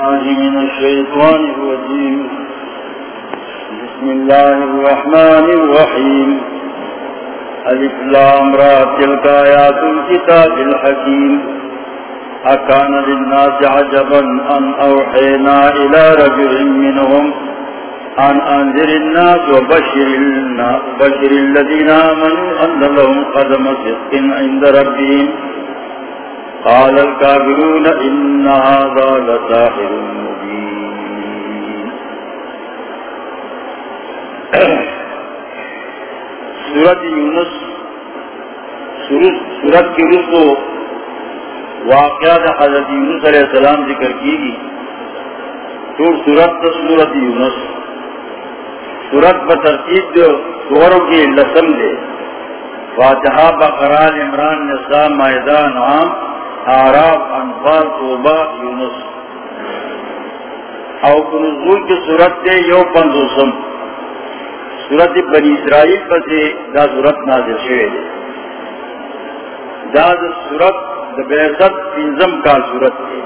بالله من الشيطان الرجيم. بسم الله الرحمن الرحيم. ألف لام را، تلك آيات الكتاب الحكيم. أكان للناس عجبا أن أوحينا إلى رجل منهم أن أنذر الناس وبشر الناس بشر الذين آمنوا أن لهم قدم صدق عند ربهم. قال الكافرون إن هذا لساحر مبين. سورة يونس سورة کی رسو واقعات حضرت یونس علیہ السلام ذکر کی گی۔ تو سورت سورت یونس۔ سورت بترتیب جو سوروں کی لسم دے۔ فاتحہ بقرال عمران، نساء مائدان عام۔ آراب انفال توبہ یونس او کنزول کی صورت دے یو پندوسم صورت بنی اسرائیل پر سے دا صورت نازل شوئے دے دا دا صورت دا بیست پینزم کا صورت دے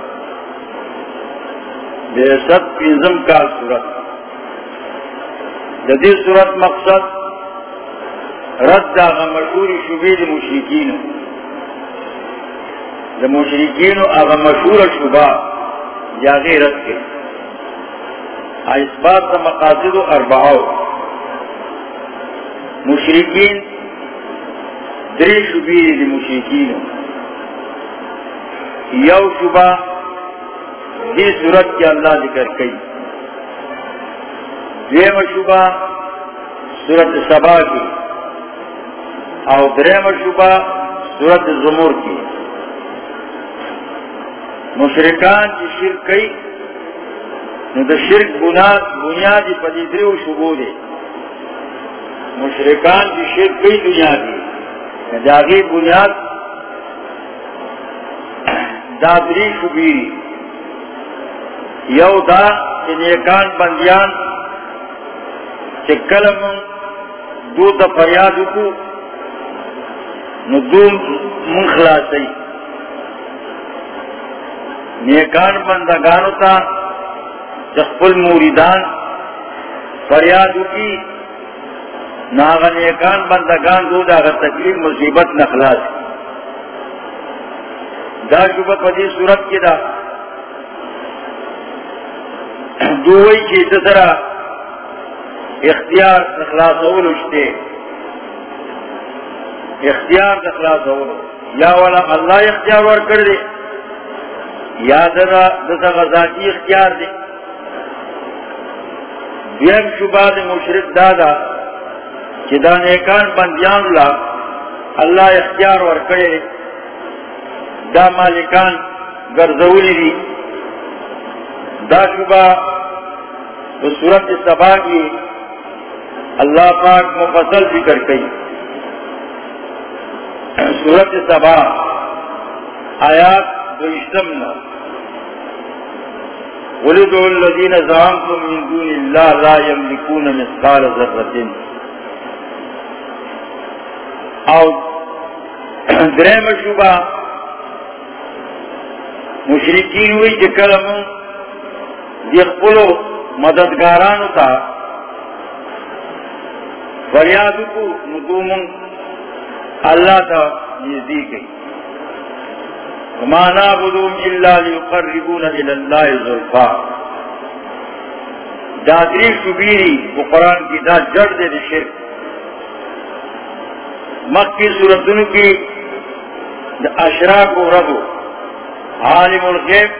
بیست پینزم کا صورت. دا دی صورت مقصد رد دا غمشوری شبید مشرکین ہوں دا مشرکین اغا مشہور شبہ یا غیرت کے اسباب کا مقاصد اربعو. مشرکین دری شبیر دی مشرکین یو شبہ دی صورت کے اللہ ذکر کئی دیم شبہ صورت سبا کی اور درم شبہ صورت زمور کی مشرکان کی شرک کئی، نو دا شرک بنیادی پدیدری و شبو دے مشرکان کی شرک کئی دنیا دی جاگی بنیاد دادری شبیری یو دا نیکان بندیان چکلم دو تا فریادو کو نو دو منخلاسی نیکان بندگانو تا جخپل موریدان فریادو کی ناغا نیکان بندگان دو دا تکلیف مصیبت نخلاص. دا شبہ پدی صورت کی دا دوئی کی تسرا اختیار نخلاص اولو شتے. اختیار نخلاص اولو. یا والا اللہ اختیار ور کر دے یاد غذاتی اختیار دے دیم شبہ دے مشرک دادا چدا نیکان بندیان لا اللہ اختیار ورکڑے دا مالکان گرزولی دی دا شبہ تو صورت سبا کی اللہ پاک مفصل ذکر کئی صورت سبا آیات ويشتمنا ولدوا الذين زعمتم من دون الله لا يملكون مثقال ذرة. او درم شبا مشرکین ہوئی جکلم دیخپلو مددگارانو تا فریادو کو ندوم اللہ تا نزدی گئی وما نعبدهم إلا ليقربون إلى الله زلفا. دادری شبیری وہ قرآن کی دا جڑ دے دے شرک. مکی صورتن کی دا اشراق و ربو عالم الغیب،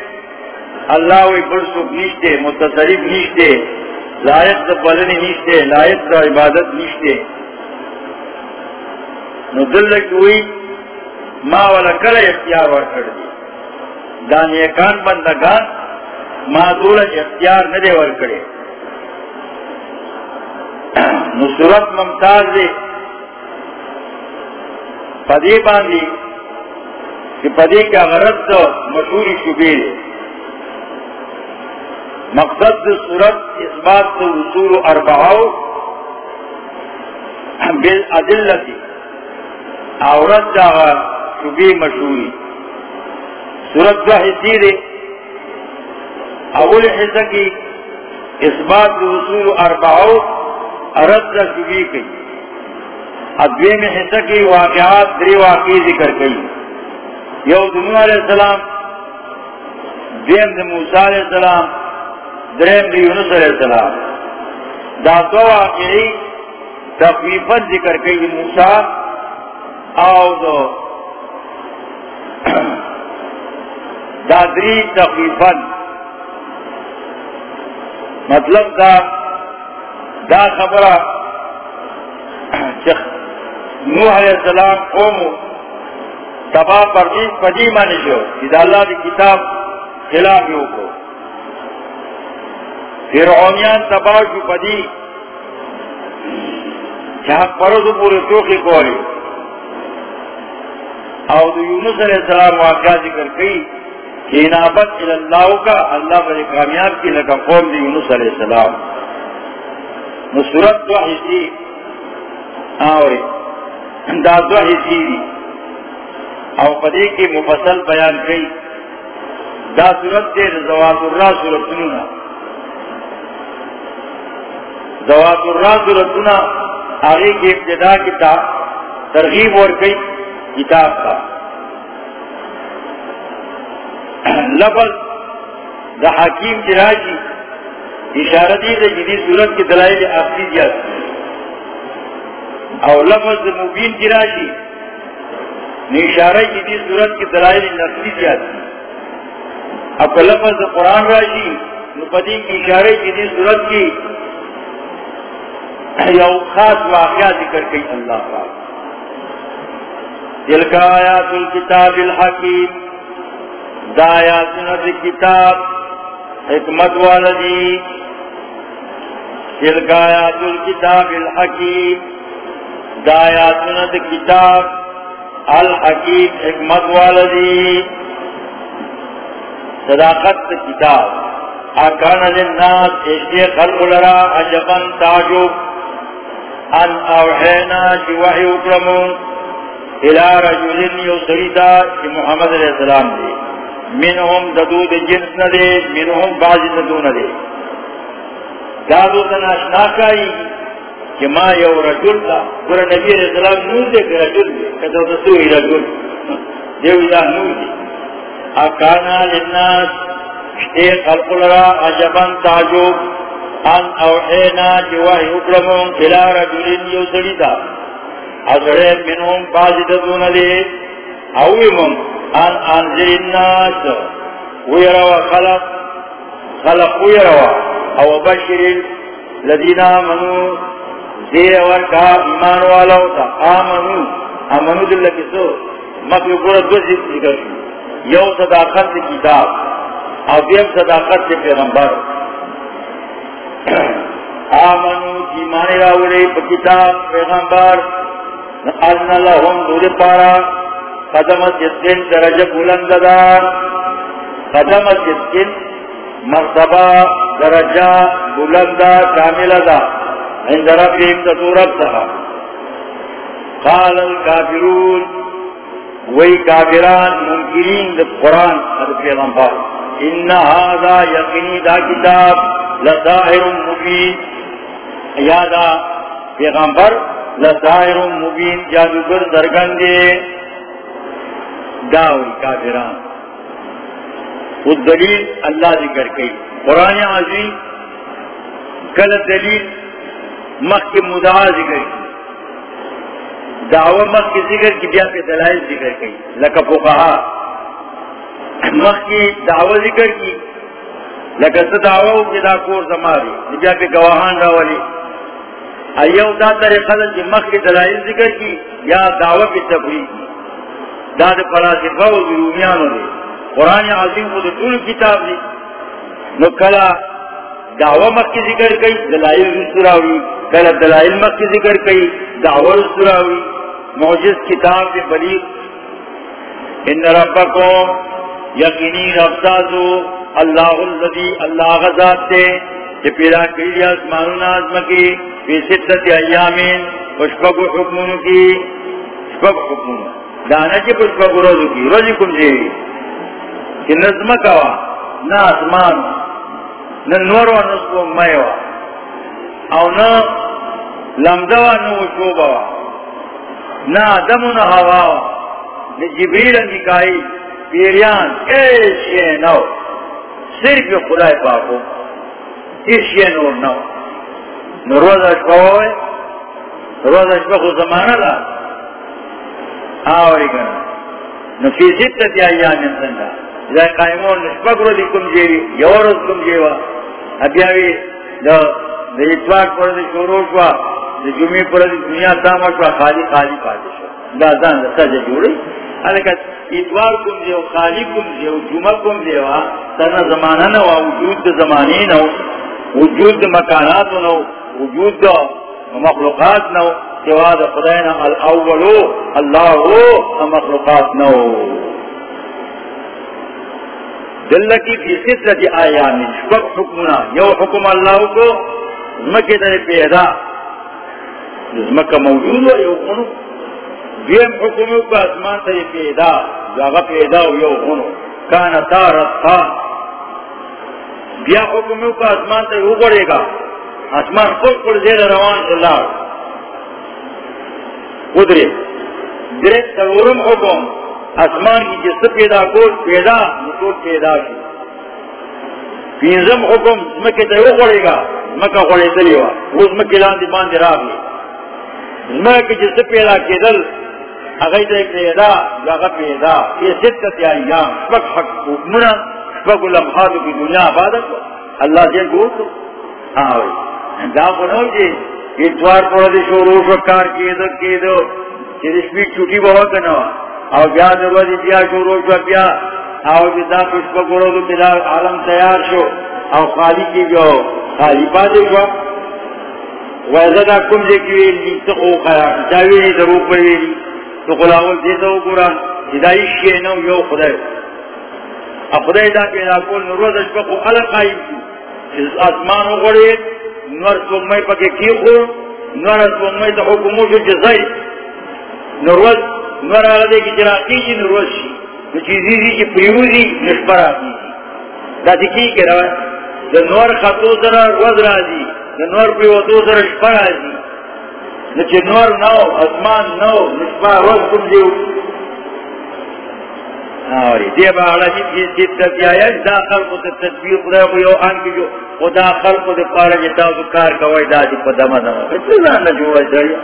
اللہ وی برسوک نیشتے متصریف نیشتے، لائق دا بلن نیشتے، لائق دا عبادت نیشتے. نو دلک ہوئی ما والا کل اختیار ور کر دی دانی کان بندگان ما دول اختیار نہ دے ور کرے نصرت ممتاز دے پدی باندھی کہ پدی کا غرض تو مشہوری شبیر مقصد صورت اس بات تو اصول اربعاؤ بالعدلتی عورت جاگا شبی مشہوری سورت کا حصی دے، اول حصہ کی اس بات اصول ارباؤ ارد شبی کی ادوی میں حصہ کی واقعات دری واقعی ذکر کی یو دنو علیہ السلام، دیم دی موسیٰ علیہ السلام درہم دی یونس علیہ السلام۔ دا دو واقعی تقویفا ذکر کی موسیٰ او دو دا دری مطلب دا دا خبرہ نوح علیہ السلام قوم تباہ پر دین پدی مانی جو اذا اللہ دی کتاب خلاف یو کو. فرعونیان تباہ شو پدی. جہاں پرد پورے توقی کولی. او دو یونس علیہ السلام واقعہ ذکر کئی کہ انابت اللہ کا اللہ پر کامیاب کی لکا قوم دی یونس علیہ السلام۔ نصورت دو حصی آوری دا دو حصی دی۔ او پدی کی مفصل بیان کئی دا صورت دے زوات اللہ صورت سنونا زوات اللہ صورت سنونا آگے کی ابتدا کتاب ترغیب اور کئی کتاب کا۔ لفظ دا حکیم کی چراجی اشارتی دا جدی صورت کی دلائل آخری جاتی او لفظ مبین چراجی اشارہ جدی صورت کی دلائل نقصی جاتی اب لفظ قرآن راجی نپدی کی اشارہ جدی صورت کی یو خاص واقعہ ذکر کئی اللہ پاک۔ تلک آیات الكتاب الحکیم دایا سنت کتاب حکمت والدی تلک آیات الكتاب الحکیم دایا سنت کتاب الحکیم حکمت والدی صداقت کتاب. اکان للناس اشتی خلق لرا عجبا تعجب. ان اوحینا چی اکرمون الى رجل یسریتا چی محمد علیہ السلام دے منہم ددود جنس نہ دے منہم بازی ددو نہ دے دادو تناشنا کائی کہ ما یو رجل تا پورا نبی علیہ السلام نور دے کہ رجل دے کہتا تو سوئی رجل. دیو الہ نور دے. اکانا للناس، شتے خلق لرا عجبان تعجب. ان اوحینا جواہی اکرمون الى رجل یسریتا اصرے منہم بازی ددو نہ دے اوی من ان انزل الناس. ويروا خلق. خلق ويروا او بشر الذين امنوا زیر ورکا ایمان والا ہوتا آمنو آمنو دل لکی سو مکیو پورا دو ذکر یو صداقت کتاب او دیم صداقت پیغمبر. آمنو ایمان راولی پا کتاب پیغمبر. ان لهم دور پارا. قدم جسکن درجہ بلند دا قدم جسکن مرتبہ درجہ بلند کامل دا. عند ربهم تطورت دا. قال الكافرون. وی کافران منکرین دا قرآن دا پیغمبر. ان هذا یقینی دا کتاب لظاہر مبین. یا دا پیغمبر لظاہر مبین جادوگر درگندے داوی کافران۔ وہ دلیل اللہ ذکر کی قرآن عظیم کل دلیل مخ کے مدعا ذکر کی۔ دعوی مخ کے ذکر کی، بیا پہ دلائل ذکر کی لکا فقہا۔ مخ کی دعوی ذکر کی۔ لکا سدعوی کی دا کور زماری بیا پہ گواہان راولی۔ ایو دا طریقہ دا مخ کے دلائل ذکر کی یا دعوی پہ تفریح کی داد فلاسفہ و رومیانو دے. قرآن عظیم کو طول کتاب دی نو کلا دعوی مکی ذکر کئی، دلائل رسولاوی کلا دلائل مکی ذکر کئی، دعوی رسولاوی معجز کتاب دے بلیغ. ان ربکم یقینی رفتازو اللہ الذی اللہ غزات دے. کہ پیدا کری اسمانون آزمکی فی ستت ایامین وشپک حکمون کی شپک حکمون. دانا کی پس روزو کی؟ روزی کم جیوی کہ نظم کوا، نا اسمان نہ نور و نسبو میوا. او نہ لمدوا نو شوبا نہ آدم و نہ ہوا. نہ جبریل نکائی پیریان ایش نو صرف خدا پاکو. اس نور نو. روز اشبا ہوئے روز اشبا خود زمانہ لا آوری کنا نو فی ستت ایام انسان دا قائمون نشپک رو دی کم جیوی یو روز کم جیوا ابیاوی دا دا اتواق پر دی شروع شوا دا جمعی پر دی دنیا تاما شوا خالی خالی پاتی شوا دا دان دا سجا جوڑی حالکت اتوار کم دیو خالی کم دیو جمع کم دیو تنا زمانہ نو وجود زمانی نو وجود مکانات نو وجود دا، مخلوقات نو سوا دا خداینا الاولو اللہ ہو مخلوقات نو. دل کی فی سترت آیام شبک حکمنا یو حکم اللہ کو، مکی در پیدا. مکہ موجود ہو یو خنو دیم حکمو کا اسمان تا پیدا جاگا پیدا ہو یو خنو کانا تارتا بیا حکمو کا اسمان تا یو گا. اسمان خود پر زیر روان اللہ. قدرے. درست ترورم حکم. آسمان کی جس پیدا کو پیدا، نکول پیدا کی. پینزم حکم، مکہ تے وہ پڑے گا، مکہ پڑے دلی وا اس مکہ لان دی مان راہ گئی مکہ جس پیدا کی دل اگے تے پیدا جگہ پیدا. یہ ست تے ایام وقت حق منا وقت لمحات کی دنیا عبادت اللہ دے کو ہاں دا کو جی اتوار پڑھ دی شروع کار کی دو کی دو چیز چرشمی چھوٹی بہت نہ او بیا دروازی بیا شروع شو، بیا. او جدا پشپا گرو دو بلا عالم تیار شو. او خالی کی جو خالی پا دے شو ویزا کم دے کیوئی لی تقو خیا جاوی نی درو پروی لی تو قلاول دیتا ہو قرآن جدائی شیئنو یو خدای. خدای دا پیدا کول نروز اشپا خو علق قائم کی آسمان ہو گڑید نور سومی پاکی کی خور نور سومی تا حکمو جو جزائی نروز نور آگا کی جراقی جی نروز شی نو چیزی دی چی پریوزی نشپر آتی دا دکی کے روا دا نور خطو سر روز رازی دا نور پریوتو سر شپر آتی نو چی نور نو اسمان نو نشپر روز کم دیو آوری. چیز کرتی آیا دا خدا کو یو آن کی جو خدا پارا جی کار کوئی دا پا کچھ جایا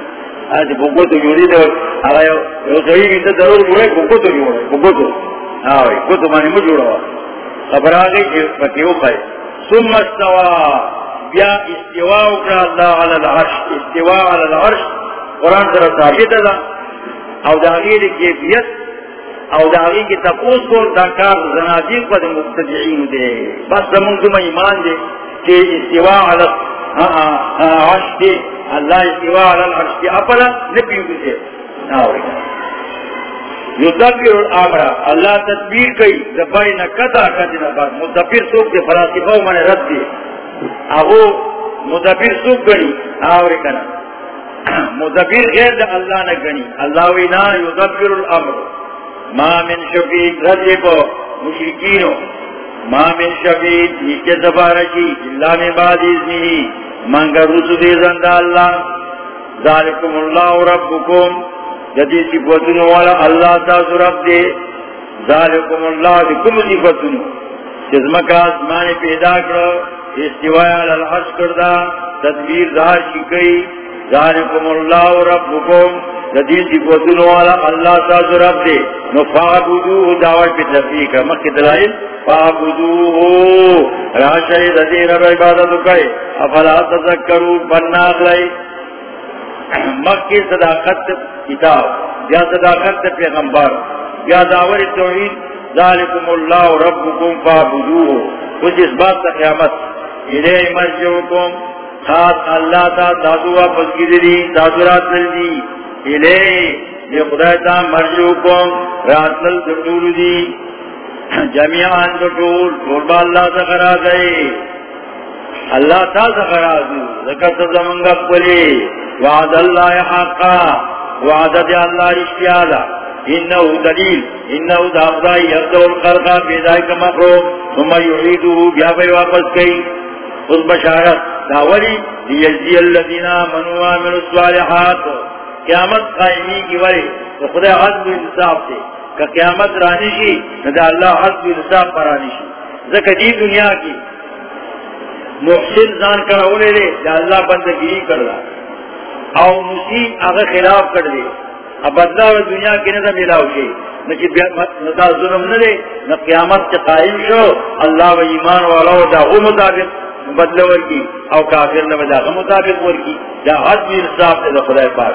آج تو جوڑی دے آگا یو کی ضرور تو تو. آوری تو مانی خبر آگئی جی کہ پتیو استوا. بیا اکرا اللہ علی العرش. علی العرش. قرآن سر ثابت دا او کیفیت او داغیر کی تپوس کو داکار زنادیق پا دا مقتدعین دے. بس زمان دم ایمان دے کہ استواء علی العرش دے. اللہ استواء علی العرش دے. اپلا نبیو دے ناوری. یدبیر الامر. اللہ تدبیر کئی. دبائی نکتا کتی نبات مدبیر سوک دے. فراسفہ من رد دے. اگو مدبیر سوک گنی. آوری کنا. مدبیر غیر دے اللہ نگنی. اللہ وینا یدبیر الامر. ما من شفید رد کو، مشرکینو. ما من شفید نیچے سفارشی اللہ میں بعد ازنی منگر رسو دے زندہ اللہ. ذالکم اللہ ربکم. جدی صفتنو والا اللہ تاسو رب دے. ذالکم اللہ دکم صفتنو. جزمک آسمان پیدا کرو. استوائی علی الحس کردہ. تدبیر ظاہر شکئی ذالکم اللہ ربکم. جدی صفتنو والا اللہ تاسو رب دے. نو نفعبدوه دعوت پی تفریق مکی دلائل. فعبدوه راشای دزیر رب عبادتو کئی افلا تذکرون بناغ لئی. مکی صداقت کتاب. یا صداقت پیغمبر. یا داور توحید. ذالکم اللہ ربکم فابدوه کچھ اس بات تا قیامت. الہ مرجوکم خاص اللہ تا دادو واپس کی دی دادو رات للی الہ یہ خدا تا مرجوکم رات لل دکتور دی۔ جميعان دکتور قربا اللہ تا خرا گئے اللہ تا خرا دی ذکر زمنگا پلی وعد اللہ حقا، وعد دی اللہ رشتیالا۔ انہو دلیل، انہو دا افضائی یردو الخلقا بیدائی کا مخلوق ثم یعیدو بیا بے واپس کئی اس بشارت داولی لیجزی اللذین آمنوا من الصالحات. قیامت قائمی کی ولی تو خدا حد و انصاف سے کہ قیامت رانی شی ندا اللہ حد و انصاف پر رانی شی. ذکر دی دنیا کی محسن زان کر اولے لے دا اللہ بندگی کر رہا او مسیح اگر خلاف کر دے. اب بدلا دنیا کی نظر ملاو شی. نہ ظلم نہ دے، نہ قیامت کے قائم شو. اللہ و ایمان والا دا وہ مطابق بدلور کی او کافر نہ بدا مطابق ور کی دا حد بھی انصاف دے خدا پاک۔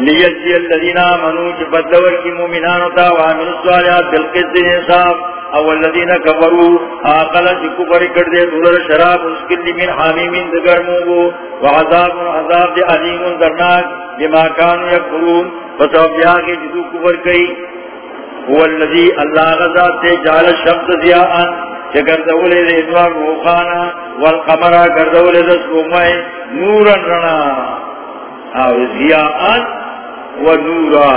لیجزی الذین آمنوا کہ بدلور کی مومنان ہوتا وعمل الصالحات بالقسط انصاف۔ او الذین کفروا آقلا جی کفر کر دے دولر شراب اس کے لیے من حامیمین دگرموں کو۔ وعذاب عذاب دے علیم درناک بما کانوا یکفرون۔ بس اب یہاں کے جدو کفر کئی۔ هو الذي الله غزا تے جعل الشمس ضياء چگردولے دے ادوار روخانا والقمرہ گردولے دے سومائے نورا رنا. او ضیاء و نورا.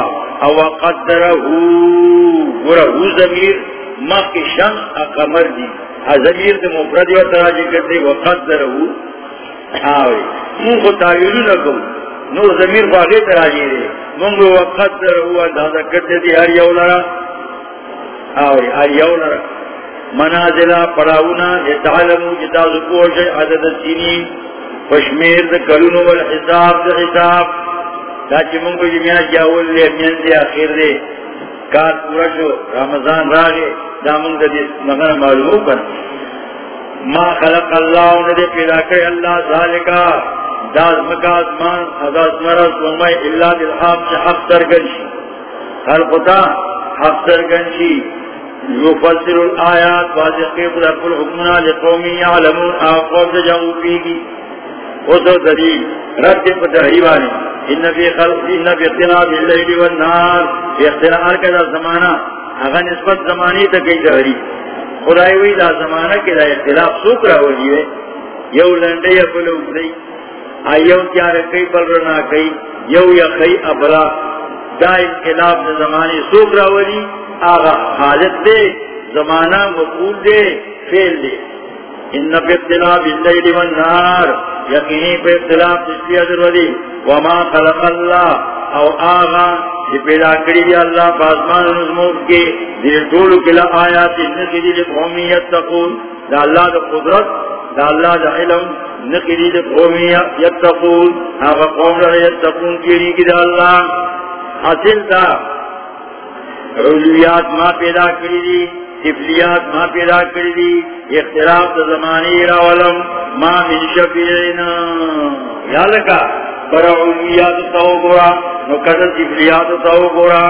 او قدرہو. گورا زمیر ما کی شمس اقمر دی. زمیر دے مفردی و تراجی کرتے و قدرہو. آوے مون کو تاویلو نکو نور زمیر باغی تراجی دے منگو و قدرہو اندازہ کرتے دی، ہر یو لرا. آوے ہر یو لرا. منازلہ پڑاؤنا اتعلمو جتاز کوش عدد سینی، پشمیر دا کلونو والحساب دا حساب۔ تاچی منگو جمعہ جی جاول جی لے امین دے آخر دے۔ کار پورا شو، رمضان راگے۔ دا منگ دا دیس مغن معلومو کن۔ ما خلق اللہ ندے پیدا کرے اللہ ذالکا۔ داز مکاز مان ازاز مرز ومائی اللہ دلحاب سے حق سرگنشی۔ خلقتا حق سرگنشی يفسر الآيات واضحقه لك الحكمنا لقوم يعلمون. آقوم جاءوا فيه. وصل دليل. رد فتحريباني إن في خلق إن في اختلاف الليل والنهار. في اختلاف كذا زمانا اگر نسبت زمانی تکی تحریب خدای وی دا زمانہ کے دا اختلاف سوک رہا ہو جیوے یو لنڈے یا پلو دی آئیو کیا رکھئی بل رنا کئی یو یا خی ابلا دا اختلاف دا زمانی سوک رہا ہو جی آغا حاجت دے، زمانہ مقبول دے فیل دے۔ ان پہ اختلاف اللیل والنہار یقینی پہ اختلاف تشبیہ ضروری وما خلق اللہ او آغا یہ پیدا کری دی اللہ پاسمان نظمور کے دیر طول کلا آیات نقیدی دی قومیت تقول دا اللہ دا قدرت، دا اللہ دا علم نقیدی دی قومیت تقول آغا قوم رہا یتقون کیری کی دا اللہ حاصل دا علویات ما پیدا کری دی تفلیات ما پیدا کری دی، اختلاف دا زمانی راولم ما من شفیعین یا لکا، برا علویات تاو گورا، نو کدر تفلیات تاو گورا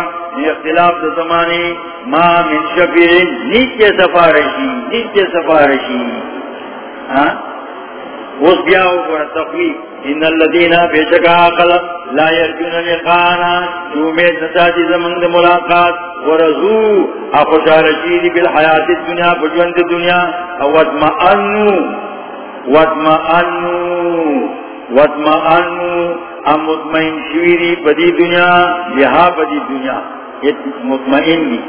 اختلاف دا زمانی ما من شفیعین نیچے سفارشی نیچے سفارشی. ہاں؟ اس بیاو گورا تقویب ان الذين بشكا خلق لا يرجون لقانا يومئذ نتاجي زمن ملاقات. ورزو اخشار شيد بالحياة الدنيا بجوند الدنيا واتمأنوا واتمأنوا واتمأنوا ام مطمئن شويري بدي دنيا يها بدي دنيا مطمئن دي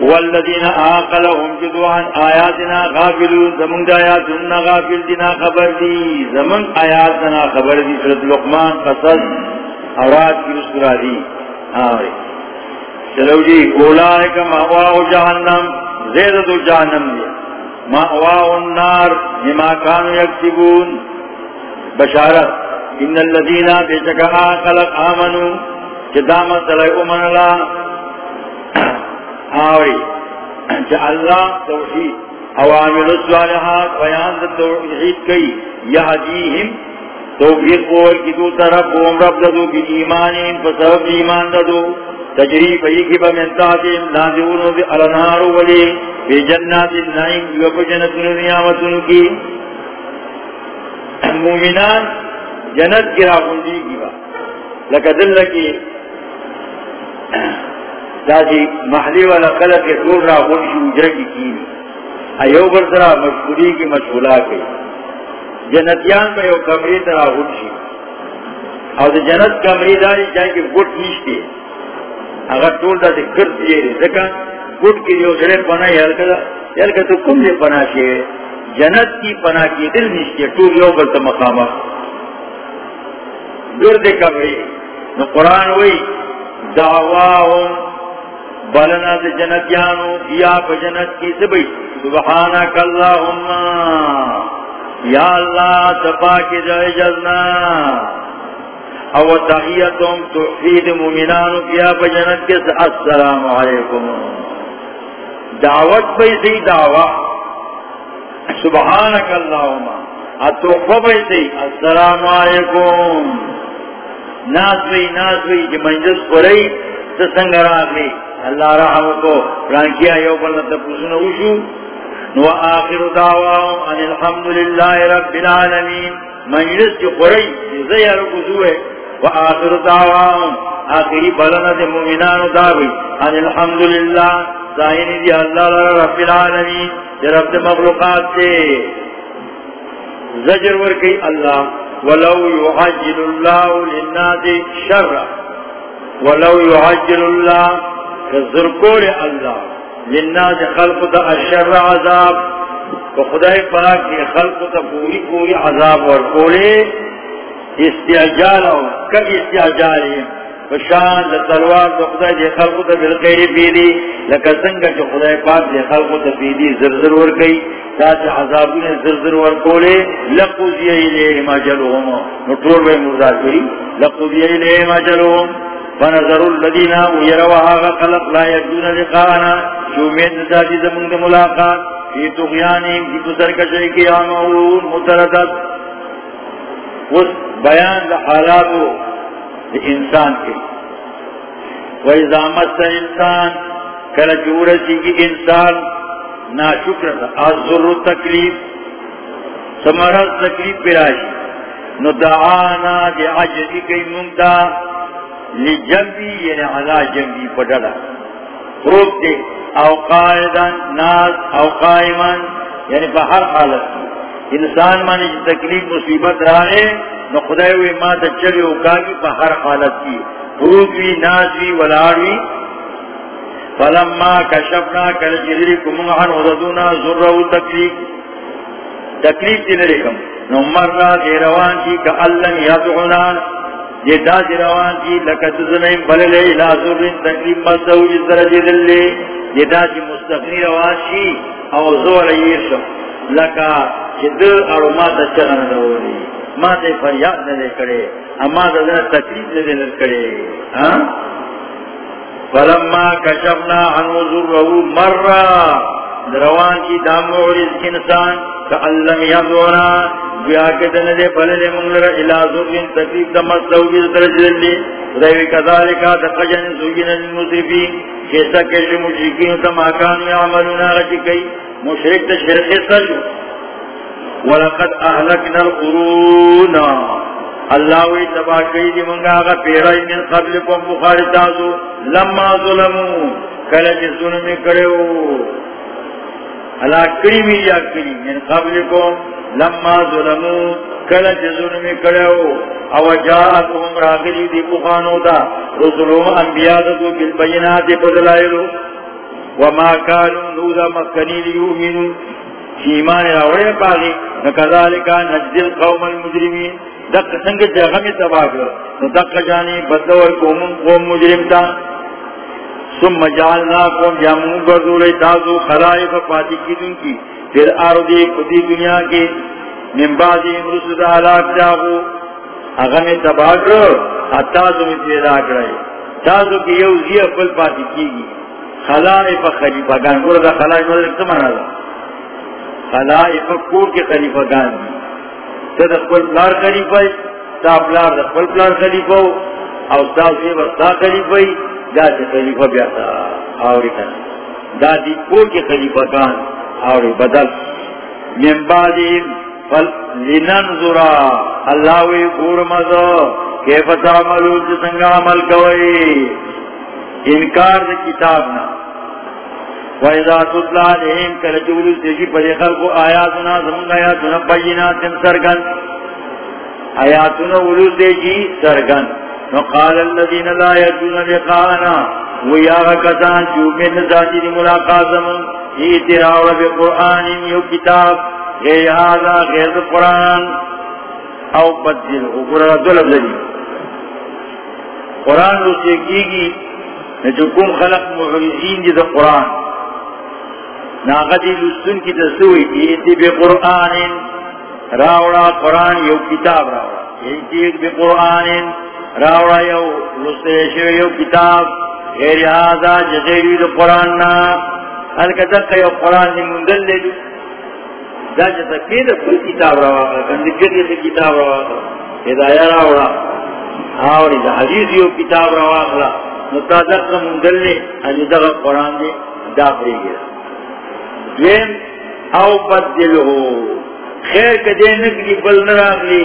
والذین آقلهم جدو عن آیاتنا غافلون زمان دا آیاتنا غافل دینا خبر دی. زمان آیاتنا خبر دی سرد لقمان قصد اوراد کی رسول دی. آوری چلو جی اولائک مہواہ جہنم، زیدت جہنم دی. مہواہ النار جما کانو یکسبون. بشارت. ان الذین بے چکا آقلق آمنو چدامت صلی امن اللہ آوری۔ چا اللہ توحید اوامل الصالحات، بیان دا توحید کئی، یہدیہم، توفیق قول کی دو طرف قوم رب ددو کی ایمانیم فسبب ایمان ددو تجریب ایکی بمنتاتیم نازعونو بی الانارو ولی، بی جنات النائم یوپ جنتن نیامتن کی۔ مومنان جنت کی راکندی کی با۔ لکہ دل لکی دادی محلی والا خلق کے دور را غنشی اجرہ کی کی ایو برسرا مشکولی کی مشغولہ کی جنتیان میں یو کمری ترا غنشی اور جنت کمری داری جائیں کہ گٹ نیشتے اگر طول دا سے کرد دیئے رہے سکا گٹ کی جو سرے پناہ یلکا دا یلکا تو کم دے پناہ شے جنت کی پناہ کی دل نشتے ٹور یو بلتا مقامہ گرد کبری نو قرآن وی دعواہم بلنا دے جنتیانو، یا پا جنت کی سبی، سبحانک اللہم، یا اللہ تفاک دے جزنا او تحییتم تحفید مومنانو کیا پا جنت کے السلام علیکم. دعوت پہ دعوت سبحانک اللہم. اتوفہ پہ السلام علیکم. ناس بھی ناس بھی جو جی منجس پرئی تسنگ راگلی اللہ رحم کو رانکیا یو بلتا پوسن اوشو. نو آخر دعواهم ان الحمدللہ رب العالمین. منجس جو پرئی زیر کسوئے و آخر دعواهم آخری بلنا دے مومنان دعوی. ان الحمدللہ سائنی دی اللہ رب العالمین. دی رب مخلوقات سے زجر ورکی اللہ. ولو يعجل الله للناس شر ولو يعجل الله كذركور الله للناس خلق دا الشر عذاب. تو وخدای پاک کی خلق تا پوری پوری عذاب ورکولے. استعجال او کب استعجالی فشان لتلوار دا خدای دی خلق تا بالخیر بیدی لکا سنگا چا خدای پاک دی خلق تا بیدی زرزر ورکی. تاچ عذابون زرزر ورکولے. لقضی ایلیہم اجلوہم نطور بے مردار کری. لقو زیئی لقضی ایلیہم اجلوہم فنظر الذین ویروہا خلق لا یجدون لقانا شومید ذاتی زمون دا ملاقات، فی تغیانیم کی کسر کشے کی آمہون متردد. اس بیان دا حالاتو دا انسان کے. وَإِذَا مَسَّ انسان کل جورسی کی انسان نا شکر ازر تکلیف سمرز تکلیف پیراشی. نو دعانا دی عجزی کئی منتا لی جنبی یعنی علا جنبی پڑھا روک دے. او قائدن ناز، او قائمن یعنی بہر حالت کی. انسان مانی جی تکلیف، مصیبت رہے نو خدای وی ما تا چلے چلی اوکاگی بہر حالت کی. روک وی، ناز وی، ولار فلما کشفنا کل جلری کمعن وردونا ذرہو تکلیف. تکلیف دی لرکم نو مرنا دی روان کی کا اللم یدعونا جی دی جی دا دی روان کی لکت زمین بللے الى ذرین تکلیف مصدو جس درجی دلے دی دا دی مستقنی روان شی، او زور ایرشم لکا جد جی ارو ما تا چغن دوری ما تا فریاد ندے کرے اما تا دا تکلیف ندے کرے۔ ہاں؟ فلما کشفنا عنو ذرہو مرہ۔ دروان کی دامو عرض انسان دے الہ تکلیف درج ریوی کذالکا دقجن کیسا مشرکین کئی. مشرک سلو ولقد اہلکنا القرون. اللہ وی تباہ کئی دی منگا پیرائی من قبل بخاری تازو. لما ظلمو. کلچ جی ظلمی کرے ہو. اللہ کری بھی یا کری، من قبل کو لما ظلمو کلچ ظلمی کرے ہو او جاءتهم راغلی دی بخانو دا، رسولو انبیادتو بالبینات بدلائلو وما کانو نودا مکنی لیومنو. ایمان راوڑے پاگی، نکذالکا نجدل قوم المجرمین. دق سنگ جغم تباہ کر دق جانی بدور قوم قوم مجرم تا. ثم جعلنا قوم جامون بردول تازو خلائف پاتی کی دن کی پھر آردی قدی دنیا کی من بعد بعدی رسد علاق جاغو اغم تباہ کر اتازو میں پیدا کرائی تازو کی یو زی اپل پاتی کی گی خلائف خلیفہ گان گورا دا خلائف مدرک سمانا دا خلائف کور کے خلیفہ گان دی تد خپل پلار خلیفہ تا پلار د خپل پلار خلیفہ او تاسو یې ورتا خلیفہ دا چې خلیفہ بیا تا اوري کنه دا دی کو کې خلیفہ کان اوري بدل. من بعد فل لننظر الله وی ګور مزو کیف تعملو چې عمل کوي انکار د کتاب نه وَإِذَا تُتْلَى عَلَيْهِمْ كَلَجُولُ تِجِي پَدِ خَلْقُ آيَاتُنَا زَمُنْ آيَاتُنَا بَيِّنَاتٍ سَرْغَنْ آيَاتُنَا وَلُو تِجِي سَرْغَنْ وَقَالَ الَّذِينَ لَا يَرْجُونَ لِقَاءَنَا. وَيَا كَسَانْ چُومِن ذَاتِ مُلَاقَاتَ مُنْ اِتِرَاوَ بِقُرْآنٍ يَوْ كِتاب. غیر هذا غیر قرآن او بدل اگر دلب لدی قرآن رو چیکی گی. جو کم خلق محرزین دی دا قرآن. ناغدی لستن کی تسوئی ایتی بی قرآن راوڑا قرآن یو کتاب راوڑا. ایتی بی قرآن راوڑا یو لستیشو یو کتاب، غیر هذا جغیری دا قرآن نا حلکتک یو قرآن دی مندل لیدو دا جتا کید کل کتاب روا کندی کید کتاب روا ہدایہ راوڑا. آوری دا حدیث یو کتاب روا خلا متازق مندل لے حجی دا قرآن دے، دا پری گیا. دویم، او بدل ہو خیر کدے نکلی بل نراغلی،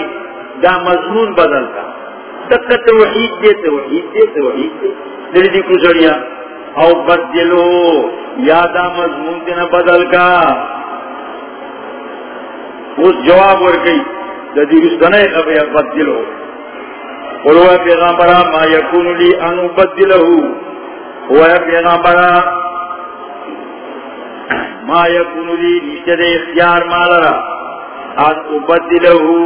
دا مضمون بدل کا. تک توحید دے توحید دے توحید دے۔ دلی دی کسڑیا او بدل ہو یا دا مضمون دینا بدل کا۔ اس جواب ور گئی جدی رستنے ابھی بدل ہو قلوا پیغامبرا ما یکون لی ان بدلہو ہوا پیغامبرا ما یکون لی نشتر اختیار مالا۔ ان بدلہو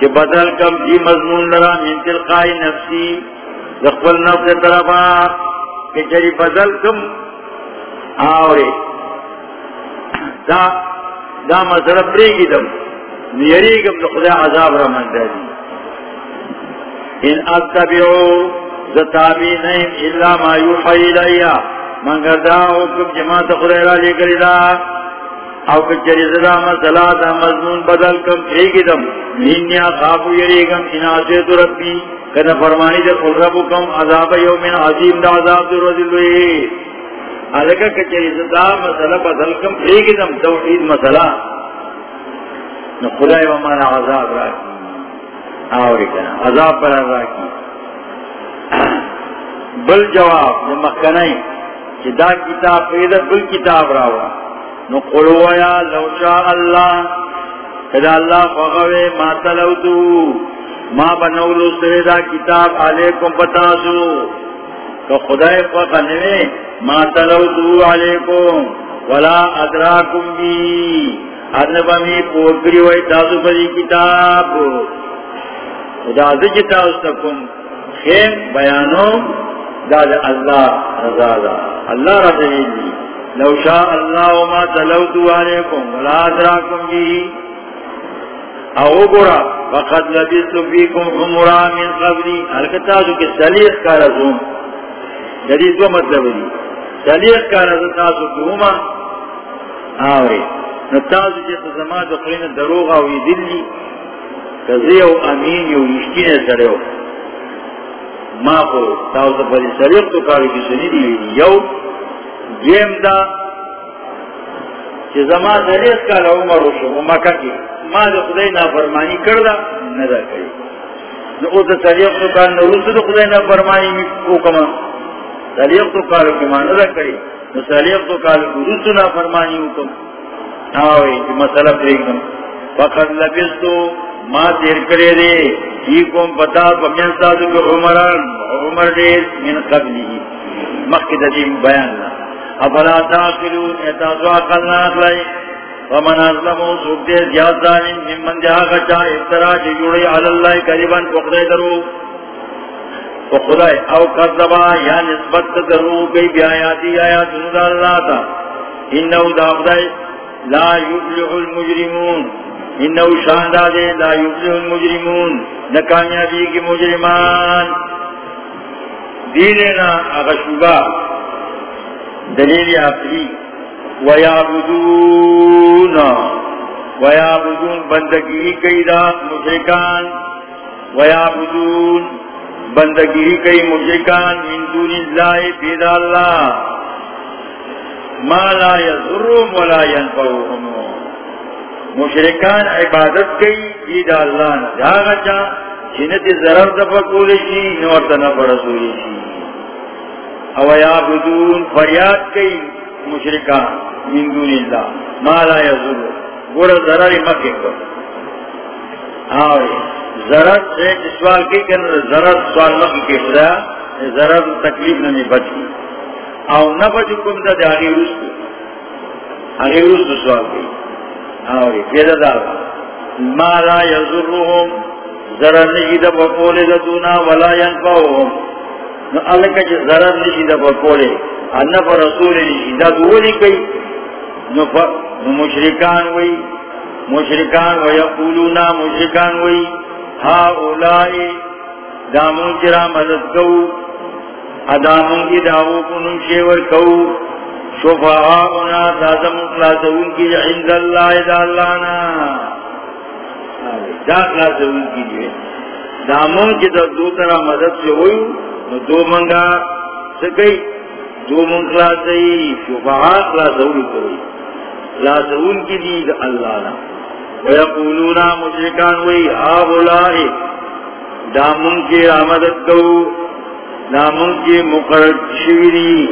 کہ بدل کم جی مضمون لرا من تلقائی نفسی دخل نفس طرفا کہ جری بدل کم آورے دا دا مسئلہ پریگی دم۔ نیریگم دا خدا عذاب را من دی ان اتبعو زتابی نیم الا ما یوحی لیا منگر دا حکم جماعت خدا را لے کری دا۔ او کچری زدا مسئلہ دا مضمون بدل کم ایگی دم. نینیا خوابو یریگم اناسیت ربی. کنا فرمانی دا قل ربو کم. عذاب یومن عظیم دا عذاب دا رضی اللوی علکہ کچری زدا مسئلہ بدل کم ایگی دم. توحید مسئلہ. نو خدای و مانا عذاب راکی. آوری کنا. عذاب پر راکی. بل جواب. نو مخنائی چی دا کتاب پیدا بل کتاب راوا نو قلویا لو شاء اللہ کدا اللہ فغوے ما تلوتو. ما بنولو سرے کتاب علیکم پتاسو. کہ خدای فغنوے ما تلوتو علیکم. ولا ادراکم بی. ادنبا می پوکری وی تاسو پدی کتاب. خدا ذکتا استکم خیم بیانو. داد اللہ رضا دا. اللہ رضا دی. لو شاء اللہ وما تلوتو علیکم ولا ادراکم بی او گورا فقد لبیتو فیکم حمرا من قبلی. حلکتاسو کی سلیخ کا رسوم جدید کو مطلب دی. سلیخ کا رزوم تا رسوم کہوما آوری. نتاسو جیسا زمان دقلین دروغ آوی دلی کزی او امین یو رشتین سرے ما کو تاوتا پری سریق تو کاری کی سنی دی یو دویم دا چی زمان سریق کا لعمر روشو و مکہ کی ما دا خدای نافرمانی کردا ندا کری او دا سریق تو کار نروس دا خدای نافرمانی کو کما سریق تو کارو کی ما ندا کری نو سریق تو کارو کی روس نافرمانی حکم آوئی چی مسئلہ پریگم فقد لبستو ما تیر کرے دے یہ کون پتا پمین سادو کو عمران. عمر دے من قبلی مخد دیم بیان لا افلا تاقلون احتاجو اقلنا اقلائی ومن ازلمو سوک دے زیاد ظالم من من جہا گچا افترا چی جوڑی علاللہ قریباً پخدے درو. پخدے او قذبا یا نسبت درو، گئی بی آیاتی، آیات ندا اللہ تا. انہو دابدائی لا یبلغ المجرمون. انہو شاندہ دے، لا یبلغ المجرمون. نکامیابی کی مجرمان. دیلنا اغشبا دلیل عقلی ویابدون ویابدون بندگی کئی دا مشرکان. ویابدون بندگی کئی مشرکان. من دون اللہ پیدا اللہ. ما لا یضرهم ولا ينفعهم مشرکان عبادت کئی عید اللہ. نے جاگا چا جنتی ضرر دفع کولی شی نورتا نفع رسولی شی او یابدون فریاد کئی مشرکان من دون اللہ. ما لا یزور گورا ضرر مکہ کر آوری ضرر سے سوال کی کرنا ضرر سوال مکہ کی خدا، ضرر تکلیف نمی بچ بچی. او نفع چکم دا دی آگی روز کو آگی روز سوال کی. آوری فیدہ دار. ما لا یزرهم ضرر نشید بقول ددونا ولا ینفعهم نو علکا چی ضرر نشید بقول انفع رسول نشید دولی کئی نو مشرکان وی مشرکان ویقولونا مشرکان وی ہا اولائی دامون چرا مدد کو ادامون کی داو دعوو کنن شیور کو شفاعاؤنا دازم اخلاصون کی عند اللہ دا اللہ نا دا اخلاصون کی جو دامون کی دو طرح مدد سے ہوئی نو دو منگا سکئی دو من خلاصی شفاعا خلاصون کوئی۔ خلاصون کی دی دا اللہ نا۔ ویقولونا مشرکان وی آبولائی دامون کی آمدد کو دامون کی مقرد شویری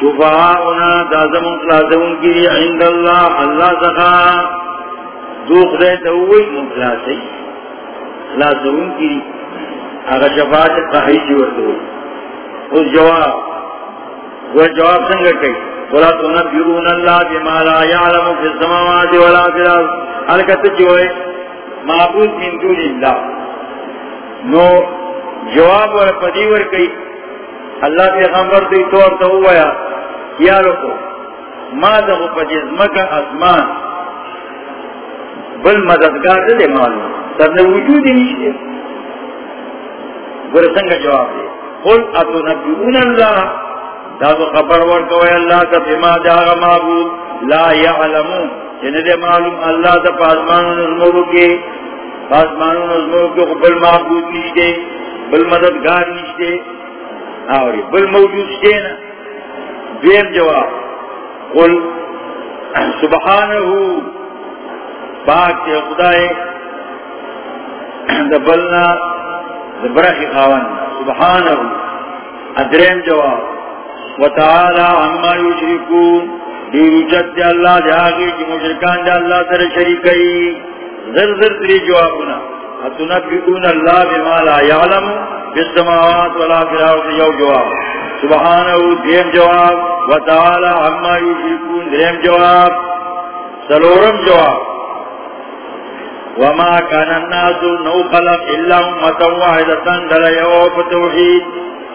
شفاعنا دازم مخلاصون کی عند اللہ اللہ سخا دوخ دے دوئی مخلاصی خلاصون کی اگر شفاعت قحی جورت ہوئی اس جواب، وہ جواب سنگا کئی بولا ولا تنبیون اللہ بما لا یعلم فی السماوات ولا فی الارض۔ حلکت جو ہے، معبود من دون اللہ۔ نو، جواب اور پدیور کئی اللہ کے غمبر دی طور تو ہوا کیا رکو ما دغو پجز مکہ اسمان بل مددگار دے معلوم سر نے وجود ہی نہیں دے برسنگ جواب دے۔ قل اتو نبیون اللہ دادو خبر ورکوئے اللہ تا بما جاغ معبود۔ لا یعلمو جنہ دے معلوم اللہ تا پاسمان نظمورو کے۔ پاسمان نظمورو کے بل معبود نہیں دے بل مددگار نہیں دے آوری، بل موجود شتے نا۔ دیم جواب۔ قل سبحانہو۔ پاک تے خدای دبلنا دبرخی خاون. سبحانہو ادریم جواب. وتعالی عما یشرکون. دیوجت دے اللہ دے آگے کی مشرکان دے اللہ تر شریکئی ذر ذر تری جوابنا. اتنبیون اللہ بما لا یعلم بالسماوات ولا في الارض. یو جواب. سبحانه. دیم جواب. وتعالى عما يشركون دیم جواب. سلورم جواب. وما كان الناس نو خلق الا امه واحده دل يوم التوحيد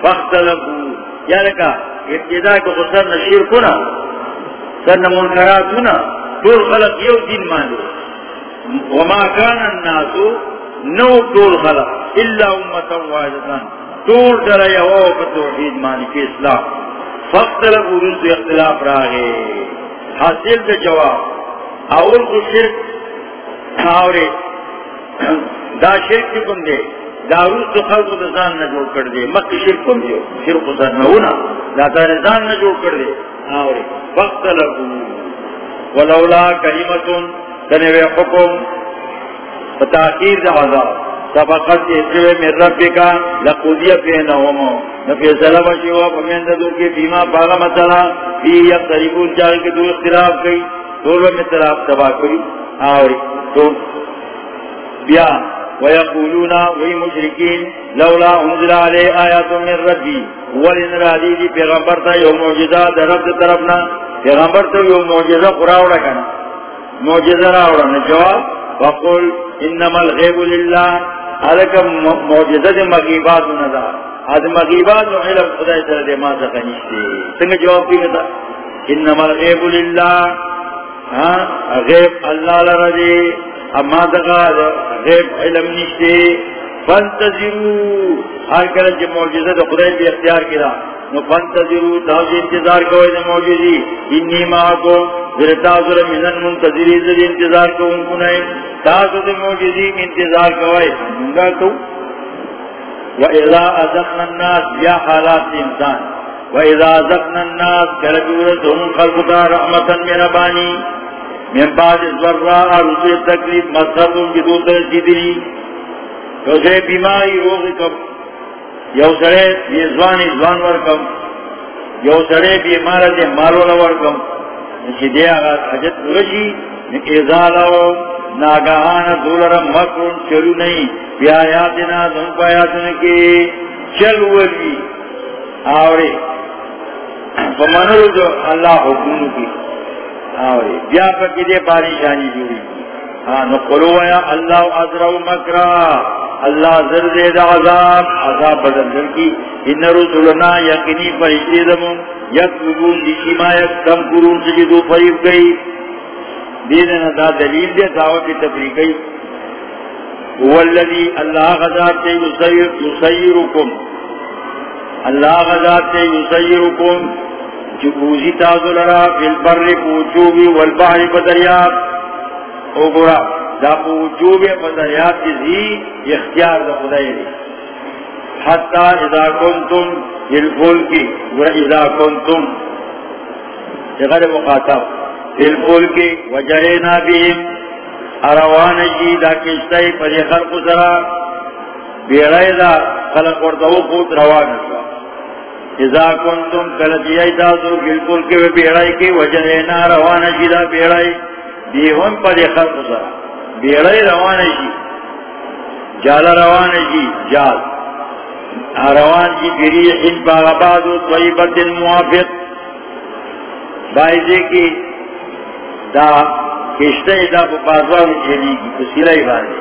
فاختلفوا. يا لك ابتداء کو خسر نشیر کنا سن خلق یو دین مانو وما كان الناس نو دول خلق الا امتا واحدتان طول در یهو فتوحید مانی کی اسلام فاختلف ورنسو اختلاف راگے حاصل جواب اول کو شرک آورے دا شرک چکم دے دا روز خلق دزان نہ جوڑ کر دے مکی شرکم دے شرک سر نونا دا تارزان نہ جوڑ کر دے آورے فاختلف ولولا کریمتون. تنوے حکم. فتاقیر دا عذاب. سبقت اتوے من رب کا لقودیا بینہم نفی سلام شیوا فمین دو کے بیما پاگا مسئلہ بی یک طریقون چاہے کہ دو اختلاف گئی دولو میں اختلاف تباہ کری آوری تو بیا ویقولونا وی مشرکین لولا انزل علی آیات من ربی ولن رادی دی پیغمبر تا یو موجزہ در رب طرفنا پیغمبر تا یو موجزہ قراؤڑا کنا۔ موجزہ راؤڑا نجواب وقل انما الغیب للہ۔ حالکہ موجزت مغیبات ندا آج مغیبات و علم خدای سر دے ما سکا نشتے سنگ جواب کی گتا انما الغیب للہ۔ غیب اللہ لردے اما دقا غیب علم نشتے فانتظرو. ہر کرن جو موجزت خدای بھی اختیار کرا نو فانتظرو تاوز انتظار کوئی دے موجزی انی ماکو ذرتاظر منن منتظری ذر انتظار کو ان کو نہیں تاسو دے موجزی انتظار کوئی. منگا تو. وَإِذَا أَذَقْنَا النَّاسِ يَا حالات انسان. وَإِذَا أَذَقْنَا النَّاسِ كَرَبِورَتُهُمْ خَلْقُتَا رَحْمَةً مِنَ بَانِي من بعد ذرا رسول تکلیف مصحبوں کی دوسرے سیدری کسے بیماری روغ کم یو سڑے بیزوانی زوان ورکم یو سڑے بیمارت مالولا ورکم نشی دے آغا حجت رشی ازالو ناگاہانا دولرم مکرون چلو نہیں بی آیاتنا دن پا آیاتنا کی ولی آوری فمنو جو اللہ حکومو کی بیا پکی دے پاریشانی جوڑی ہاں نقلو یا اللہ ازرو مکرا. اللہ زرد عذاب عذاب بدل در کی ان رسولنا یقینی فرشتی دمون یکتبون دیشی ما یکتم کرون سجدو فریب گئی دینا دا دلیل دے دعوت تفریقی والذی اللہ غذات سے یسیرکم. اللہ غذات سے یسیرکم. جبوزی تازو لرا فی البر پوچوبی والبحر بدریاب او گورا، دا پوچوبی بدریاب جزی اختیار دا خدای دی. حتی اذا کنتم الفول کی گورا اذا کنتم. غیر مقاطب. الفول کی وجہینا بیم اروان جی دا کشتای پر خلق سرا. بیرائی دا خلق وردو خود روان شوا اذا کنتم کلتی ایتاسو بالکل کے بیڑائی کی وجہینا روان جی دا بیڑائی۔ دیون پر خلق سرا بیڑائی روان جی جال روان جی جال۔ روان جی بریحن باغبادو طیبت موافق۔ بائزے کی دا کشتے دا بازوان چلی کی پسیلائی باندے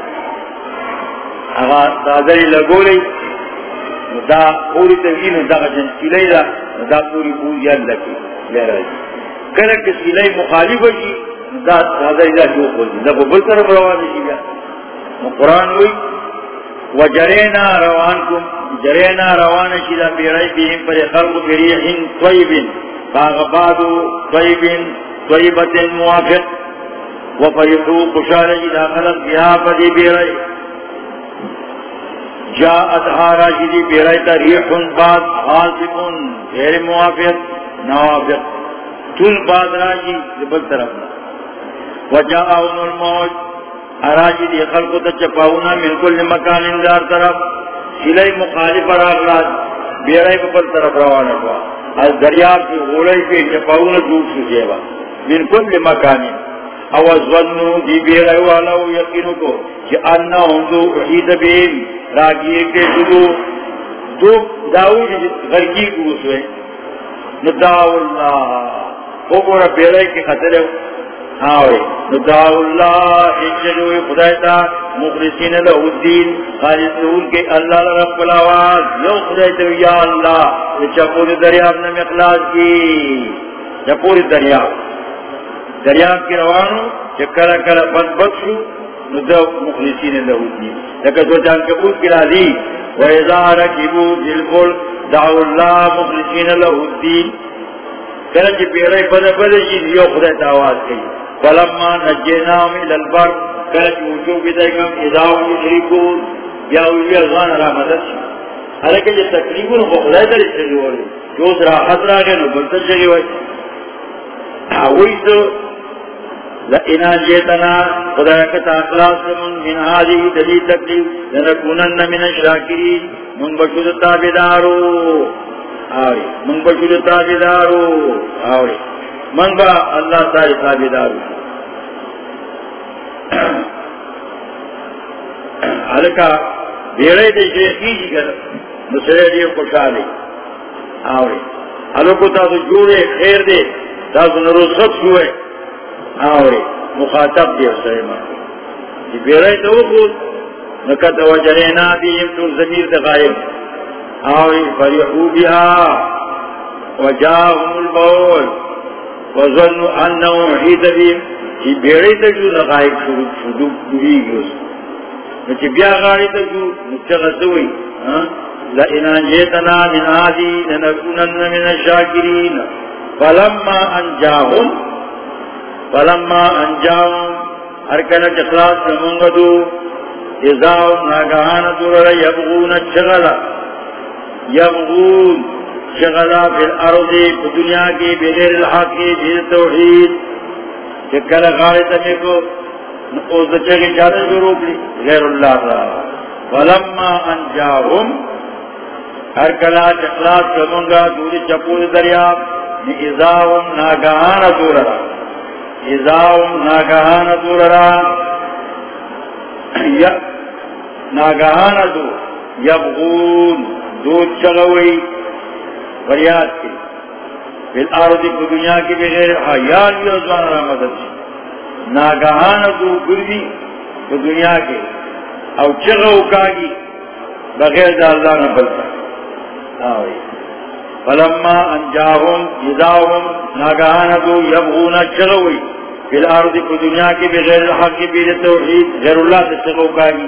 اگا دادری لگو لی۔ دا پوری تغیین دا جن سیلائی دا دا پوری پوری اللہ کی لے رہا جی کرک سیلائی مخالف جی دا دادری دا جو خود دا بل طرف روان جی گا قرآن ہوئی وجرینا روان کم، جرینا روان شیدہ بیرائی بیم پر خلق بریحن طیبن باغبادو طیبن طیبت موافق. وفرحو قشار جدا خلق بها فدی بیرائی. جاءت حارا جدی بیرائی تا ریحن باد حاسمون غیر موافق، نوافق۔ تل باد راجی لبل طرفنا وجاءون الموج اراجی دی خلقو تا چپاونا من کل مکان اندار طرف۔ سلائی مخالف اراغلاد بیرائی بپل طرف روانا کوا از دریاب کی غوڑائی پی چپاونا دور سو جیبا۔ من کل مکان۔ اندار او ظنو دی بیرائی والاو یقینو کو کہ انہا ہندو احید بیم۔ راگیے کے دو کو نداو اللہ گورا کی خطر ہے آوے، نداو اللہ مخلصین الدین، خالص کے اللہ رب العواز یو یا اللہ چپوری دریاب نمی اخلاص کی۔ دریاب۔ دریاب کی روانو چکر کر بد بخشو ندو مخلصین لہو دی لیکن تو جان کبول کی راضی۔ وَإِذَا رَكِبُوا بِالْفُلْكِ دَعُوا اللَّهَ مُخْلِصِينَ لَهُ الدِّينَ۔ کرچ بیرائی بد بد جی یو خدا تاواز کی فلما نجیناهم الى البر کرچ وجو بدائکم اذا یشرکون یا وی ازوان را مدد شي حالکہ جو تکلیفون کو خدا در اس سے جوڑی جو راحت را گئے، نو بلتا جگی وی اوئی تو لئنا جیتنا خدا کتا اخلاص من من هذه دلی تکلیف لنکونن من الشاکرین من بشد تابدارو آوری من بشد تابدارو آوری من با اللہ تعالی تابدارو حلکا بیڑے دے شیخی جی کر مسئلے دیو خوشحالی آوری حلکو تا تو جوڑے خیر دے تا تو نروسط ہوئے آوری، مخاطب دیو سیما جی بیرائی تو خود نکت وجرینا دیم تو زمیر دقائم آوری، فریحو بها وجاهم البول. وظنو انہو حید بیم جی بیرائی تو جو دقائم شروع شروع دوی گوز. نچی بیا غاری تو جو نچغتوی لئنا جیتنا من آدی، لنکونن من الشاکرین. فلما انجاهم فلما انجاؤں ہر کنا چخلاص نمونگدو ازاؤں ناگہان دور یبغون چغلا یبغون چغلا فی الارض پی دنیا کی بغیر الحق کی بغیر توحید چکل غارت میں کو اوز چگی چاہتے جو روک غیر اللہ را. فلما انجاؤں ہر کنا چخلاص نمونگا دوری چپور دریاب ازاؤں ناگہان دور رہا ناگہان دور را ناگہان دو یبغون دو چغوئی فریاد کی الارض کو دنیا کی بغیر حیال بھی ازوان را مدد شی ناگہان تو گردی تو دنیا کے او چغا اکاگی بغیر دا اللہ نبلتا آوئی فلما انجاہم جداہم ناگہان تو یبغون چغوئی فی الارض کو دنیا کی بغیر الحق کی بیر توحید، غیر اللہ سے چغا اکاگی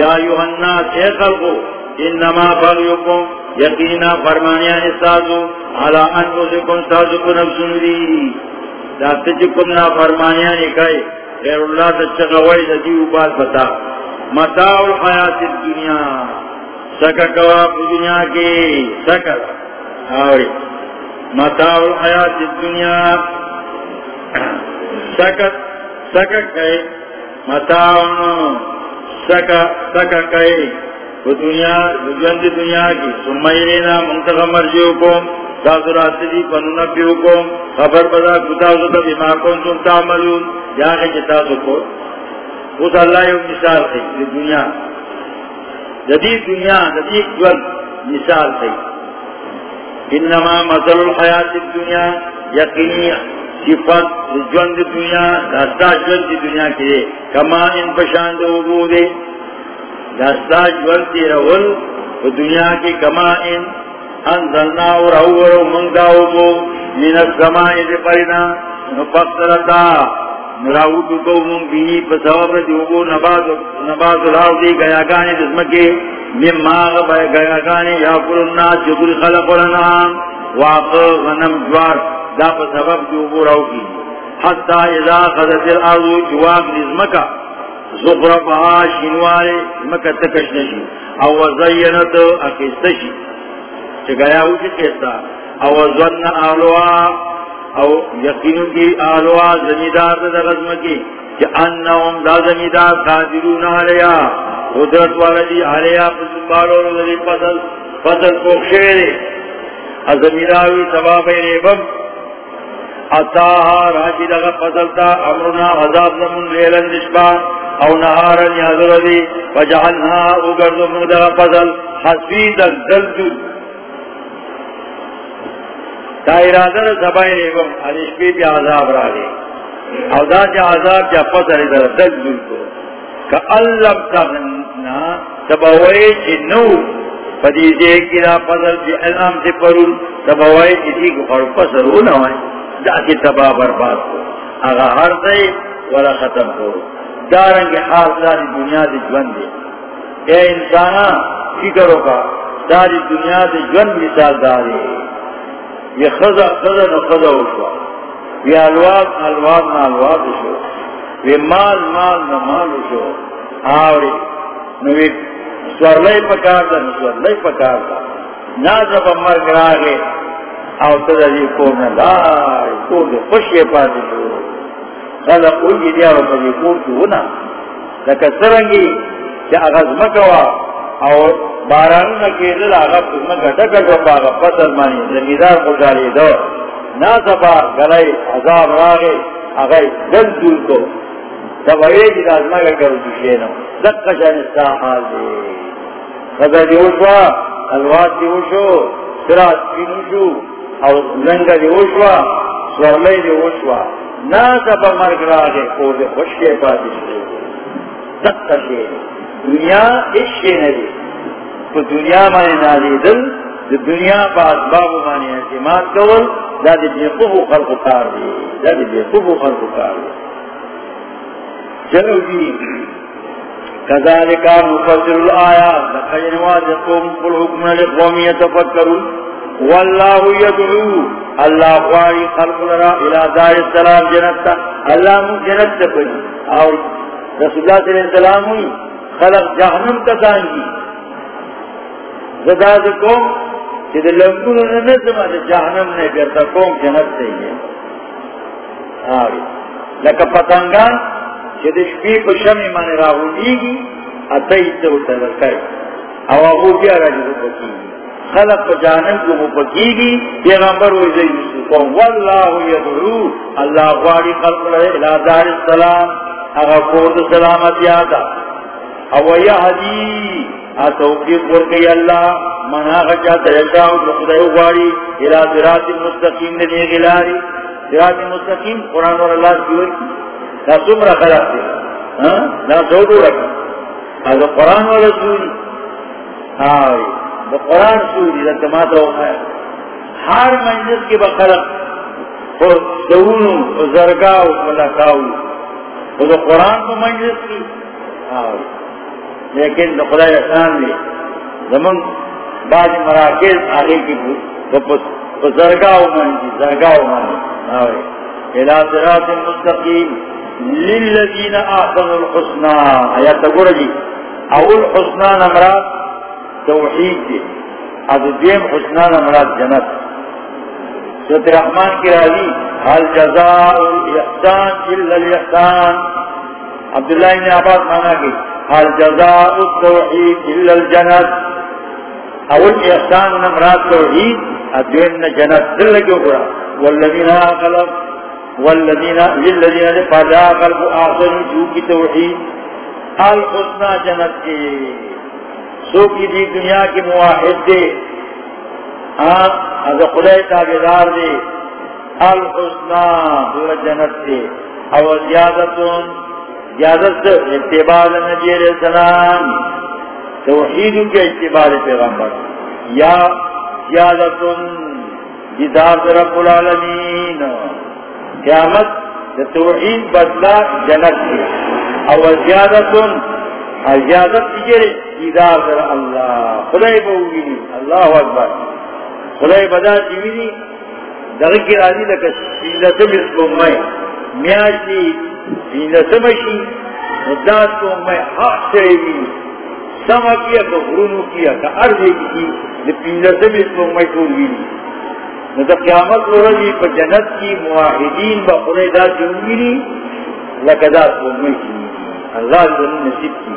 یا یوہننا سے خلقو، انما بغیکم، یقینا فرمانیا استازو علا انفسکم استازو کو نفسن دی. داست چکم نا فرمانیا نکای غیر اللہ تچگوئی دیو بات بتا. متاع الحیات الدنیا، سکا کواب دنیا کی سکا. آوری۔ متاع الحیات الدنیا۔ سکت سکا کئی۔ متاع سکا سکا کئی۔ وہ دنیا جند دنیا کی۔ سمیرینا منتخب مرجیو کو ساسرات دی پنونبیو کو خبر بدا کتاسو تا بما کنتم تعملون۔ جانے جتاسو کو۔ اس اللہ یو مثال تھی دنیا۔ جدید دنیا، جدید جول مثال تھی۔ انما مثل الحیات الدنیا، یقینی صفت جوند دنیا دستا جوند دنیا کے دے کما ان پشاند عبودے دستا جولتی رول دنیا کی کما ان انزلنا اور اور منگاو کو من السماء دے پرینا نفصلتا نراود کو من بھی بسبب دیو نباز نباز لاو دی گیا گانے دسمکے مما غب گیا گانے یا قلنا جبل خلق لنا واق غنم جوار دا بسبب دیو راو کی حتی اذا خذت الارض جواب نزمکا زخرفها شنوارے مکہ تکش نشی او زینت اکستشی چھ گیا ہو چھ کہتا او زن آلوا او یقینو کی آلوا زمیدار دا غزم کی چھ انہم دا زمیدار قادرون آلیا قدرت والدی آلیا پسنبالو رضی فضل فضل پوکشے دے۔ ازمیداروی سبابی ریبم اتاها راجی لغا فضلتا امرنا عذاب زمون لیلن نشبان او نهارا یادر دی وجعلنا اگرد مدغا فضل حسوید الزلجو تا ارادر زبائی ریبم حدیشبی بی عذاب را دی او دا جا عذاب جا فضل در زلجو کو۔ که اللب تغنا تبوئی چی نو۔ فدیدے کی را فضل بی علام سے پرون تبوئی چی دی کو فرق فضل ہو نوائی دا کی تباہ برباد کو۔ اگا ہر دے ولا ختم کرو دارنگ حال داری دنیا دی جون دے اے انسانا، فکر ہوگا داری دنیا دی جون مثال داری یہ خزا خزا نہ خزا ہوگا یہ الواد الواد نہ الواد شو یہ مال مال نہ مال شو آوری۔ نوی سورلائی پکار دا سورلائی پکار دا۔ نا جب مر مرگ راگے او تدا دی کور نہ دار کور دے خوشی پاتی شو خلق اوگی دیا رو و تدی کور کی ہونا۔ لکہ سرنگی کہ اغز مکوا۔ او بارانو نکی دل آغا مکا ڈکا ڈکا آغا پتر مانی زمیدار خوشاری دو۔ نا سبا گلائی عذاب راگے آغا دل دول کو۔ سبا ایجی دا ازمکا کرو جوشینو دقا شانستا حال دے۔ خدا دیوشوا الواد دیوشو سرات پینوشو او لنگا دیوشوا سورلی دیوشوا نا سبا مرگ راگے کو دے خوشکے پاتی شدے دقا شے دنیا اس شے ندی جی۔ تو دنیا مانے نازی دل دا دنیا با اسباب مانے اعتماد کول، دا دی بیقوب خلق و کار دی۔ دا دی بیقوب خلق و کار دی۔ چلو جی کذالکا مفسر الآیات لقین واضحکم قل حکم لقوم یتفکرون واللہ یدعو، اللہ قواری خلق لرا الى دار السلام جنتا اللہ من جنت تکنی اور رسول اللہ صلی اللہ علیہ وسلم ہوئی خلق جہنم تکانگی زداد قوم کہ دے لنگون نے نظم ہے جہنم نے بیرتا قوم جنت سے ہی ہے آوری لکا پتنگان کہ دے کو شمی مانے راہو لیگی اتائی تو تلکائی او اگو بیا راجو پکیگی خلق جانم کو مپکی مپکیگی پیغمبر ہوئی زی قوم. واللہ یدعو. اللہ قواری خلق لے الہ دار السلام. اگا قرد سلامت یادا. او یهدی اتوفیق ورکی اللہ منا غچا تیجاو خدای غاری الى صراط مستقیم نے غلاری. صراط مستقیم قران اور اللہ کی ہاں؟ دا سمرا خلاص ہاں؟ دا رکھ. قران اور رسول ہاں دا قران سوری، دا تماتا ہے. ہر مجلس کے بخلق اور دونوں وہ قرآن کو مجلس کی. ہاں۔ لیکن خدا احسان دے زمن بعض مراکز آگے کی زرگاہ مانگی زرگاہ مانگی الى صراط مستقیم. للذین آخذ الحسنہ آیا تقول جی. اول حسنہ نمرات توحید دے از دیم حسنہ نمرات جنت. سورت رحمان کی راضی. حل جزاء الاحسان الا الاحسان. عبداللہ نے آباد مانا گئی حل جزاء التوحید الا الجنت اول احسان نمرات توحید ادوین جنت دل لگو برا والذین آقلب والذین للذین فادا قلب آخر جو کی توحید الحسنہ جنت کے سو کی دی دنیا کی مواحد دے از خدای تابدار دے الحسنہ دور جنت دے او زیادتون زیادت اتباع نبی علیہ السلام۔ توحید کے اعتبار پیغمبر۔ یا زیادتن جدار رب العالمین۔ قیامت توحید بدلا جنت کے اور زیادتن زیادت تجرے جدار در اللہ۔ خدای بہوگی اللہ اکبر۔ خدای بدا جیوینی درکی راضی لکا سیلتم اس کو میں میاشی سیلتمشی نداس کو میں حق سے سما کیا تو غرونو کیا کہ جی، ارضی کی پیلا لپیلتم اس کو مشہور گی نتا قیامت ورزی پا جنت کی معاہدین با خدای دا جنگیری لکدا کو مشہور اللہ جنو نصیب کی۔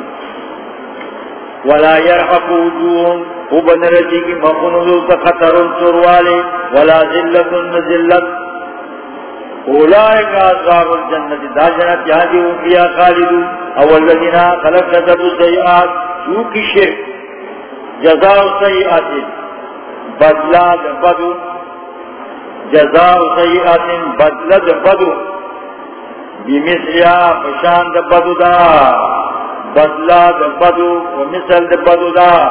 ولا يرحق وجوههم وبنرجي کی مخنوذ خطر سروالے ولا ذلت نزلت اولئک اصحاب الجنت، دا جنت یادی و فیا خالدون. اول الذين خلق شرک جزاء سیئات بدلا بدو. جزاء سیئات بدلا بدو. بمثلیا پشان بدو دا بدلا بدو، ومثل بدو دا.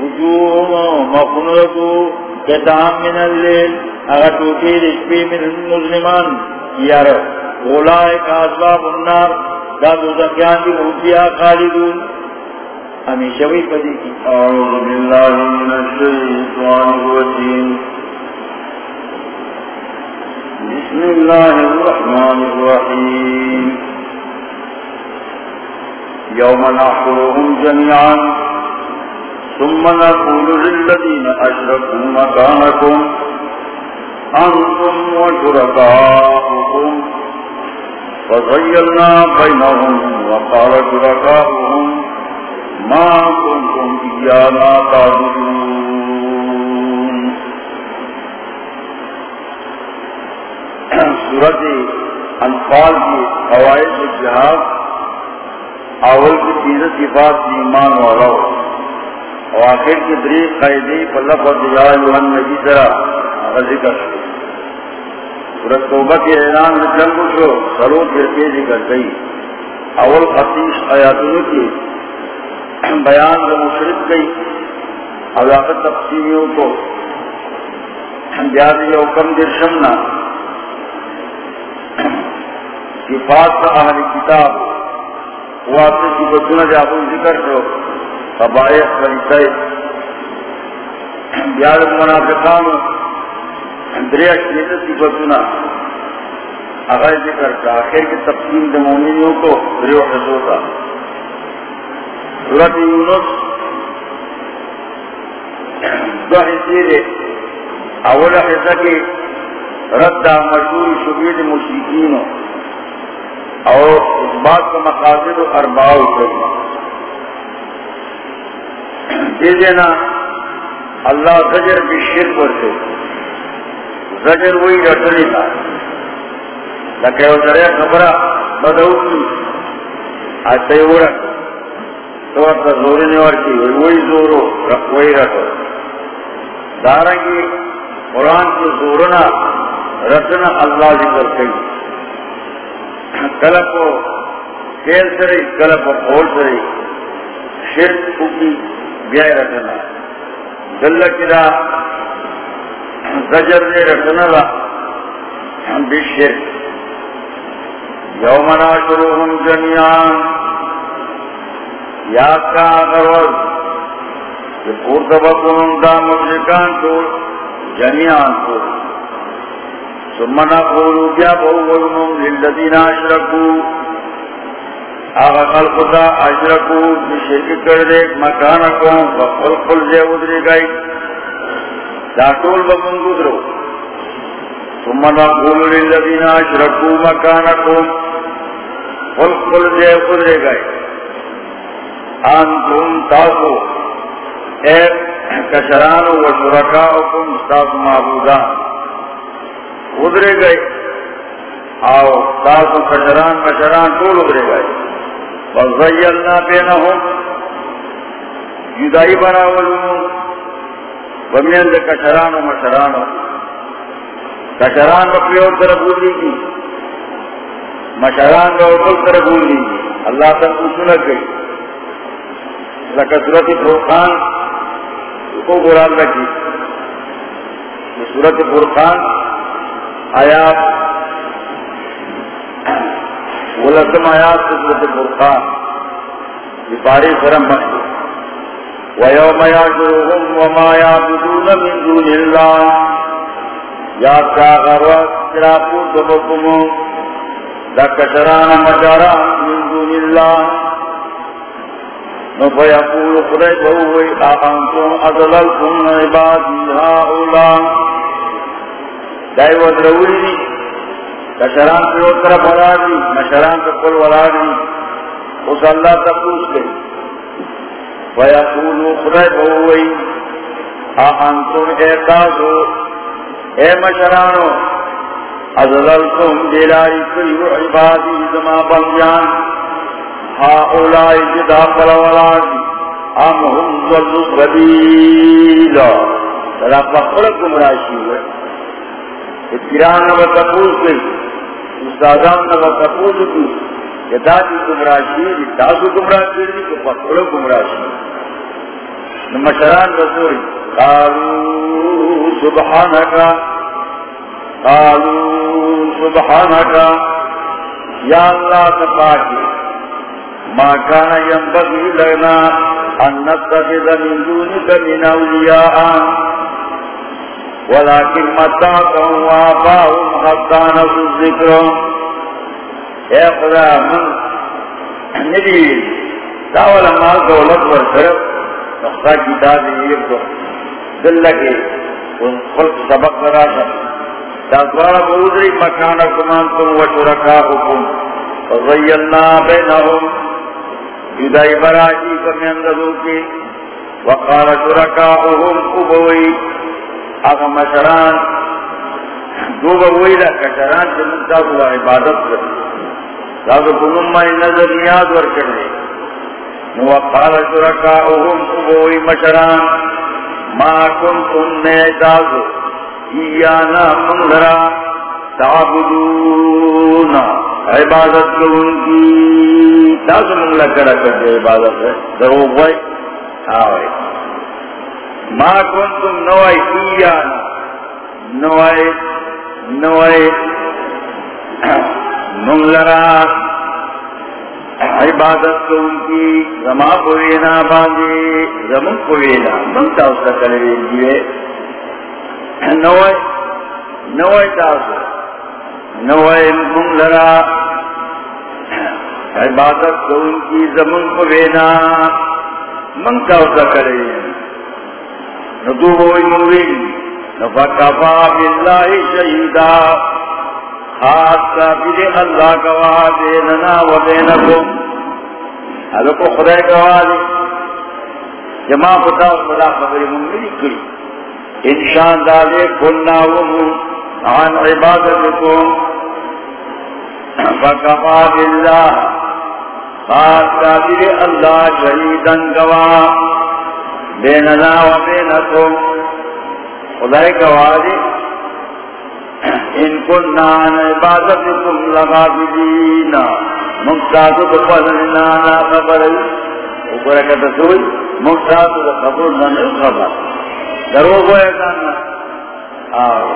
وجوہ مخنو بگو من اللہ اگر ٹوٹے دے من مسلمان تیارو اولائے کا اسباب النار، دا دوزخیان دی موتیا خالدون. ہمیشہ وہی پدی کی. اعوذ باللہ من الشیطان الرجیم. بسم اللہ الرحمن الرحیم. یوم نحضرهم جميعا ثم نقول للذين أشركوا مكانكم أنتم وشركاؤكم. فزيلنا بينهم وقال شركاؤهم ما كنتم إيانا تعبدون. سورة انفال کی قوائد جہاد، اول کی تیز صفات کی ایمان والا اور آخر کی دری قیدی پر لفظ یا یوہن نبی سرا ذکر سورت توبہ کے اعلان میں جنگ شو سرو پھر ذکر گئی اول خطیش آیاتوں کی بیان جو مشرق گئی علاقت تقسیمیوں کو۔ بیادی و کم درشمنا صفات کا اہل کتاب واسطے کی بچنا جابو ذکر کرو قبائق بنتے بیاد دریش اگر ذکر کا آخر کی تقسیم دمونیوں کو دریو حضور کا یونس دو حصے دے. اول حصہ کی رد مشہور شبید مشرقین اور اس بات کا مقاصد ارباؤ کرنا. دینا اللہ زجر کی شرک کرتے زجر وہی رٹنے کا لکہ وہ ذرا خبرہ بدو کی۔ ایسے وہ رکھ تو زور نے اور کی۔ وہی زور ہو، وہی رکھو۔ دارنگی قرآن کی زورنا رتنا اللہ ذکر کئی کلپ کو کھیل سرے کلپ کو کھول سرے شرک کی بیائی رکھنا. دل کدا زجر نے رکھنا لا بشرک یومنا شروعهم جميعا یاد کا غرض کہ پورتا بکنن دا مشرکان تو جميعا تو. ثم نقولوا بیا بولنم للذین اشرکوا آغا خلق دا اشرکوا بشرک کردے مکانکم بخل قل جے ادری گئی۔ دا طول بکن گدرو ثم نقولوا للذین اشرکوا مکانکم قل قل جے ادری گئی۔ انتم تاسو، اے کشران و شرکاؤکم ستاس معبودان۔ ادرے گئے آؤ تاسو کشران مشران ٹول ادرے گئے فضیلنا بینہم جدائی بناولون ومین دے کشران و مشران کشران بپیور طرف بولی کی مشران بپیور طرف بولی کی اللہ تک اصول گئی۔ لکسرت فرقان کو قرآن رکھی سورت فرقان آیات ولسم آیات سورت فرقان بپاری سرم مخلو ویوم یاجرهم وما یابدون من دون اللہ یاد کا غروت سراپو دبکمو دا کشران مجارا من دون اللہ نفیقول خدای بہوئی آخانتم ادللکم عبادی ہاؤلان دائی و کشران پہ او طرف ولا دی مشران پہ کل ولا دی اس اللہ تا پوچھ گئی ویا ویقولو خدای بہوئی آنتم اعتازو اے مشرانو ازللتم دلائی کلیو عبادی زما بندیان ہا اولائی جدا پل ولا دی ام هم ظلو سبیلا تلا پخڑ گمراشی ہوئے اتران نو تپوز گئی استادان نو تپوز کی، کہ دادی گمراشی دی تاسو گمراشی دی، کہ پکڑو گمراشی نمشران رسولی قالو سبحانکا قالو سبحانکا یا اللہ تفاکی، ما کانا ینبغی لنا ان نتخذ من دونک من اولیاء. ولكن متعتهم وآباهم حتى نسوا الذكر. اے خدا، من ندی داول مال دولت ورسرف نقصہ کی داد یہ کو دل لگے، ان خلق سبق راشا دادوارا بودری مکانکم انتم و شرکاؤکم. فضیلنا بینہم. جدائی براجی کمی کی. وقال شرکاؤہم کبوئی اگر مشران دو بوئی دا کشران سے منتا ہوا عبادت کر. دادو کنم مائی نظر نیاز ور کرنے. نو قال شرکاؤہم بوئی مشران ما کن کنتم نیتازو ایانا منظرا تعبدون. عبادت کو ان کی؟ تازو منگلہ کرا کر دے عبادت ہے. دروگ بھائی ہاں آوئی ما کنتم نوائی ایانا. نوائی نوائی نملرا عبادت کو ان کی زما پوینا باندی زمن پوینا. من تاوستا کلوی دیوے. نوائی نوائی تاوستا. نوائی نملرا عبادت کو ان کی زمن پوینا. من تاوستا کلوی ندو ہوئی موین نفکفا باللہ شہیدہ خاص کا اللہ گواہ بیننا و بینکم حلو کو خدا گواہ دے۔ جماع پتا خدا خبری مملی کری۔ انشان دالے کننا ومو عن عبادتکم۔ فکفا باللہ۔ خاص کا اللہ شہیدن گواہ۔ بیننا و بینکم. خدا گواہ دے ان کننا عن عبادتکم لغافلین. مقصاد بفضلنا نا خبر. اوپرکت سوئی مقصاد بفضل من خبر. دروغ ہوئے کانا آو.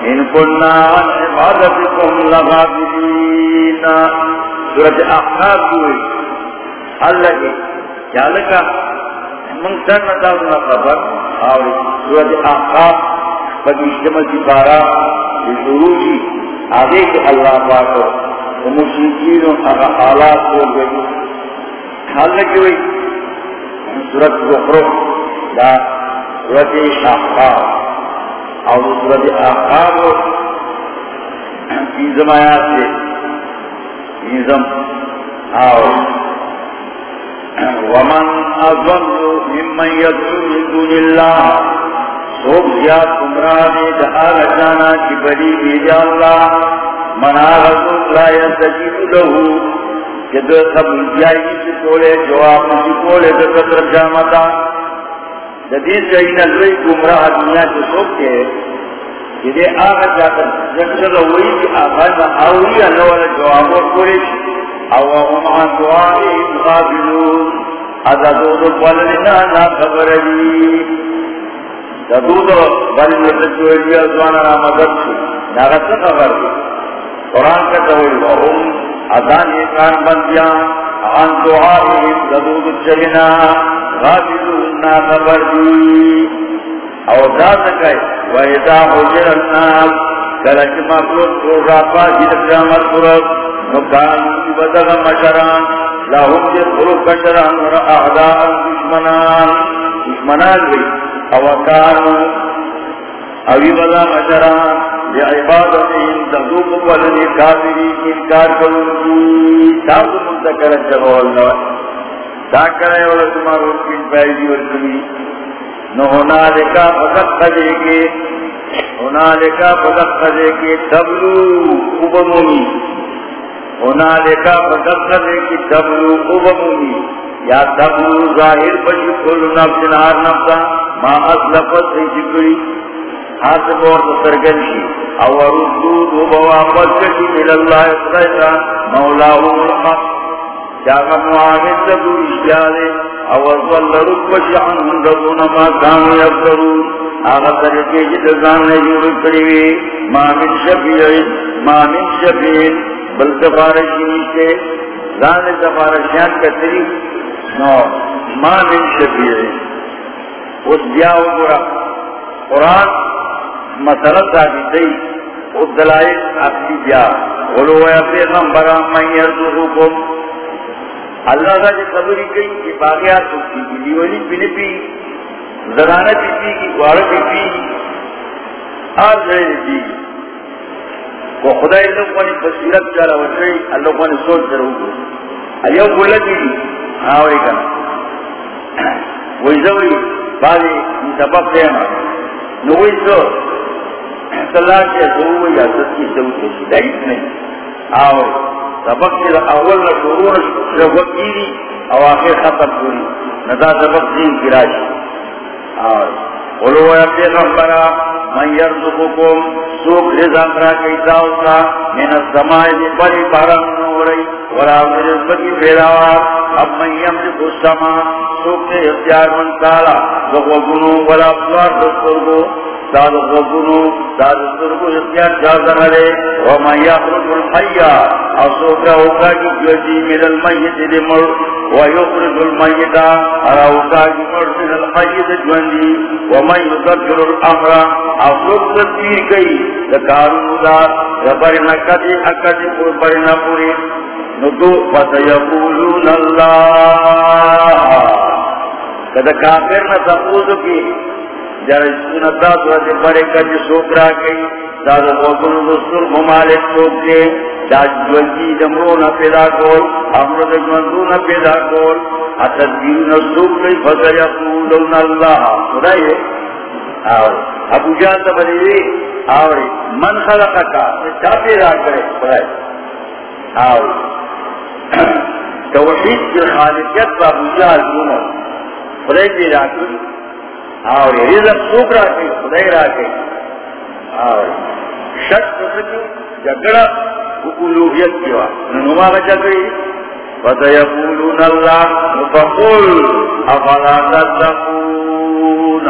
ان کننا عن عبادتکم لغافلین. سورت احقاب ہوئی. اللہ کے کیا لکا منتر نتاؤنا خبر آو سورت احقاب پاکشتمہ کی پارا شروع کی آگے کے اللہ پاک مشرقین اگر حالات ہو گئی حال کی ہوئی سورت زخرف دا سورت احقاب اور سورت احقاب ایزم آیات سے ایزم آؤ ومن اظن ممن يدعو دون الله سوک زیاد گمراہ دہا لجانا کی بڑی بیجا اللہ منا رسول لا يستجيب له جد سب جائی کی کولے، جواب کی کولے دکت رجامتا جدید جائینا لوئی گمراہ دنیا جو سوک کے جدے آگا جاتا۔ جکسل ہوئی کہ آگا نا آوری اللہ والا جواب اور کولے۔ او هم عن دعائهم غافلون. هذا دود والدنا نا خبر دی دود والدنا نا مدد نا خبر دی قرآن کا قول وهم اذان ایکان بندیاں عن دعائهم دود چلنا غافلون، نا خبر دی او ذات کئی وَإِذَا حُجِرَ النَّاسِ کلچ مخلوق کو راپا جید قیامت قرب نکان بدغ مشران لهم جرخلو کشران ور اعداء دشمنان. دشمنان بھی اوکانو اوی بدا مشران لعبادتهم تذوق ولن کافری، انکار کرنگی تاکو منتکر جگو اللہ تاکر ہے اور تمہارو کن پیدی ورکلی نو ہونا لکا فقط خدے کے ہونا لکا فقط خدے کے تبلو اوبمومی ہونا لکھا فکر کی تبلو ابمونی یا تبلو ظاہر بشی کل نفس نار نفسا، ما اصلفت سے جکڑی ہاتھ بورت سرگنشی، او ردود و بواپس کشی ملاللہ اصرائیتا مولاہم الحق جاگا معامل لگو اشیالے او ازوال لرک بشی عنہن رضون ما کانو یفترون آغا طریقے جدزان نے جو رکڑی ما من شفیعین ما من شفیعین بل سفارشی نیچے زان سفارشیان کا تری نو ما من شفیع اس بیاو گرا، قرآن مسئلہ ثابت دی اس دلائل اپنی بیا۔ قلو یا پیغمبرا من یرزقکم۔ اللہ کا جو قبری گئی، یہ باقیات سکتی کی دیولی پی پی۔ زنانہ پی پی کی گوارہ پی پی۔ آج رہے پی جی۔ کو خدا اللہ کو بصیرت چلا وچھئی اللہ کو سوچ کرو ایو بولتی ہاوئی کنا وہی زوی بالی سبب دینا نوئی سو صلاح کے دو یا سچی سو کے دائت نہیں آوئی سبق کے اول نہ شروع شروع کی او آخر ختم پوری ندا سبق دین کی راشی آوئی قلو یا غمبرا من یرزقکم سوک رزق را کیتا ہوتا من السمائی دی بری بارم نوری ورا رزقی پیداوار اب من یمزق السما سوک نے اختیار من تالا دخوگنو ولا افضار دسترگو داد خوگنو داد دسترگو اختیار جازن رے ومن یخرج الحیہ او ہوگا کی جوزی من المیت دی مر ویخرج المیت، ارا کی مر من المیت جوندی. ومن یدبر الامر افرق تدبیر کئی. دکارو دا ربرنا کدی اکدی پور برنا پوری ندو فتیقولون اللہ. کدا کافر نا تقوض کی. جرسونتا سورت بڑے کج سوکرا گئی. داد وکن دستر ممالک سوک دے. داد جوندی دمرون پیدا کول، امرد جوندون پیدا کول. اتدبیرون سوک گئی فضل یقولون اللہ. خدای آوری. ابو جان تا بدیوی آوری. من خلقا کا چا پیدا کرے. خدای آوری. توحید کی خالقیت با ابو جان دونوں خدای پیدا کرے اور رزق سوک راکے خدای راکے اور شک سکو جگڑا اولوہیت کیوا ننما بچا گئی فَتَيَقُولُونَ اللَّهُ فَقُلْ أَفَلَا تَتَّقُونَ؟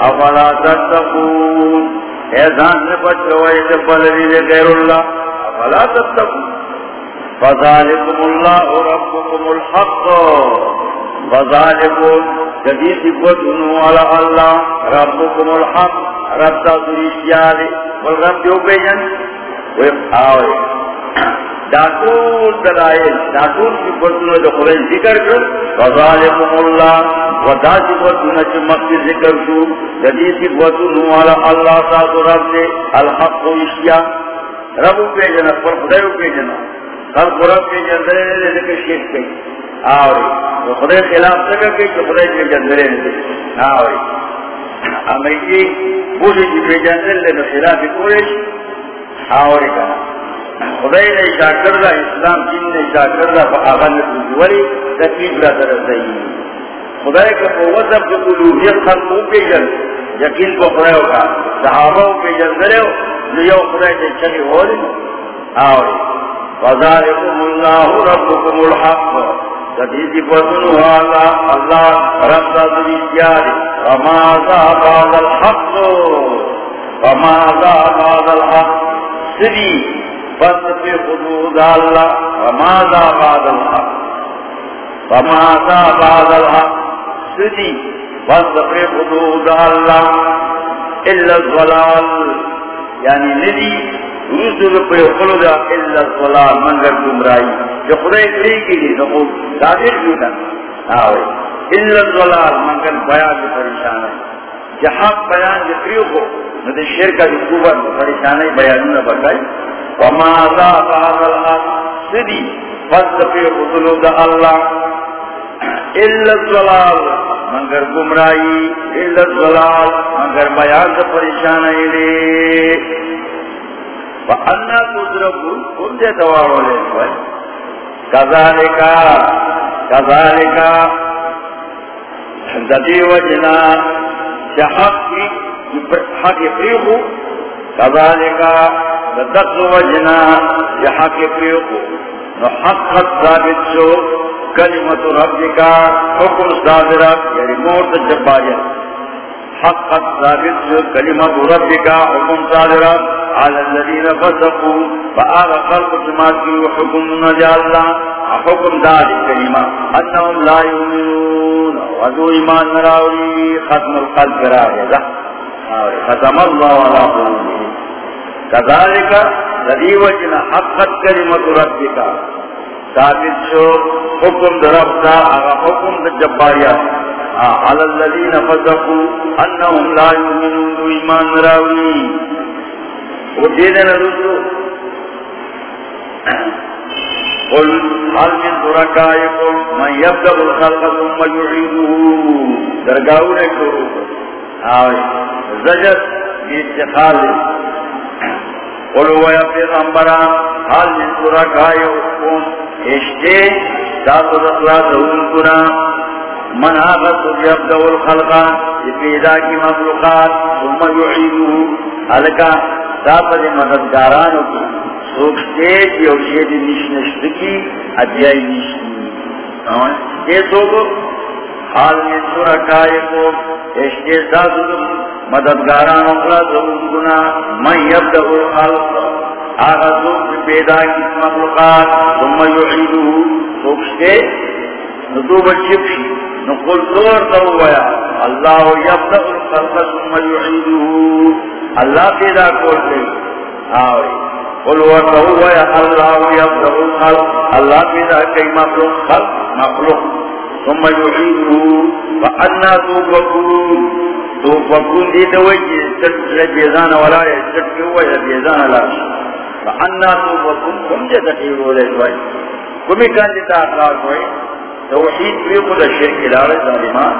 أَفَلَا تَتَّقُونَ؟ ایزان نے بچوئے سے پلری لے غیر اللہ افلا تتقون؟ فذالکم اللہ ربکم الحق۔ فذالکم علی اللہ ربکم الحق رب تا سریشیالی والرب دیو پیجن ویب آوے داتون دلائل داتون صفتنو جو خلین ذکر کر فظالکم اللہ و دا صفتنو جو مقصد ذکر شو، جدید صفتنو علی اللہ تا رب دے الحق و اشیا رب پیجن پر خدایو پیجن خلق رب پیجن دلائل ذکر شیخ پیجن آوری۔ خدای خلاف سکر کی تو خدای جو جندرے نہیں آوری۔ امریکی بولی جی پی جندر لے نو خلاف کورش آوری کنا خدای نے اشاہ کردہ اسلام جن نے اشاہ کردہ فا آغا نتوزی ولی تکلیف را ترسائی خدای کا قوت اب قلوبیت خلق ہو پی جند یقین کو خدای ہوگا صحابہ ہو پی جندرے ہو لیو خدای نے چلی ہو لی آوری۔ وَذَارِكُمُ اللَّهُ رَبُّكُمُ الْحَقُّ۔ تدیدی پسنو اللہ اللہ رب تدری جاری وماذا بعد الحق وماذا بعد الحق سری بس پی خدود اللہ وماذا بعد الحق وماذا بعد الحق سری بس پی خدود اللہ الا الظلال یعنی ندی رسول پر خلو دا منگر گمرائی جو خدای کری ہاں کی دی نقو دادر جوتا آوے اللہ الظلال بیان پریشان ہے جو حق بیان جو کریو کو ندی شرکہ جو کوبر پریشان ہے بیانون بکائی وما ذا بعض الحق سدی. فضفی خدلو دا اللہ. اللہ الظلال منگر گمرائی اللہ الظلال منگر بیان جو پریشان ہے لے وَأَنَّا تُدْرَبُ کن دے دوارو لے کذالکا کذالکا ددی وجنا حق کی حق پریخو کذالکا ددق وجنا حق پریخو نو ثابت شو کلمت ربکا حکم صادرات یعنی مورد جباریت حق ثابت شو کلمت ربکا حکم صادرات على الذين فسقوا فآغ خلق جماعتي وحكم نجال الله حكم دار الكلمة، أنهم لا يؤمنون. وذو إيمان نراولي ختم القلب راهزة. ختم الله على قلوبه كذلك الذي وجنا حقت كلمة ربك. ثابت شو، حكم دربتا أغا حكم الجباريات على الذين فسقوا، أنهم لا يؤمنون، إيمان نراولي وہ دینے لگو قل حال من درکائکم من یبدأ الخلق ثم يعيده درگاہو نے کرو زجر اتخال قل هو یا پیغمبران حال من درکائکم اشتے ساتو دخلات ہون کنا۔ من آغت یبدأ الخلق پیدا کی مخلوقات، ثم حلکہ داپد مددگارانو کی سوکھتے کی اور شید نشنشت کی ادیائی نشنی یہ سوکو حال میں سورکائے کو اشتے ساتھ مددگارانو کلا ضرور من یبدہ الخلق. آغا سوک پیدا کی مخلوقات. ثم یعیدو سوکھتے ندو بچک شی. نقل دور دویا اللہ یبدہ الخلق ثم یعیدو اللہ پیدا کول دے آوری قل وقہو یا اللہ یبدو الخلق۔ اللہ پیدا کئی مخلوق، خلق، مخلوق۔ ثم يعيده فأنا توفقون توفقون دي توجه يستد جيزان ولا يستد هو جيزان لا فأنا توفقون كم جي تحيروا لي شوي كم كان دي تأخار شوي توحيد في قد الشرك إلى ظالمان۔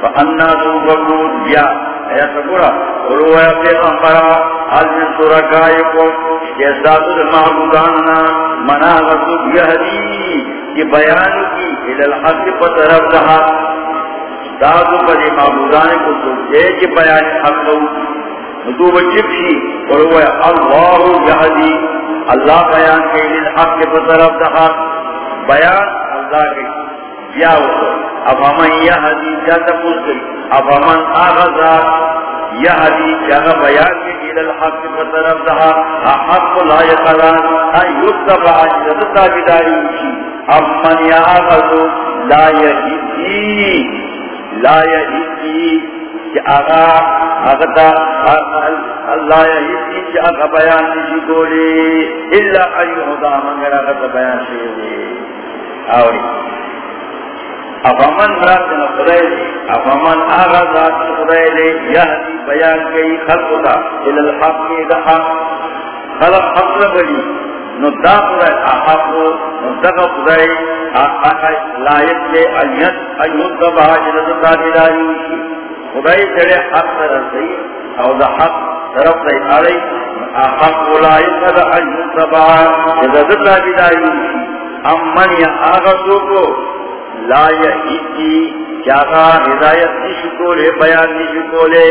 فأنا توفقون يا يا سكورا پیغمبرا من معبوداننا منا کی بیان کی الالحق پر دہا۔ دادو پر معبودان کو سوچے بیان حق ندو اللہ یہدی، اللہ بیان کے الالحق پر طرف دہا۔ بیان اللہ کے یا اب ہمیں یہدی کیا تپوس گئی. اب ہمیں آغازات یہدی کیا بیان کے الالحق پر طرف دہا حق لا یقران ان یتبع امن یا آغازو لا یہی لا یہی کہ آغا آغتا اللہ کہ آغا بیان نشی جی اللہ دا منگر آغتا بیان شیئے آوری افامن مراد جن خدای دی افامن آغا ذات خدای دی یهدی بیان کئی خلق دا الالحق دا حق، خلق حق لبلی نو دا خدای احق نو دا خدای احق لائق دے ایت ایت دا بہاجر دا تابداری وشی خدای جڑے حق ترسی او دا حق طرف دی آلی احق لائق دا ایت دا بہاجر دا تابداری امن یا آغا سوکو لا یحیدی چاہا ہدایت نشکولے، بیان نشکولے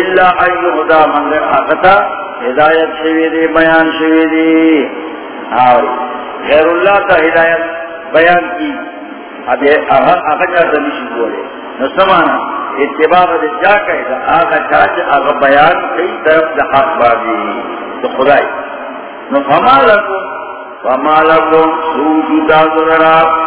اللہ ایو خدا منگر آقتا ہدایت شوی دے بیان شوی دے آوری غیر اللہ تا ہدایت بیان کی۔ اب آقا چاہتا نشکولے۔ نسمانا اتباع دے جا کہے دا آقا چاہتا آقا بیان کئی طرف دا حق بازی۔ تو خدای نو فما لکم فما لکم، سوجو سوجودا ذرارا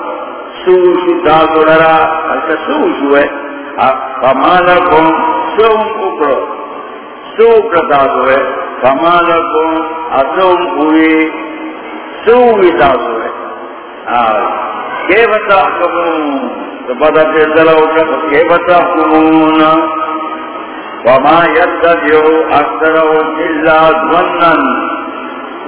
سوشو تاسو لرا التا سوشو ہے۔ فمالکم سوم اکڑو۔ سوکر تاسو ہے۔ فمالکم اسوم اوی سووی تاسو ہے۔ کئی بتا کمون تو بدا پھر دلو کئی بتا کمون وما يتبعو اکثرهم الا ظنن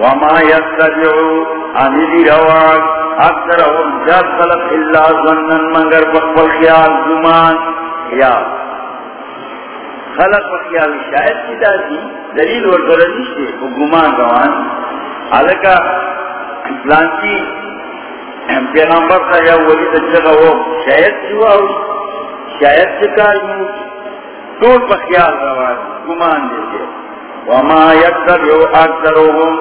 وما يتبعو انہی رواق اکثر اکثرهم جات خلق اللہ ظنن منگر بقبل خیال زمان خیال خلق و خیال شاید کی داتی دلیل ورکرنیشتے وہ گمان روان حالکہ پلانچی پیغمبر کا یا ولی تجرگا وہ شاید جوا ہو شاید چکار یوں طول پر خیال روان، گمان دیتے. وما یکتر یو اکثرهم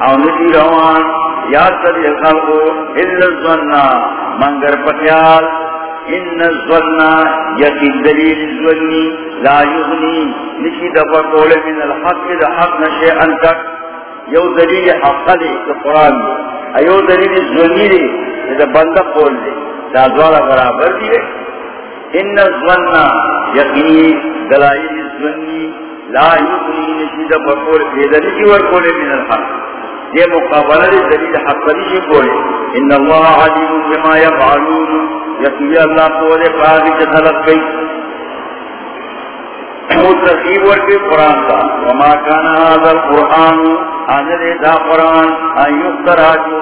او ندی روان، یاد تبی خلقو الا الظننا منگر پتیال ان الظننا یکی دلیل الظنی لا یغنی، نشی دفع قول من الحق دا حق نشی انتک یو دلیل حق دی دا قرآن دی ایو دلیل الظنی دی دا بندہ قول دی دا دوارا برابر دی ان الظننا یکی دلائل الظنی لا یغنی، نشی دفع قول دی نشی ورقول من الحق۔ یہ مقابلہ دلیل حقلی جی بولے۔ ان اللہ علیم بما یفعلون۔ یقین اللہ کو دے قاضی کے طلب گئی ترغیب ورکی قرآن کا. وما کان هذا القرآن؟ حاضر دا قرآن ان یفترا جو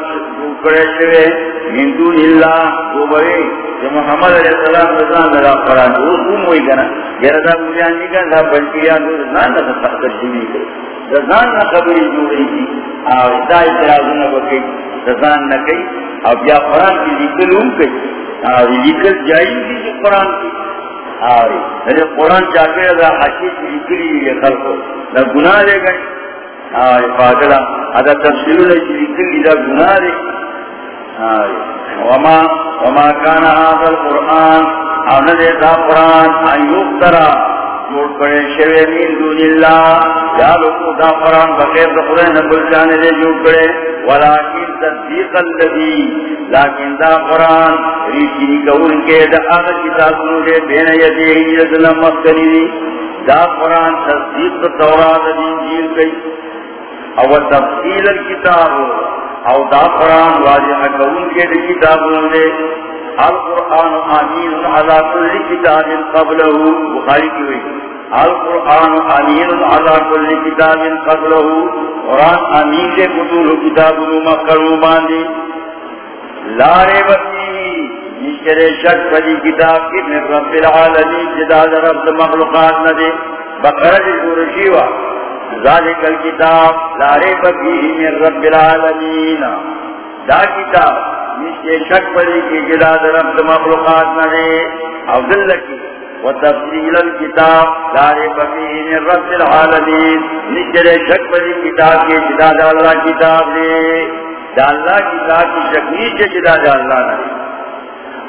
کرے شوے. من دون اللہ وہ بڑے. کہ محمد علیہ السلام رضان لگا قرآن وہ سوم ہوئی کنا یہ رضا مجھان جی کا لا بلکیان دو رضان لگا تحقر جنی گئی رضان نہ خبری جوڑی تھی اور دا اعتراض نہ بکی رضان نہ کئی اب یا قرآن کی لکل ہوں کئی اور لکل جائی بھی جو قرآن کی. آوری۔ میرے قرآن چاکر دا حقی لکلی یہ خلقو۔ دا گناہ دے گئی آوری فاقلہ ادا تفصیل کی جی لکلی دا گناہ دے۔ آوری۔ وما وما کانا آدھا القرآن۔ او دے دا قرآن۔ ایوب ترہ جوڑ پڑے شوے من دون اللہ۔ یا لکو دا قرآن بخیر دا قرآن نبل جانے دے جوڑ پڑے ولیکن تصدیق اللذی لیکن دا قرآن ریشنی کون کے دا آغا کتاب نو بین یدی ہی ظلم مستنی دی۔ دا قرآن تصدیق تورات دین جیل کئی۔ او تفصیل الكتاب او دا قرآن واضح کون کے دا کتاب نو القرآن آمین على كل كتاب قبله، بخاری کی ہوئی۔ القرآن آمین على كل كتاب قبله، قرآن آمین کے قطول کتاب مکرو باندی لارے بکی نشتر شک فلی کتاب کی من رب العالمین جداد رب مخلوقات ندے بقرد سورشیوہ ذالک الكتاب لارے بکی من رب العالمین۔ دا کتاب نشتے شک پڑی کی جدا درم مخلوقات نرے او دل کی وتفصیل الكتاب دارے بقین رب العالمین۔ نشتے شک پڑی کتاب کی جدا دا اللہ کتاب دے۔ دا اللہ کتاب کی شک نیچے جدا دا اللہ نرے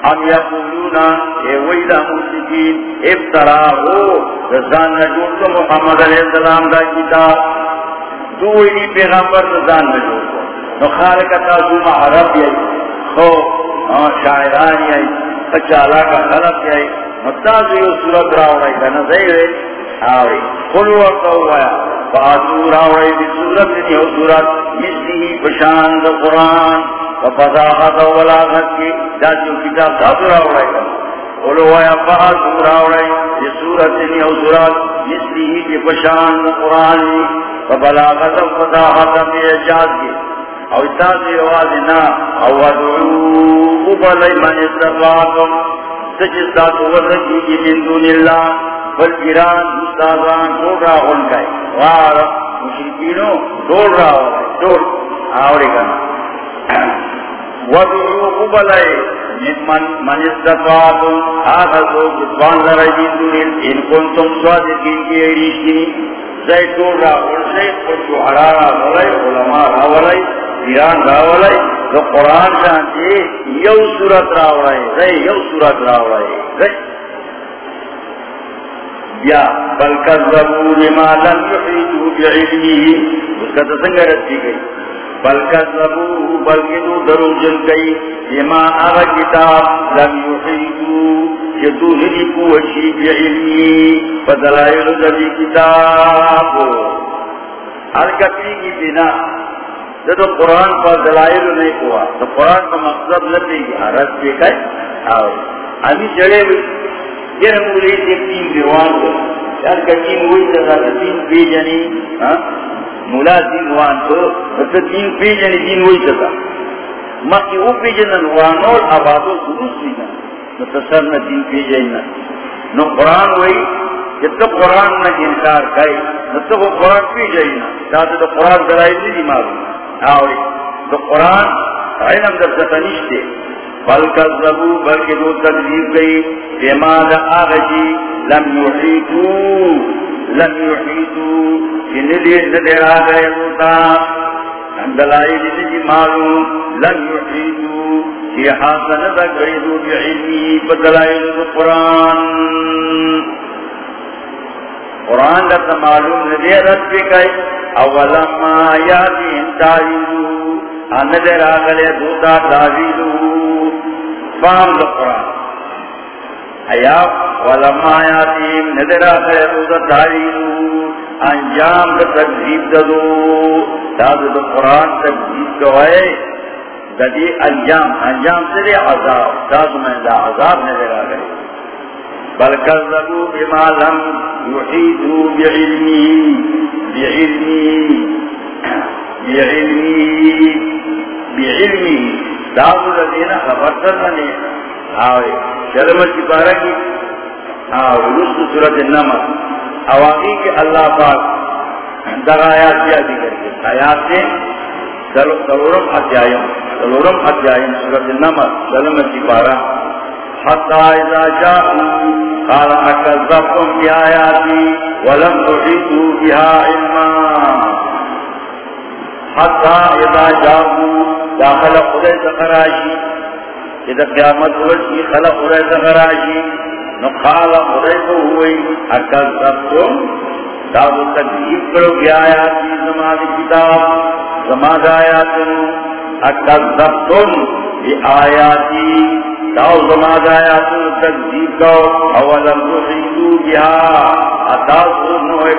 ام یقولونا اے ویدہ موسیقین ابترا ہو رزان نجور تو محمد علیہ السلام دا کتاب۔ دو ایدی پیغمبر رزان نجور کو نخارکتا دو معرب یہی یعنی۔ خو ہاں، شاعران یای پچالا کا خلق یای متاز یو صورت کنا قلو فاتو صورت صورت مثلی قرآن۔ کی داتیو کتاب داتو کنا قلو فاتو صورت صورت مثلی قرآن۔ اجاز کی۔ او تاسي روازنا او ودعو بلي من استطاعتم سجستات وزكي من دون الله فالإيران مستاذان دور راہن گئے وار مشرکینوں دور راہن دور آوری گنا ودعو بلي من من استطاعتم. آخر سو جتوان لرجی دون ان کنتم سوادقین کی ایریشنی زی دور راہن سے خود شہرارا ولی علماء راولی ایران راولائی تو قرآن شانتی یو صورت راولائی رئی یو صورت راولائی رئی یا بل کذبو لما لم یحیدو بعلمی اس کا تسنگر رسی گئی۔ بل کذبو بلکی دو درو جن گئی لما آغا کتاب لم یحیدو جدو ہدی کوشی بعلمی فدلائل دلی کتاب۔ ہر کپی کی بنا تو قرآن پر دلائل نہیں ہوا، تو قرآن کا مقصد لگے گی رس کے کئی اور ابھی چڑھے ہوئی یہ مولی سے تین دیوان کو یار کا تین ہوئی جگہ تین پی جنی مولا تین وان تو تین پی جنی تین ہوئی جگہ مکی او پی جنن وانول آبادو درست نہیں تو سر نہ تین پی جائیں نو قرآن ہوئی، جب تو قرآن نہ انکار کئی نہ تو وہ قرآن پی جائیں تاکہ تو قرآن دلائل نہیں معلوم۔ آوری. تو قرآن علم در ستنیشتے بل کذبو بلکہ دو تقدیر گئی. بما دا آغجی لم یحیدو لم یحیدو کہ ندیر ندیر آگئے ہوتا دلائی دی معلوم لم یحیدو کہ حاصل دا گریدو بعلمی، بدلائی دو قرآن. قرآن دا معلوم ندیر رد بکئی اولما یادین تاویلو اندر آگلے دوتا تاویلو فام دا قرآن. ایا ولما یادین ندر آگلے دوتا تاویلو انجام دا تقزیب دادو. دادو دا قرآن تقزیب کوئے. دادی انجام. انجام سے دے عذاب. دادو میں دا عذاب ندر آگلے بل کذبوا بما لم يحيطوا بعلمه بعلمه بعلمه بعلمه. دعو الذين خبرتنني آوے شرمت کی پارا کی آوے رسط سورت النمر اواقی کے اللہ پاک در آیات کیا ذکر کے آیات سے سلورم ادھیائم سلورم ادھیائم سورت النمر شرمت کی حتى إذا جاءوا قال أكذبتم بآياتي ولم تحيطوا بها علما. حتى إذا جاءوا داخل قدس قراشي اذا قیامت خلق نقال ہوئی اکل سبتم داو کرو زمان کتاب، زمان بی آیاتی داو زمان آیاتنو تکلیف کرو اولم تحیدو بیا اتاسو نوئے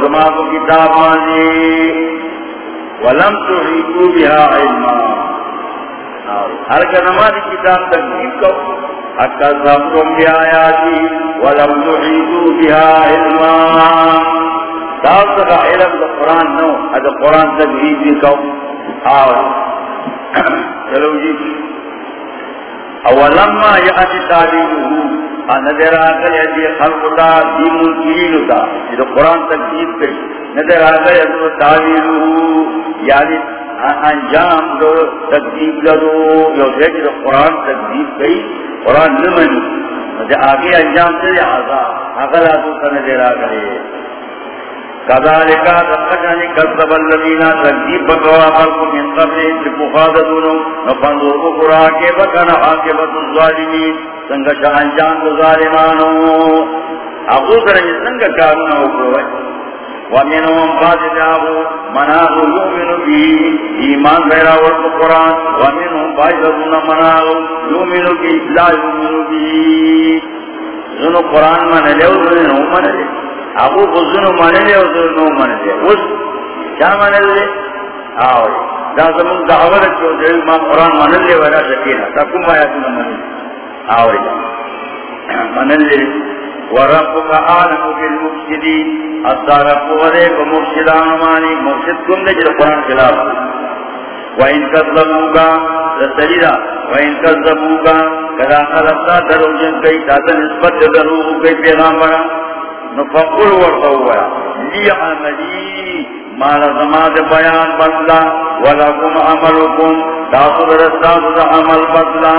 زمان کتاب مانی۔ ولم تحیدو بیا علمان ہر کا نماز کتاب تک کو حتی سبتم بی آیاتی جی۔ ولم تحیدو بها علما۔ تاب تکا علم دا قرآن نو حتی قرآن تک بھی کو آو چلو جی۔ اولما یعتی تعلیمو نظر آگل یدی خلق دا دی منکرین دا. جو قرآن تک کئی نظر آگل یدی تعلیمو یعنی انجام دو تقدیب لدو یو دیکھ قرآن تقدیب کئی قرآن نمانی. آگے انجام سے عذاب. اگر آدھو کا نظر آگرے کذالکا دقشانی کذب اللذین تقدیب بکوا من قبل لبخادتونو نفندو اکرا کے بکنا حاکبت الظالمین سنگشا انجام دو ظالمانو. ابو سرنی جی سنگ کارنا اکروا ومنهم فاسداه مناه يؤمن به إيمان غير والقرآن ومنهم فاسدون مناه يؤمن به لا يؤمن به ذنو قرآن من لے ذنو من لے ابو ذنو من لے ذنو من لے۔ اس کیا من لے؟ آؤ دا زمون دعوت جو دے ما قرآن من لے ولا سکینہ تکم آیاتنا من لے۔ آؤ من لے۔ وربك عالم بالمفسدين الدارب وريك مفسدان ماني مفسد كم نجد القرآن خلاف۔ وإن كذبوك لسجدا وإن كذبوك كذا خلقنا دروجن كي تاتا نسبت دروه نفقل ورطوه لي عملي مال زماد بیان بدلا، ولکم عملکم، تاسو درستاسو دا عمل بدلا،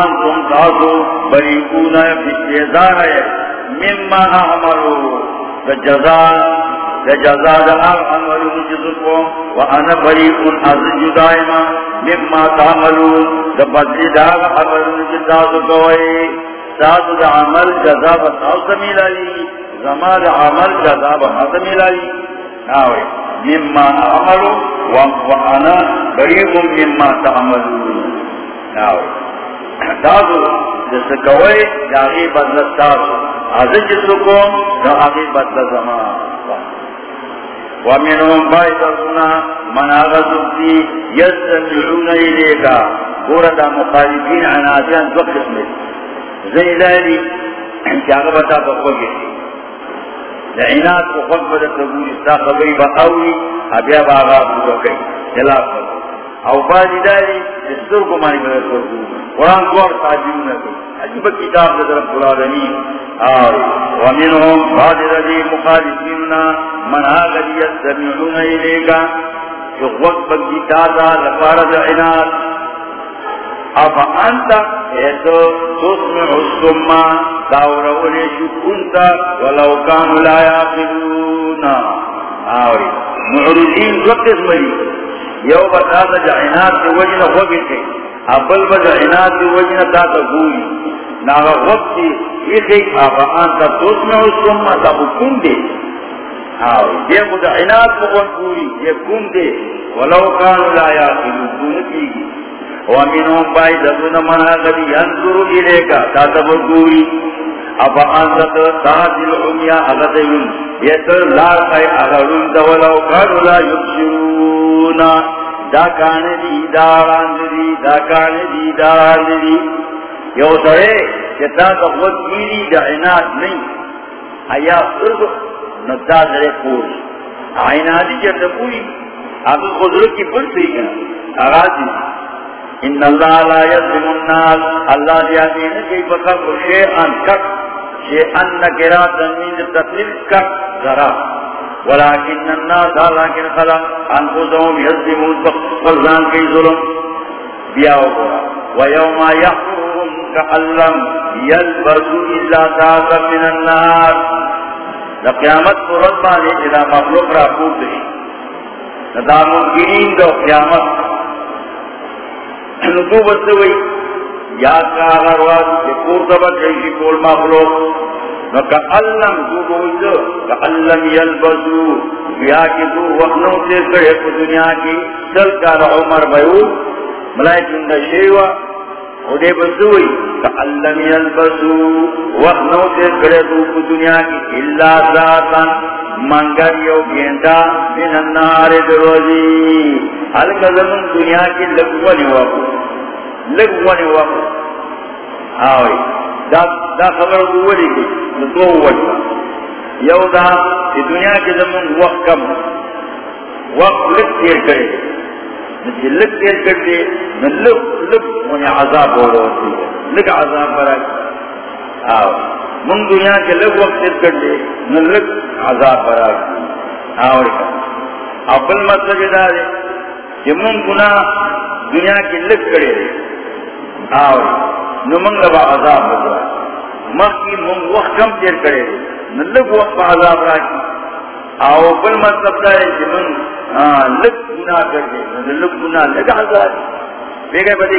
انتم تاسو بریکون فی شیزان ہے. مما اعملوا فجزاء فجزاء دعال عملوا جزكم وانا بريء عزج دائما مما تعملوا فبدل دعال عملوا جزاء ساد دا عمل جزاء بتاو سمیلالی زمان عمل جزاء بتاو سمیلالی ناوی. مما اعملوا وانا بريء مما تعملوا ناوی. تاسو جس کوئی جاغی بدل تاسو از جس کو نو آگی بدل زمان. ومنهم بایتسونا من آغا سبتی یستمعون ایلیکا گورتا مخالفین عناتیان دو قسمت زیلالی کہ آگا بخوگی. لعنات کو خود بدت تقول استا خبری با بقاوی ابیا باغا بودو کئی، خلاف کرو او بازی داری استر کو مانی بدر کرو قرآن قوار تاجیون نکو عجیب کتاب در رب العالمین. آوری ومنهم بعد رضی مخالفیننا، من آغدی یستمیعون ایلیگا جو وقت بکتابا لفارد عناد افا انتا ایتو تسمع السمع داورولی شکنتا ولو کانو لا یاقلون آوری معرضین دو قسم دی یو بتا دا جعنات دی وجن خوگی تی ابل با جعنات دی وجن تا تا گوی ناغا خوب تی ایخی آفا آنتا توسمع سمع تا بکن دی آوری یہ خود عناد بکن گوی یہ کن دی ولو کانو لا یاقلو کن کی ومنهم بائی دبن منا قد ينظر إليك تاتب القوي أفا أنت تاتل عميا أغدهم يتر لا خي أغرون دولو كانوا لا يبصرون دا دا کان دی داران دی، دا کان دی داران دی. یو سرے جتا تا خود کیری دا عناد نہیں آیا ارد نتا سرے پوری عنادی جتا پوری آگل خودرو کی پر سی کنا آغازی ان اللہ لا یظلم الناس. اللہ دیا دیاتی نکی بخف شیئن کک شیئن نکراتن من تطلیل کک ذرا. ولكن الناس لكن خلق انفسهم يظلمون فقلزان كي ظلم. بیاو بياو ويوم يحفرهم كألم يلبسوا إلا ساعة من النار. لقيامت فرد بالي إذا مخلوق را قوت دي ندا ممكنين دو قیامت. قيامت کا کول مخلوق نکا علم دو بوئیدو کا علم یلبسو۔ بیا کی دو وقنوں سے کڑے کو دنیا کی سل کار عمر بیو ملائی چندہ شیوہ خودے بسوئی کا علم یلبسو وقنوں سے کڑے دو کو دنیا کی اللہ ذاتن منگر یو گیندا من النار دروزی حلقہ زمن دنیا کی لگوانی وقت لگوانی وقت آوئی دا, دا خبر دولی کی دو وجہ یو دا دنیا کے زمین وقت کم وقت لگ تیر کرے۔ نجی لگ تیر کر دے لگ لگ انہیں عذاب ہو رہا ہوتی ہے۔ لگ عذاب برا آو، من دنیا کے لگ وقت تیر کر دے لگ عذاب برا آو رکھا اپل مطلب دا دے کہ من گناہ دنیا کی لگ کرے دے۔ آو نمنگ با عذاب ہو برا مخی من وقت کم تیر کرے دے لگ وقت عذاب راکی آو، بل مطلب دا ہے کہ من ہاں، لگ گناہ کر دے لگ بدی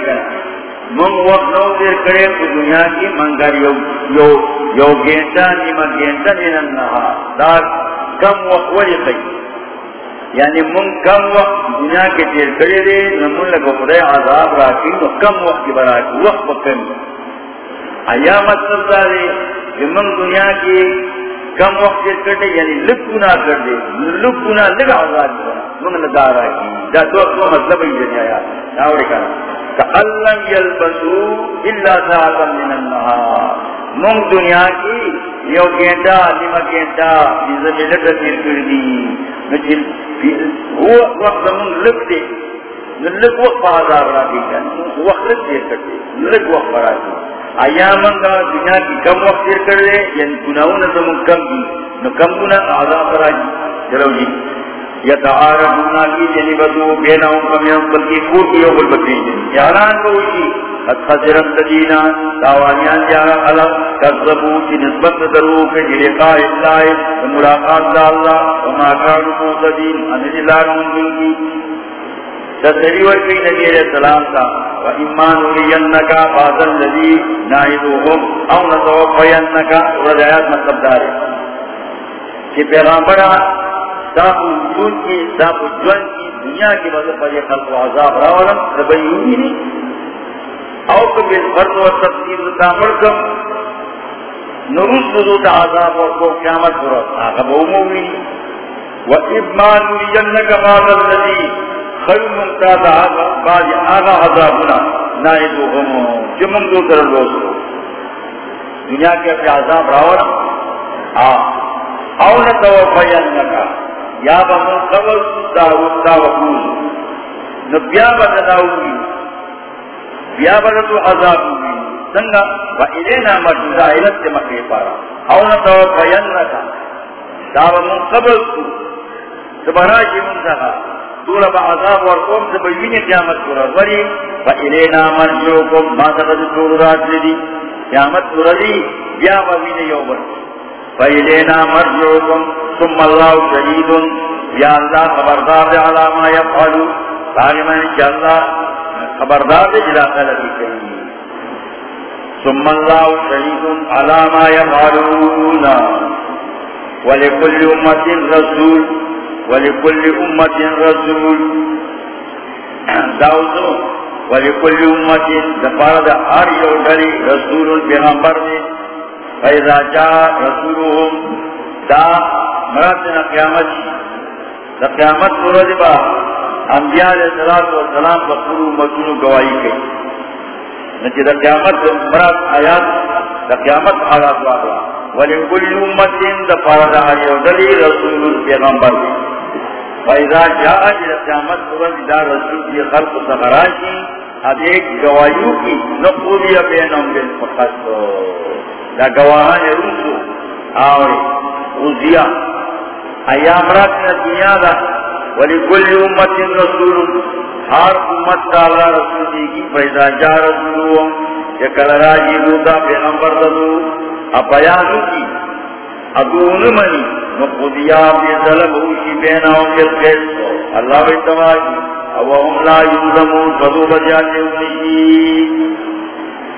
من وقت نو کرے تو دنیا کی منگر یو یو یو گینٹا نیمہ گینٹا نہا۔ دا کم وقت ولی یعنی من کم وقت دنیا کے تیر کرے دے، نمون لگو خدای عذاب راکی کم وقت کی براکی وقت پا کمی آیا مطلب دارے کہ من دنیا کی کم وقت یعنی کر دے یعنی لگ گناہ کر دے لگ گناہ لگ آزاد کرنا من لدارا کی۔ جا دو اکتو مطلب ہی جنیا یا ناوڑی کرنا کألم یلبسو اللہ ساعتا من النہار۔ من دنیا کی یو گینٹا نیمہ گینٹا جیزا میں لگا تیر کردی نچل وہ وقت من لگ دے۔ لگ وقت پہ آزاد را دی۔ وقت لگ دیر کرتے لگ وقت را دی۔ ایامن کا دنیا کی کم وقت دیر کر لے یعنی گناہوں نے زمون کم کی، نو کم گناہ عذاب راجی چلو جی۔ یا یتعارفونا کی جنی بدو، بینہم کمیان بلکی کور کی یو بلبتی یاران کو ہوئی قد خسرم تدینا تاوانیان جانا علم، کذبو کی نسبت درو کے جلقاء اللہ ملاقات دا اللہ، وما کارو موسدین انجی لارمون کی تسری ورکی نبی علیہ السلام تا و ایمان ولینکا بازل لذی نائدوهم او نتوفینکا رجایات مطلب دارے کہ پیغامبرہ صاحب وجود کی صاحب جون کی دنیا کی وجہ پر یہ خلق و عذاب راولم ربی ہوئی او کبھی فرد و تفسیر تعمل کم نروس نزود عذاب اور کو قیامت پر۔ آقا بہمومی و ایمان ولینکا بازل لذی خیر ممتاز آگا بعضی آگا عذابنا نائدو ہم جمم دو کر لوسو دنیا کے اپنے عذاب راونا آ او نتوفینکا یا بمن قبل داروتا وقوز نبیا بدناوی بیا بدتو عذاب ہوئی سنگا و الینا مرجزا علت مکے پارا. او نتوفینکا دا بمن قبل سبراجی منتخا سورہ با عذاب ورقوم سے بیوین قیامت سورہ وری فا الینا مرجوکم ما تقد سور رات لدی قیامت سورہ دی یا بیوین یوبر فا الینا مرجوکم ثم اللہ شہید یا اللہ خبردار دے علاما یفعلو. تاغمان چا اللہ خبردار دے جلا خلقی کئی ثم اللہ شہید علاما یفعلونا ولکل امت رسول. ولكل أمة رسول. داوزو. ولكل أمة دفارد هر يوغري رسول پیغمبر دي. فإذا جاء رسولهم، دا مراتنا قیامت دا قیامت سورج با انبیاء علیہ السلام والسلام بقر امتونو گواہی کئی نچی دا قیامت مرات آیات، دا قیامت حالات واقعا ولكل أمة دفارد هر يوغري رسول پیغمبر دي. فائدہ جاء قیامت قرآن دا رسول کی خلق سغراشی اب ایک گوائیوں کی نقولی بینم بالفقط دا گواہان روسو آوری روزیا ایام رات دنیا دا. ولی کل امت رسول. ہر امت کا اللہ رسول دی کی فائدہ جا رسولوں کہ کل راجی روتا پیغمبر دلو اب بیانو کی ادون منی نقودیا بی ظلم ہوشی بیناو بالقیس اللہ بیتواجی وهم لا يظلمون فذو بجان يغنشي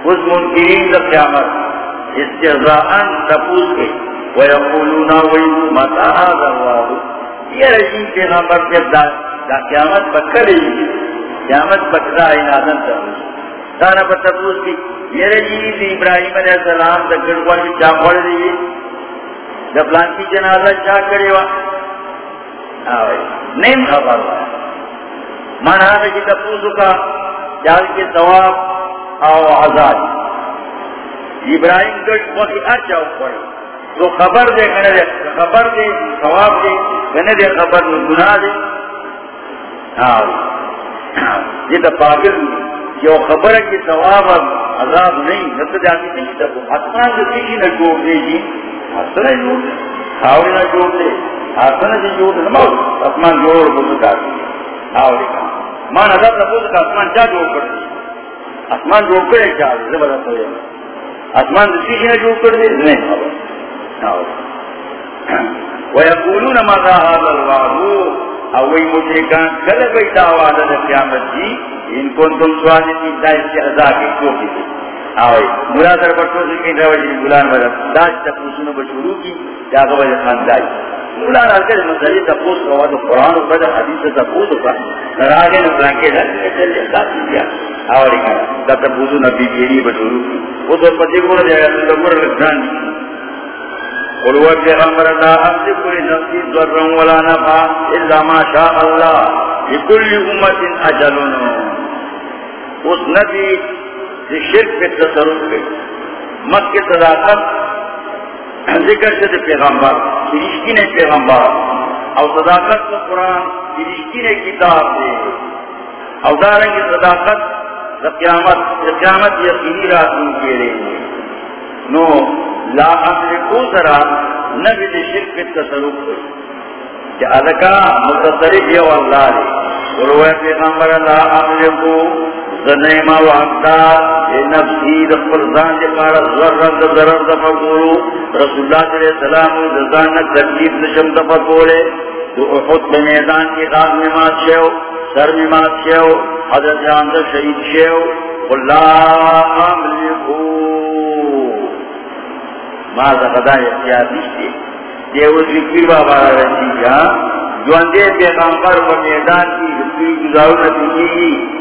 اس منکرین دا قیامت. استعزاءن تپوس کے. ویقولون ویدو متا آذا اللہ؟ یہ رجیم پیغمبر کے دا, دا قیامت بکلی قیامت بکرا اینادن تپوس دانا پر تپوس کی. یہ رجیم ابراہیم علیہ السلام دا گرگوان کی چاپڑ دیئے دا پلانکی جنازہ چاہ کرے وا نیم خبر ہوا مانا ہے کہ تپوسو کا، جال کے دواب او آزاد ابراہیم گٹ وقت اچھا پڑے تو خبر دے کنے دے۔ خبر دے، ثواب دے۔ کنے دے خبر دے گناہ دے۔ آو یہ تو پاگل جو خبر ہے کہ ثواب عذاب نہیں نت جاتی نہیں تب آسمان سے کسی نہ جوڑ دے جی آسمان نہ جوڑ دے ہاوڑی نہ جوڑ دے آسمان سے جوڑ دے نماؤ آسمان جوڑ بزر داتی ہاوڑی کا مان حضرت نبوز کا آسمان کیا جوڑ کر دی آسمان جو کرے کیا زبردست ہو جائے آسمان دوسری نے جو کر دے نہیں ويقولون ماذا هذا الوعد او وي مشركان كل بيت وعد القيامت جي ان كنتم صادقين دائم کی ادا کے کو کی او مرا در پر تو جی، کی راوی بلان والا داج تپوسن بشورو کی یا گو خان دائی مولا راکر مسئلے تپوس کو وہ قرآن و بدر حدیث تپوس کا راگے نہ بلانکے دا چلے دا دیا آوری کنا دا تبوزو نبی بیری بطورو وہ تو پتی گوڑا دے گا تو گوڑا لگزان قلو پیغمبر اللہ امسی کلی نفسی ذرن ولا نفا الا ما شاء اللہ. لکل امت اجلن. اس نبی سے شرک پہ تصرف پہ مت کے صداقت، ذکر سے پیغمبر رشکی نے پیغمبر۔ اور صداقت کو قرآن رشکی نے کتاب دے۔ اور دارنگ صداقت قیامت قیامت یقینی راتوں کے لیے نو، لا املکو ذرا نبی دی شرک پہ تصرف کہ ادکا متصرف یو اللہ لے قلوہ پیغمبر اللہ لا املکو زنیما وحقا اے نفسی دفر زان دے پارا ذرد ذرد دفر قولو رسول اللہ صلی اللہ علیہ السلام دزانک تکلیف نشم دفر قولے تو احد بمیدان کی غاز نماز شیو، سر نماز شیو، حضرت جانتا شہید شیو۔ قل املکو ماذا قدا اختیار نشتے؟ یہ وہ ذکر بابا رہتی جا ہاں؟ جو اندے پیغمبر پر میدان کی ذکری گزارو نتی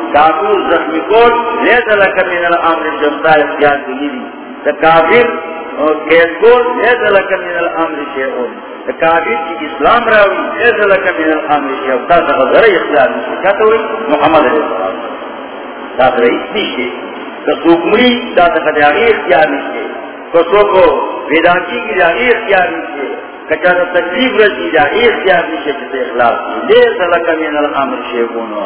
دی داکور زخمی کول لیز لک من الامر جمتا اختیار دینی دا کافر کیس کول لیز لک من الامر شیعون. دا کافر کی اسلام راوی لیز لک من الامر شیعون. دا ذرا اختیار دینیشتی کہتا ہوئی؟ محمد علیہ السلام. تا داد رئیس نیشتے کسوک مری داد خدیاغی اختیار نیشتے کسوکو ویدانتی کی جاگی اختیار نیشتے کچا دا تکلیف رسی جاگی اختیار نیشتے جتے اخلاق کی. لیس لکا من الامر شیخونو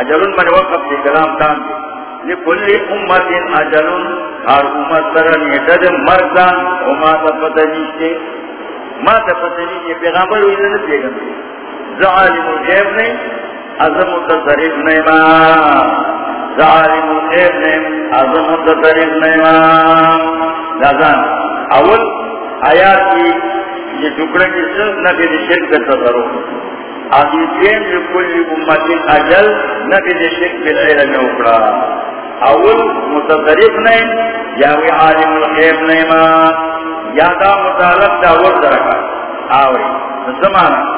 اجل من وقف في كلام تام لكل امه اجل ہر امت رجل مردا وما دا پتنشتے ما دا پتنشتے پیغمبر ہوئی نہیں پیغمبر. ظالم الغیب نہیں عظم التصریف نہیں ما. ظالم الغیب نہیں عظم التصریف نہیں ما. لازان، اول آیات کی یہ ٹکڑے کی صرف نبی شرک کا تصرف آدھی دین لکل امت اجل نبی شرک کے لیے میں اکڑا۔ اول متصریف نہیں، یا وی عالم الغیب نہیں ما۔ یا دا مطالب دا ورد رکھا آوری زمانہ۔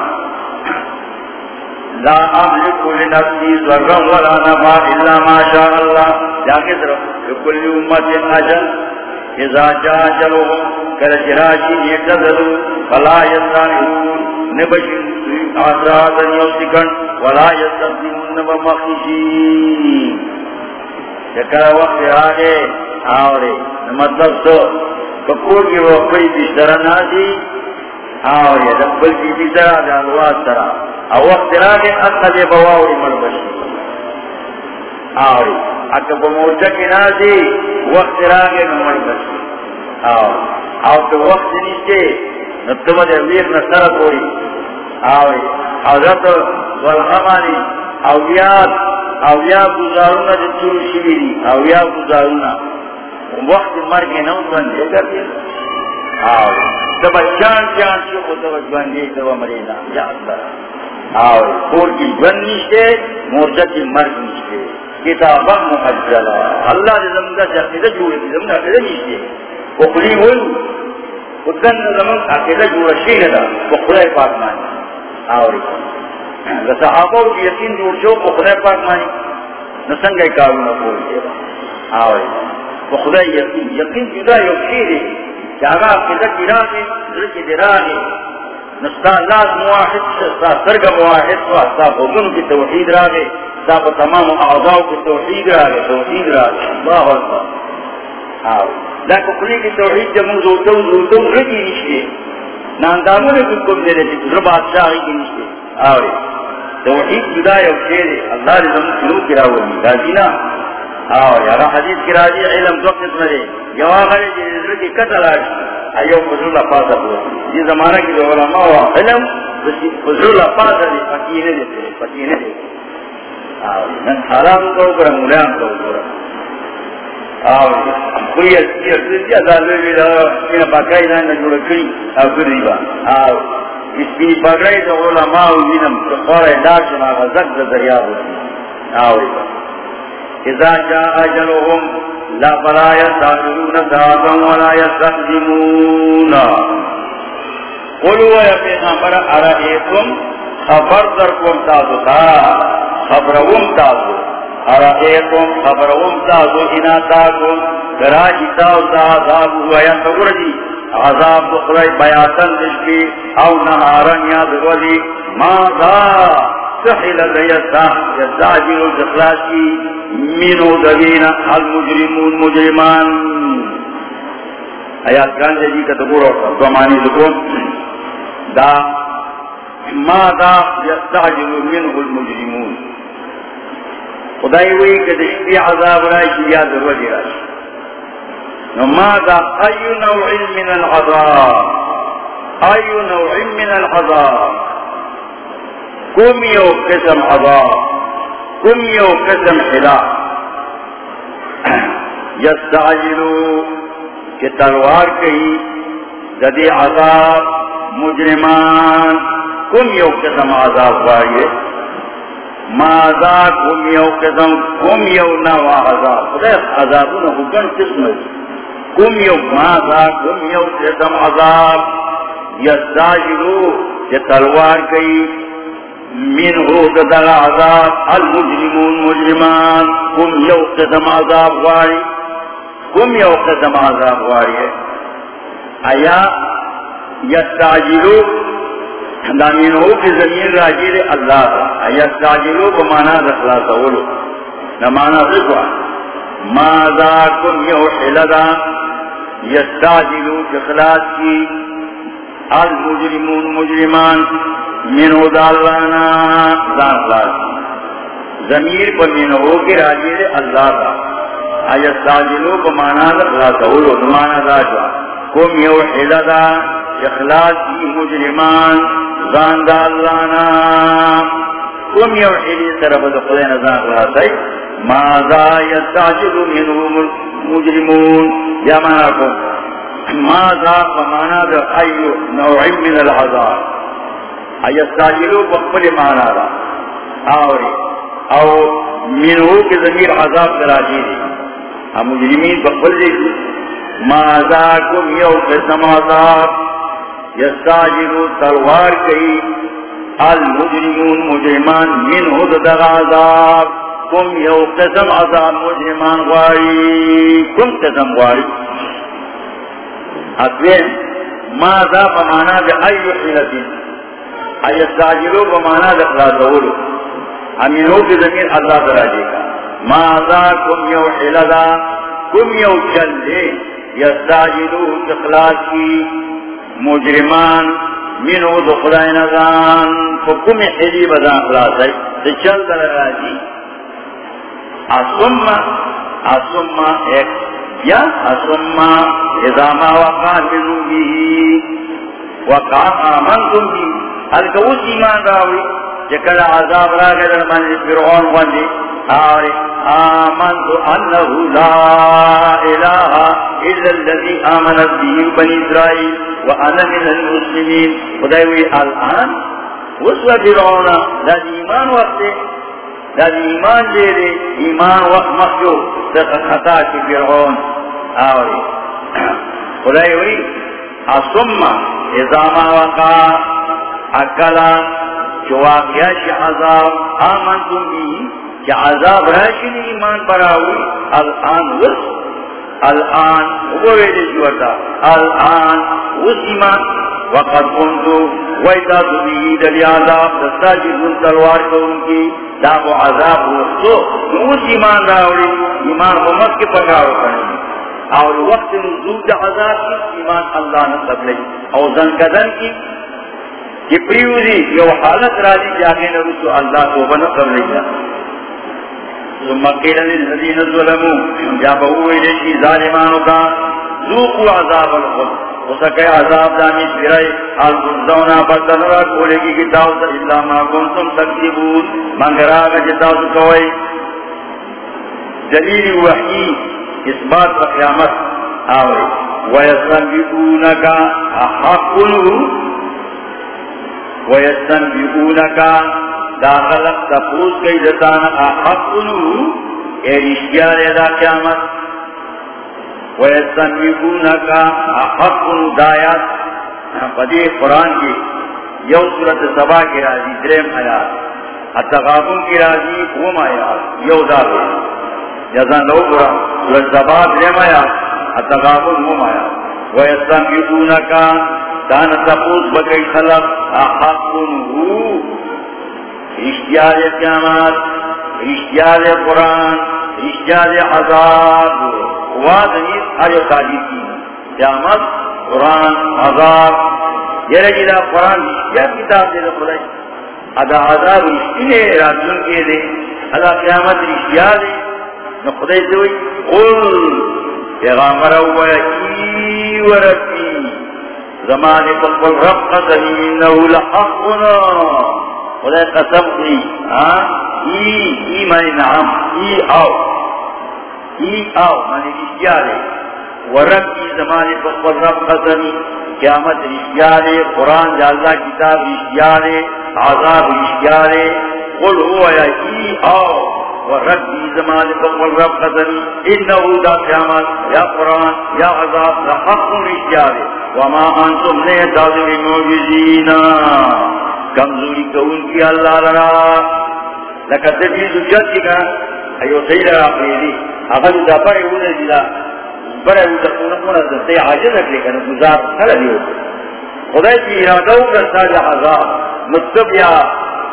لا املك لنفسي ضرا ولا نفعا الا ما شاء الله جاکے طرف لكل امه اجل اذا جاء اجلهم كرجراشي يتذلوا فلا يستانون نبشن آسراتا يوسكن ولا يستقدمون بمخشين چکر وقت آگے، آورے مطلب تو، کپور کی وہ کوئی بشترہ نہ دی آورے دبل کی بشترہ دے انواز ترہ او وقت راگے اقا دے بواوری مربشی. آوری اکا بموجہ کی نازی وقت راگے مربشی آوری او تو وقت نیچے نتمہ دے ویر نصر کوئی آوری حضرت والغمانی اویاد اویاد گزارونا دے تور شویری اویاد گزارونا وقت مرگی نو بندے کر دے آوری دبا چان چان چی خود دبا جواندے دبا مرینا یا اللہ اور پور کی جن نیچے مورچہ کی مرگ نیچے کتاب محجلہ اللہ نے زمدہ سے عقیدہ جوڑے کی زمدہ عقیدہ نیچے وہ کلی ہوئی خودن زمن عقیدہ جوڑا شیئے دا وہ خدای پاک مانی آوری صحابہ کی یقین جوڑ شو وہ خدای پاک مانی نسنگئی کارونا پوری آوری وہ خدای یقین یقین جدا یک شیئے کہ آگا عقیدہ کی راہ دے ذرکی دے راہ دے نستا لاز مواحد. ستا سرگ مواحد. ستا ستا بغن کی توحید را گے ستا پا تمام اعضاء کی توحید را گے توحید را گے اللہ اللہ آو لیکن کی توحید جمع زوتو زوتو رجی نشتے ناندامو نے کن کن دیرے چکل رب آتشاہی کی نشتے آوری توحید جدا یو شیرے اللہ نے زمن سنو کرا ہوئی دازینا آو یارا حدیث کرا دی. علم دو قسم دے یواغلے جی رجی قتل آشی ایو فضل پاسا بہت یہ زمانہ کی جو علماء علم فضل پاسا دی فتینے دیتے فتینے دیتے من حرام کو برا ملیان کو برا کوئی اچھی اچھی ازالوے اسی ازالوی بیدا کینا باقائی نانا جوڑا کری او کری با اس بینی پاگرائی دا علماء و دینم خورا ادار شنا غزق دا دریا ہوتی آوری با اذا جاء اجلهم لا فلا يستعجلون ساعتا ولا يستقدمون قلوا يا پیغمبر، ارائیتم؟ خبر در کن تازو خبرون تازو. ارائیتم خبرون تازو انا تاکن دراجی تاو تا عذاب ہوا یا تقر جی عذاب دخلائی بیاتن دشکی او نهارن یا دخلی ما ذا سحل دیتا یستعجل الزخلاسی منو دوینا المجرمون مجرمان. آیات کان جی کا تقور دو معنی ذکر دا ماذا یستعجل منه المجرمون. خدای وی کہ دشتی عذاب راشی یا دروجی راشی نو ماذا؟ ای نوع من العذاب. ای نوع من العذاب. کم یو قسم عذاب؟ کم یو قسم حلا یستعجلو کہ تلوار کئی جدی عذاب مجرمان. کم یو قسم عذاب بائیے ماذا کم یو قسم کم یو نوا عذاب. خدا عذابون حکن قسم ہے کم یو ماذا کم یو قسم عذاب. یستعجلو کہ تلوار کئی. منه دل عذاب، المجرمون مجرمان. كم يوقتم عذاب غاري كم يوقتم عذاب غاري ايا يستعجلوا دامینو کی زمین راجیر اللہ تا ایستاجلو کو مانا رخلا سولو نمانا رکوا ماذا کم یوحل دا یستاجلو کی خلاص کی۔ المجرمون مجرمان مینو دالانا دان خلاص۔ پر مینو کے راجی دے اللہ کا آیا ساجلو کو مانا دا خلاص اولو دمانا دا جوا کم یو حلدا اخلاص کی مجرمان زان دالانا کم یو حلی طرف دا خدین زان خلاص ہے ماذا یستاجلو منو مجرمون یا مانا کو ماذا فمانا دا ایو نوعی من العذاب. ایستاجلو بقبل مانا را. آوری. او منہو کے ضمیر عذاب کراجی دی. ہم مجرمین بقبل دیکھو ماذا کم یو قسم عذاب. یستاجلو تلوار کئی، المجرمون مجرمان من حد در عذاب. کم یو قسم عذاب مجرمان غواری کم قسم غواری ادوین ما ذا پمانا بے ایو حلتی ایت ساجلو پمانا بے اخلاصولو امینو کی زمین اللہ دراجے کا ما ذا کم یو حلتا کم یو چل دے یستاجلو اخلاص کی؟ مجرمان، منو دو خدای نظام فکم حلی بدا اخلاص ہے تو چل در راجی. اسم اسم ایک، یا اسم اذا ما وقع بذنبه وقع آمنتم به هل كوس ایمان راوی جکل عذاب را گدر من فرعون وندی آوری آمنت انه لا الہ الا الذي آمنت به بني اسرائیل وانا من المسلمین خدایوی الان وسوى فرعون دا ایمان وقت دا ایمان دے دے ایمان وقت مخیو دقا خطا کی فرعون. آوری خدایوی اصم ازاما وقا اکلا چواقیا عذاب آمنتم بھی کہ عذاب راشن ایمان پر آوی الان وس، الان وہ ویدے جوتا الان وس ایمان۔ وقد کنتو ویتا تبیی دلی عذاب، دستا جی جزن تلوار کو ان کی داب و عذاب وستو، وس ایمان راوی ایمان ممت کے پکاو کرنے اور وقت نزول دا عذاب کی، ایمان اللہ نے قبلے اور زنکدن کی، کہ پریوزی، یو حالت راضی جاگے نہ رسو، اللہ تو بنا قبلے جا ثم قیل للذین ظلموا. یا بہو الیشی ظالمانو کا، ذوقوا عذاب الخلد. وسکے عذاب دامی سرائی حال کنزونا بدل را کولے کی کتاو تا اللہ ما کنتم تکتبون منگر آگا جی جتاو تا کوئی. دلیل وحی اس بات کا قیامت آوے. وَيَسْتَنْبِئُونَكَ أَحَقٌ وَيَسْتَنْبِئُونَكَ داخلت تفوز کئی دتانا أَحَقٌ اے رشیہ لے دا قیامت وَيَسْتَنْبِئُونَكَ أَحَقٌ دایات. پدی قرآن کی یو صورت سبا کی راضی درم حیات. اتغابن کی راضی قوم آیات یو داوے جزان لو برا سبا درم آیات اتغابن قوم آیات وَيَسْتَنْبِئُونَكَ دان تفوز بکی خلق أَحَقٌ هُو رشتیار قیامات رشتیار قرآن رشتیار عذاب. وادنی آیو تعلیم کی قیامت قرآن عذاب. یہ رجی دا قرآن رشتیار کتاب دے دا خدای ادا عذاب رشتی راجون کے دے. ادا قیامت رشتیار دے. نو خدای دوئی قل پیغامبر ہوا ای ورکی زمانے تقبل رب قسمی انہو لحقنا. خدای قسم کی ای ای مانی نعم. ای آو. ای آو مانی رشیارے ورب کی زمانے بقبل رب قسمی قیامت رشیارے قرآن جاللہ کتاب رشیارے عذاب رشیارے قل ہوا یا ای آو. ورب کی زمانے بقبل رب قسمی انہو دا قیامت، یا قرآن، یا عذاب لحق رشیارے وما انتم نے دادر موجزینہ کمزوری کو کی اللہ لرا لکہ تبیز جد کی کہا، ایو صحیح لرا اپنی اگر دا پڑے ہونے دیلا بڑے ہوتا کونا کونا دستے عاجز اکلے کنا گزار کھلا دیو خدای کی ارادو کرتا جا عذاب مطلب یا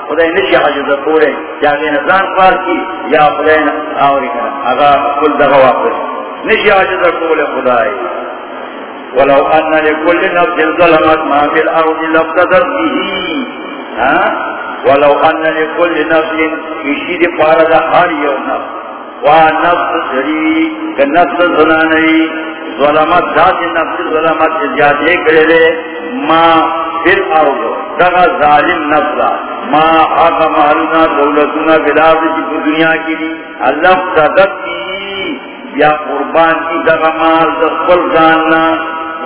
خدای نشی حاجت عاجز کولے جاگے نظام پار کی، یا خدای آوری کنا اگر کل دغا واپس۔ نشی عاجز کولے خدای۔ ولو ان لكل نفس ظلمت ما في الارض لابتدت به ولو ان لكل نفس يشيد فارد هر يوم. ونفس سري، كنفس ظناني ظلمت ذات نفس، ظلمت زيادة كرلي ما في الارض، دغا ظالم نفس، ما حق مالنا دولتنا، بلاد کی دنیا کی دی. اللہ صدق کی، یا قربان کی دغا مال دخل جاننا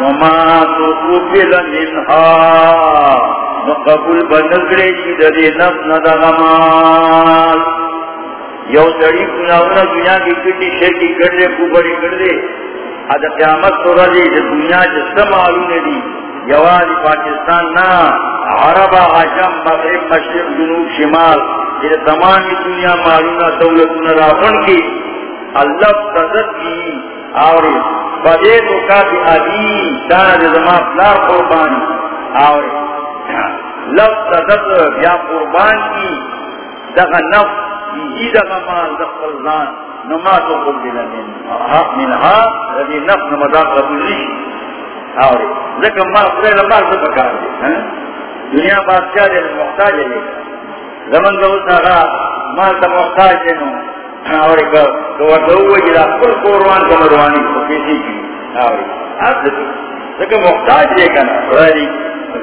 وما تقبل منها. قبول بنگرے کی دے نفس ندا یو سڑی کناونا دنیا کی کٹی شرکی کر دے کوبری کر دے اد قیامت تو رضی جو دنیا جس معلوم دی یوازی پاکستان نا عرب عجم مغرب مشرق، جنوب، شمال. یہ تمام دنیا معلومہ دولت نرافن کی اللہ تزد کی اور بدے تو کافی ابھی دانا زمان فلا قربان اور لفظ تزد یا قربان کی دغا نفس، یہ دغا مال دخل زان نماز و قبل من حق منها رضی نفس نمازات قبول نہیں اور لیکن مال خدای لمال سے پکار دے ہاں؟ دنیا بادشاہ دے محتاج ہے زمن دو سارا مال تا محتاج دے اور ایک تو دو وجہ کل قرآن کو مروانی کو کسی کی اور اب لیکن محتاج دے کنا خدای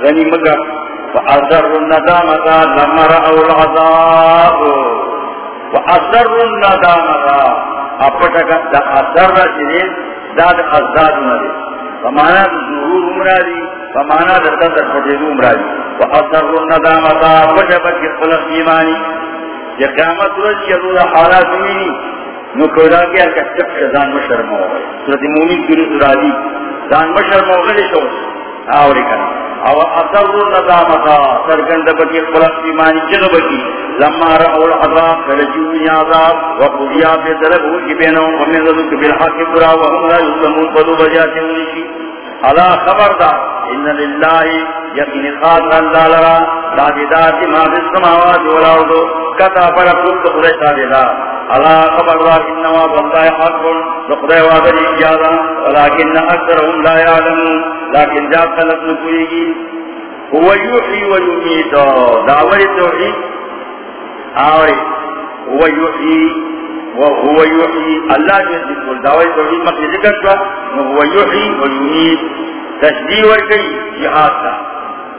غنی مگر فاثر الندامت لما رأوا العذاب فاثر الندامت اپٹا دا اثر رجلین دا دا ازداد ندے فمانا دا ظهور امراضی فمانا دا تدر فتیدو امراضی فاثر الندامتا وجبت خلق ایمانی یا قیامت رجی اللہ دا حالات امینی نو کودا کیا کچک شزان مشرم ہوگا صورت مومن کی رسول راضی، زان مشرم ہوگا لے شوز آوری کنا او اثر الندامتا سرگند بکی خلق ایمانی جنو بکی۔ لما رأوا العذاب فلجوني عذاب وقضيا في طلبه بينهم ومن ذلك بالحق برا، وهم لا يسلمون فدو بجاته ونشي على خبر دا. ان لله يقين خاص الله لرا راجدات ما في السماوات والارض كتا پر كل خدای تعالی على خبر دا انما والله حق. لقد وعد اجازا ولكن اكثرهم لا يعلمون. لكن جاء خلق نكويگی هو يحيي ويميت. دعوه التوحيد. آوری هو یحیی وهو یحیی اللہ جو ذکر دعوی توحید مقصد ذکر شوا وهو یحیی ویمید تشبیح ورکی جہاد تا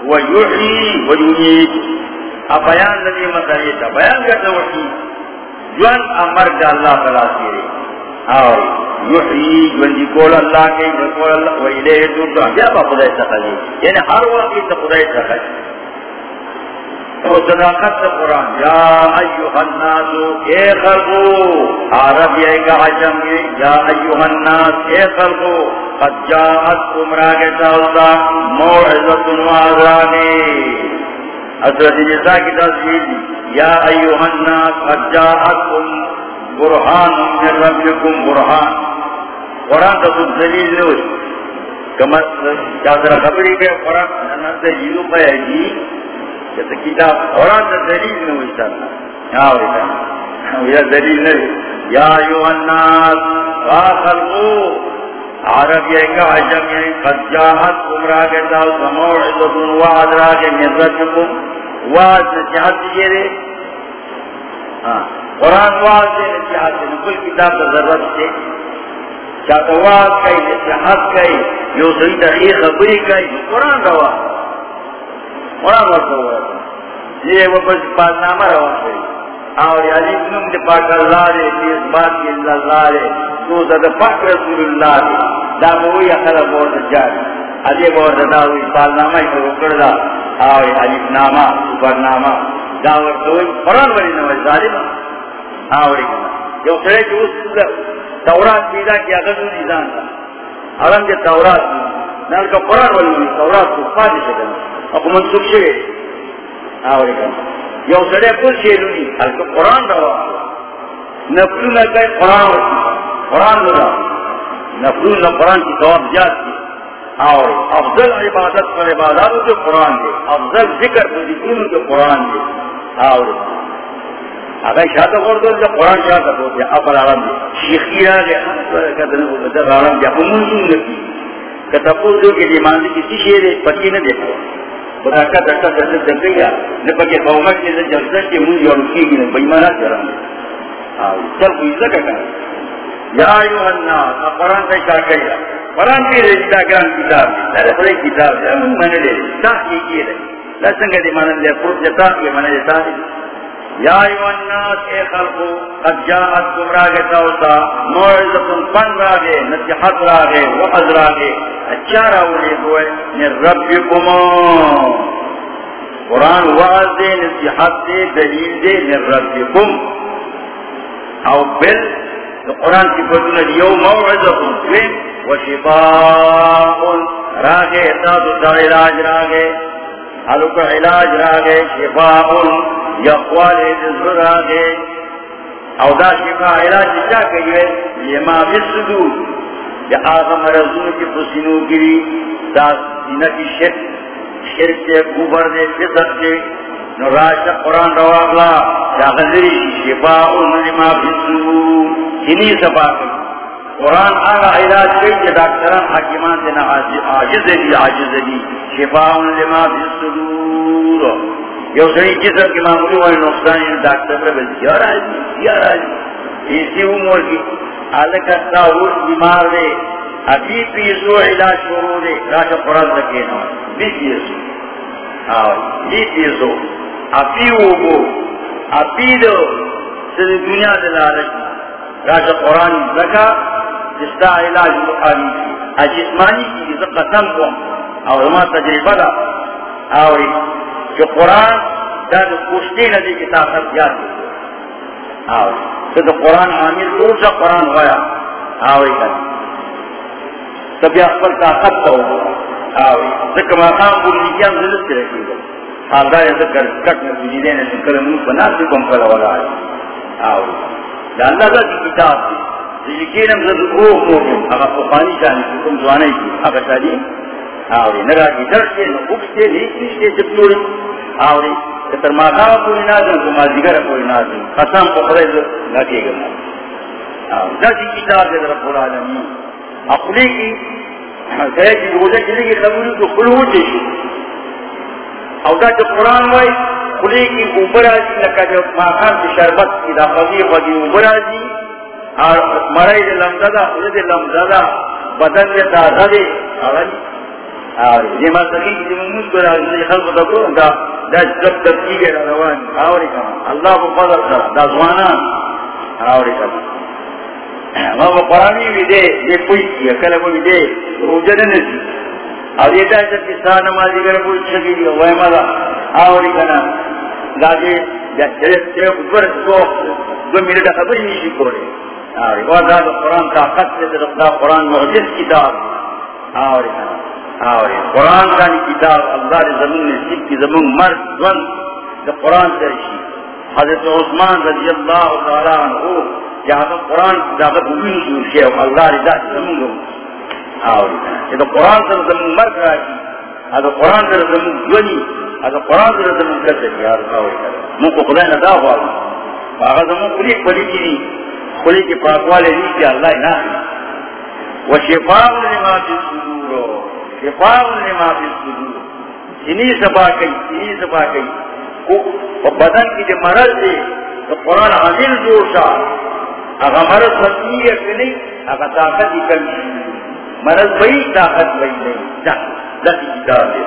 هو یحیی ویمید اب بیان نبی مسئلے تا بیان کرتا وحید جوان امر کا اللہ تعالیٰ سیرے آوری یحیی جوان جی کول اللہ کے جکول اللہ ویلے دور تو بیا با خدای سخلی یعنی ہر وقت خدای سخلی صداقت قرآن۔ یا ایوہ الناس، اے خلقو، عرب یہ کا عجم یا ایوہ الناس، اے خلقو، قد جاءت کمرا کے تاوتا موعظت وعظانی حضرت جزا کی تصویر یا ایوہ الناس، قد جاءت کم برحان من ربکم برحان قرآن تو سب دلیل نوش کما چادر خبری کے قرآن نظر جیلو پہ ہے جی۔ کتاب قرآن تا دلیل میں ہوئی سرنا یا دلیل نہیں۔ یا ایوہ الناس فاخلقو عرب یہ کا عجم یعنی قد جاہت کمرا کے داو سموعدتن وعد را کے من ربکم وعد نسیحت دیئے دے قرآن وعد دے نسیحت دے نکل کتاب تا ضرورت سے چاہتا وعد کئی نسیحت کئی یو صحیح تحقیق خبری کئی، قرآن کا وعد۔ قرآن ورطا ہوا یہ وہ پس پاسنامہ روا ہے اور علی کنم دے پاک اللہ دے تیز بات کی اللہ دے تو دا پاک رسول اللہ دے دا بوئی اخلا بورد جاری علی بورد دا ہوئی پاسنامہ ہی کرو کردہ اور علی نامہ سپر نامہ دا ورطا قرآن ولی نوی ظالم آوری کنا جو سرے جو اس تورات پیدا کیا غزو نیزان دا حرم دے تورات۔ نال کا قرآن ولی تورات کو پاتی شکنا اپو منسوخ شوے آوری کن یو سڑے کل شیلو حلکو قرآن روا نفلو میں کئی قرآن رسی قرآن روا نفلو میں قرآن کی تواب جات کی آوری افضل عبادت پر عباداتو کے قرآن دے افضل ذکر پر ذکروں کے قرآن دے آوری اگر شاہدہ خوردو جو قرآن شاہدہ خوردو اپر آرام دے شیخی را گیا کہتے ہیں کہ آرام دے اپر منسوخ نکی کہ دو کے دیمان دے کسی شیر پتی نہ دیکھو خدا کا دکتا دکتا دکتا گیا. نپا کے قومت کے جلسہ کے منہ جو رکی گی بیمانا جرم. چل کوئی سکا کر یا ایوہ الناس قرآن سے شاہ کہیا قرآن کی رجدہ گران کتاب. دی سارے کتاب. دی امون منے لے تاہ کی کی دی مانا دے پروف جتا کی منے دے تاہ یا ایوہ الناس، اے خلقو، قد جاعت کم راگے تاوتا موعظتن پن راگے نتحت راگے وحض راگے اچھا راولے ہوئے، من ربکم قرآن وعظ دے نتحت دے، دلیل دے، من ربکم. او بل قرآن کی فتنہ دیو موعظتن دوین وشفاء. راگے تاوتا علاج راگے حلو کا علاج را گئے شفاء یقوال دزر را گئے او دا شفاء علاج چا کہیے یہ ما بسدو یا آغا مرزون کی پسینو گری، دا سینہ کی شرک شرک کے گوبر دے فضر دے نو قرآن رواغلا یا غزری، شفاء لما بسدو کنی سبا کئی قرآن آگا علاج کئی کہ ڈاکٹران حکیمان دینا عاجز دی عاجز دی. شفاء لما فی الصدور. یو سنی جسم کی معمولی والی نقصان ان ڈاکٹر پر بلد یا راجی یا راجی. اسی امور کی. آلکہ تاہور بیمار دے. ابھی پیسو علاج شروع دے. راجہ قرآن تکینا بی پیسو. بی پیسو. ابھی وہ ابھی دو. سنی دنیا دلالت. راجہ قرآن زکا، جس جستا علاج بخاری کی، اجسمانی کی جسا قسم کو۔ اور ہما تجربہ دا آوری جو قرآن دا دا کشتی ندی کی طاقت یاد دی آوری تو دا قرآن عامل دور سا قرآن غیا آوری کن تب یا اخبر طاقت تو۔ آوری ذکر مقام کو نیکیان ذلت کی رکھی گا حال دا یا ذکر کٹ نسی دینے ذکر منو پناہ سے کم کلا والا آئی۔ آوری دا اللہ کی کتاب دی یقینم زد روح مومن اگا فقانی جانی کی کم زوانے کی اگا آوری. نگا کی درس کے نشتے آوری. کتر کوئی نازم کوئی نازم قسم کو لگے گا. آوری. کتاب رب العالمین. اقلی کی کہے روزہ چلے گی چیشی او دا جو قرآن وائی خلی کی اوپر آجی لکا جو ماقام کی شربت کی دا خضی خضی اوپر آجی اور مرائی دے لمزدہ خود دے لمزدہ، بدن دے تازہ دے جی؟ اور یہ مسئلہ کی جمعوز کو راجی خلق دا دکو دا دا جب تبکی گے روان، آوری کما اللہ کو فضل کرا دا زوانان، آوری کما وہ قرآنی بھی دے، یہ کوئی کیا کلم بھی دے روجہ نسی۔ اور یہ نمازی دی وہ آوری کنا دو منٹ خبر قرآن سے قرآن کتاب۔ آوری آوری قرآن کا کتاب۔ اللہ نے زمین نے سکھ کی زمین مرد دا قرآن سے حضرت عثمان رضی اللہ تعالیٰ عنہ، جہاں قرآن داغت مبین سور اللہ رضا زمین گو آوری کہ دا قرآن سے زمین مرد راشی اگر قرآن سے زمین دونی اگر قرآن سے زمین کسر یار آوری من کو خدا ندا ہوا آغا زمین کلی پلی کی کلی کی پاکوالے نہیں کہ اللہ نہ وہ شفاء لما فی الصدور۔ شفاء لما فی الصدور۔ انہی سبا کئی انہی سبا کئی وہ بدن کی جو مرض دے تو قرآن عظیم جوڑ شا اگر مرض مطمی ہے کہ نہیں، اگر طاقت ہی کمی مرض بھئی، طاقت بھئی نہیں۔ لکی کتاب دے۔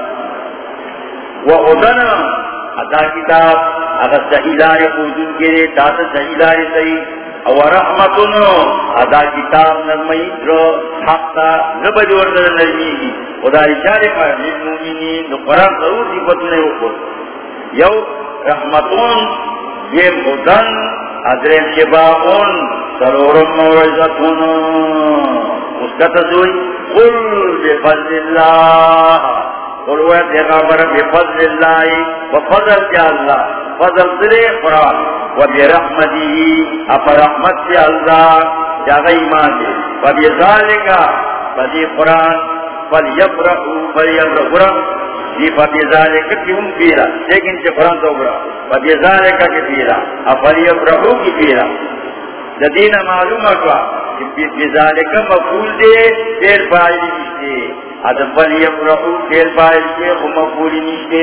وہ ادنا ادا کتاب اگر صحیح لارے خوزن کے لیے تاثر صحیح لارے صحیح۔ او رحمتنو ادا کتاب نرمی رو، حق تا نبجور در نرمی گی۔ خدا اشارے پر للمومنین دو قرآن ضرور صفتنے اوپر یو رحمتون، یہ خودن ادرین شباقون سرورم موعظتون۔ اس کا قل بفضل اللہ. قل پیغامبر بفضل اللہ. وفضل اللہ. فضل سرے قرآن. سے اللہ. جاگا ایمان دے. وبذالک. فدی قرآن. فلیفرحو فلیفرحو. جی دی کی ہم پیرا. لیکن چھ جی قرآن تو برا. کی پیرا. کی پیرا. جدین معلوم اکوا بذالک مفول دے پیر فائلی نشتے ادھا فلیفرحو پیر فائل کے مفولی نشتے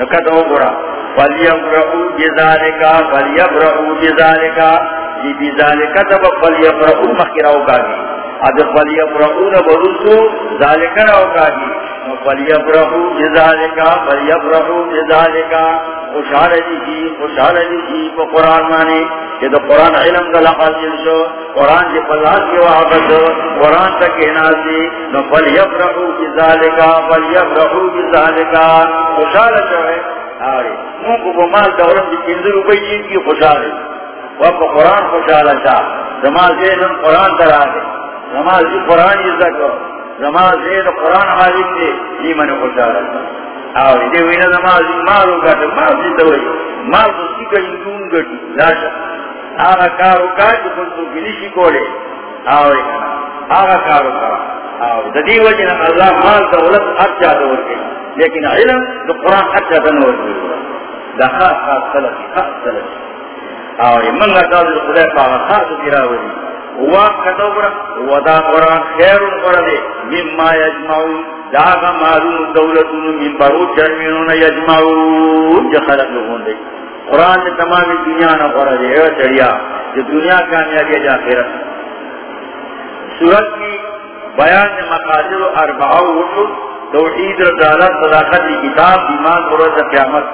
نکت ہو برا فلیبرہو بذالکا فلیبرہو بذالکا جی بذالکا تب کا گئی کاگی اد فلیبرہو نبرسو ذالکا راو کاگی فلیبرہو بذالکا فلیبرہو بذالکا خوشحال جی خوشحال جی کو قرآن مانے کہ تو قرآن علم کا حاصل شو قرآن کے پلاس کے واپس قرآن تک کہنا سی نو فلیبرہو بذالکا فلیبرہو بذالکا خوشحال شو ہے۔ آرے موں کو بمال دورم دی پندر روپے جیت کی خوشحال ہے۔ وہ قرآن خوشحال شاہ زمان زیدن قرآن در آگے زمان زید قرآن عزت کرو زمان زید قرآن حاضر دے یہ من خوشحال. شاہ اور دے وینا نماز مارو گا تو مار دی تو مار تو سی کا یون گٹی لاشا آغا کارو کا جو کن تو گلیشی کولے. اور آغا کارو کا اور دی وجہ نا اللہ مال دولت اچھا دور کے لیکن علم تو قرآن اچھا دنور کے دا خاص خاص سلسی خاص سلسی اور منگا تازل خدای پاہا خاص دیراوری ہوا واق کتوبرا ودا قرآن خیر قرآن مما یجمعون، داغا معلوم دولتون من برو جرمینون یجمعون جو خلق لگون دے۔ قرآن نے تمام دنیا نہ قرآن دے، اے چڑیا جو دنیا کامیابی جا خیرت سورت کی بیان مقاصد و اربعو وٹو توحید، رسالت، صداقت، کتاب، ایمان، قرآن، قیامت۔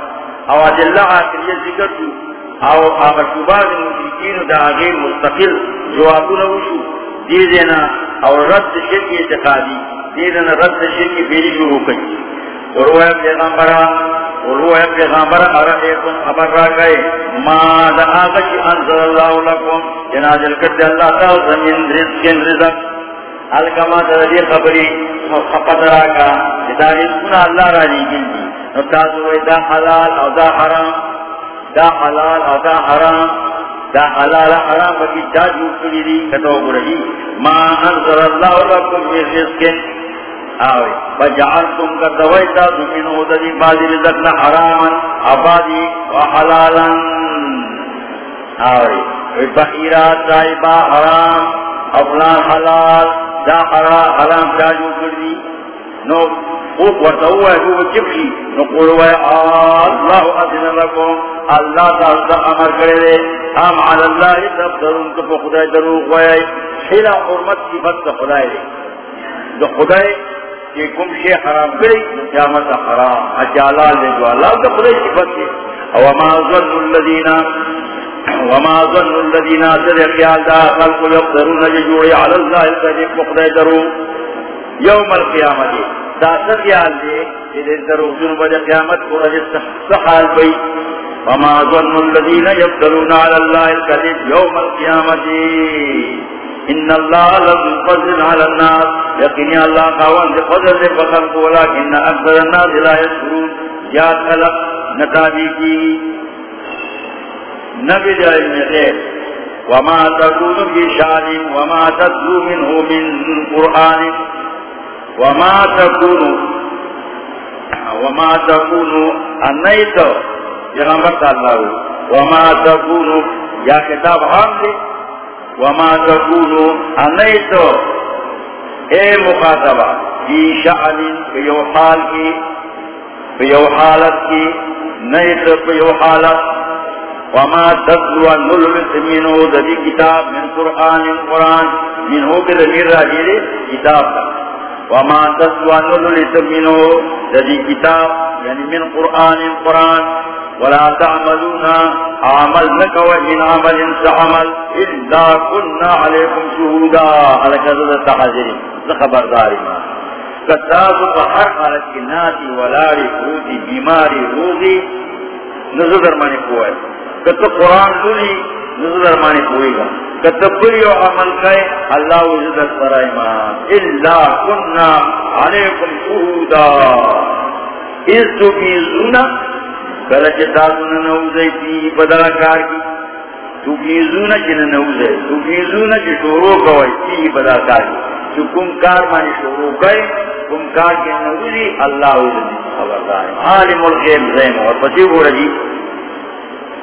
اواز اللہ آخریت ذکر تو او آغا شباز مشرکین دا آغیر مستقل جوابو نوشو دیدنا او رد شرک اعتقادی. دیدنا رد شرک بیری شروع کئی قروع پیغمبرا قروع پیغمبرا ارحیکم خبر را گئے. ما دا آغا چی انزل اللہ لکم، جنازل کرد اللہ تا، زمین رزقین رزق. الکما دا دی خبری خبر را کا دا رزقنا اللہ را دی. گلدی نتازو دا حلال او دا حرام. دا حلال او دا حرام. دا حلال حرام بکی جا جو کری دی کتو برہی ما انظر اللہ لکم فی رزقن آوی فجعلتم کا دویتا دمینو دا دی بازی رزقنا حراما عبادی و حلالا آوی بحیرات دائبا حرام، افلان حلال، دا حرام حرام جا جو کری نو خوب ورطاو ہے چپشی ہے اللہ اذن لکم اللہ تعالی امر کرے دے ہم علی اللہ خدای دروغ حرمت کی خدای دے جو خدای کہ کم شے حرام کرے قیامت حرام. اجالال دے جو اللہ خدای کی وما ظن الذین وما ظن الذین خیال دا خلق یقدرون جوڑے علی اللہ الکذب خدای دروغ یوم القیامت. دا ستیال دے جدے دروغن بجا قیامت کو رجل سحال بئی وما ظن الذین یبدلون علی اللہ الكذب یوم القیامت ان اللہ لذو فضل علی الناس. یقینی اللہ قوان دے فضل دے فخلق ولیکن اکبر الناس لا یشکرون یا خلق نتابی کی نبی جائے میں غیر. وما تكون في شان وما تتلو منه من قرآن. وما تكون وما تكون انيت پیغمبر الله وما تكون يا كتاب عام وما تكون انيت اے مخاطبہ في شأن في حال کی في حالت کی، نیت في حالت. وما تتلو نلوث منه ذي كتاب من قرآن قرآن، منه كذلك راجل كتاب وما تسوان لتمنو لدي كتاب يعني من قرآن قرآن، ولا تعملون عمل نكوى من عمل سعمل إلا كنا عليكم شهودا۔ على كذا التحذر خبر داري كتاب بحر حالت كناتي ولاري فروتي بيماري روزي نظر ماني قوة كتاب قرآن لولي نظر مانی کوئی گا. کتبری و عمل کئے، اللہ وزدت پر ایمان اللہ کننا علیکم شہودا. اس تو کی بیزونا کلچ تاسونا نوزے کی پی بدلکار کی. تو کی بیزونا چن نوزے تو کی بیزونا چی شروع کوئی کی پی بدلکار کی. تو کم کار مانی شروع کئے، کم کار کی نوزی اللہ وزدت خبردار عالم الغیب زیم اور پسی ہو رجی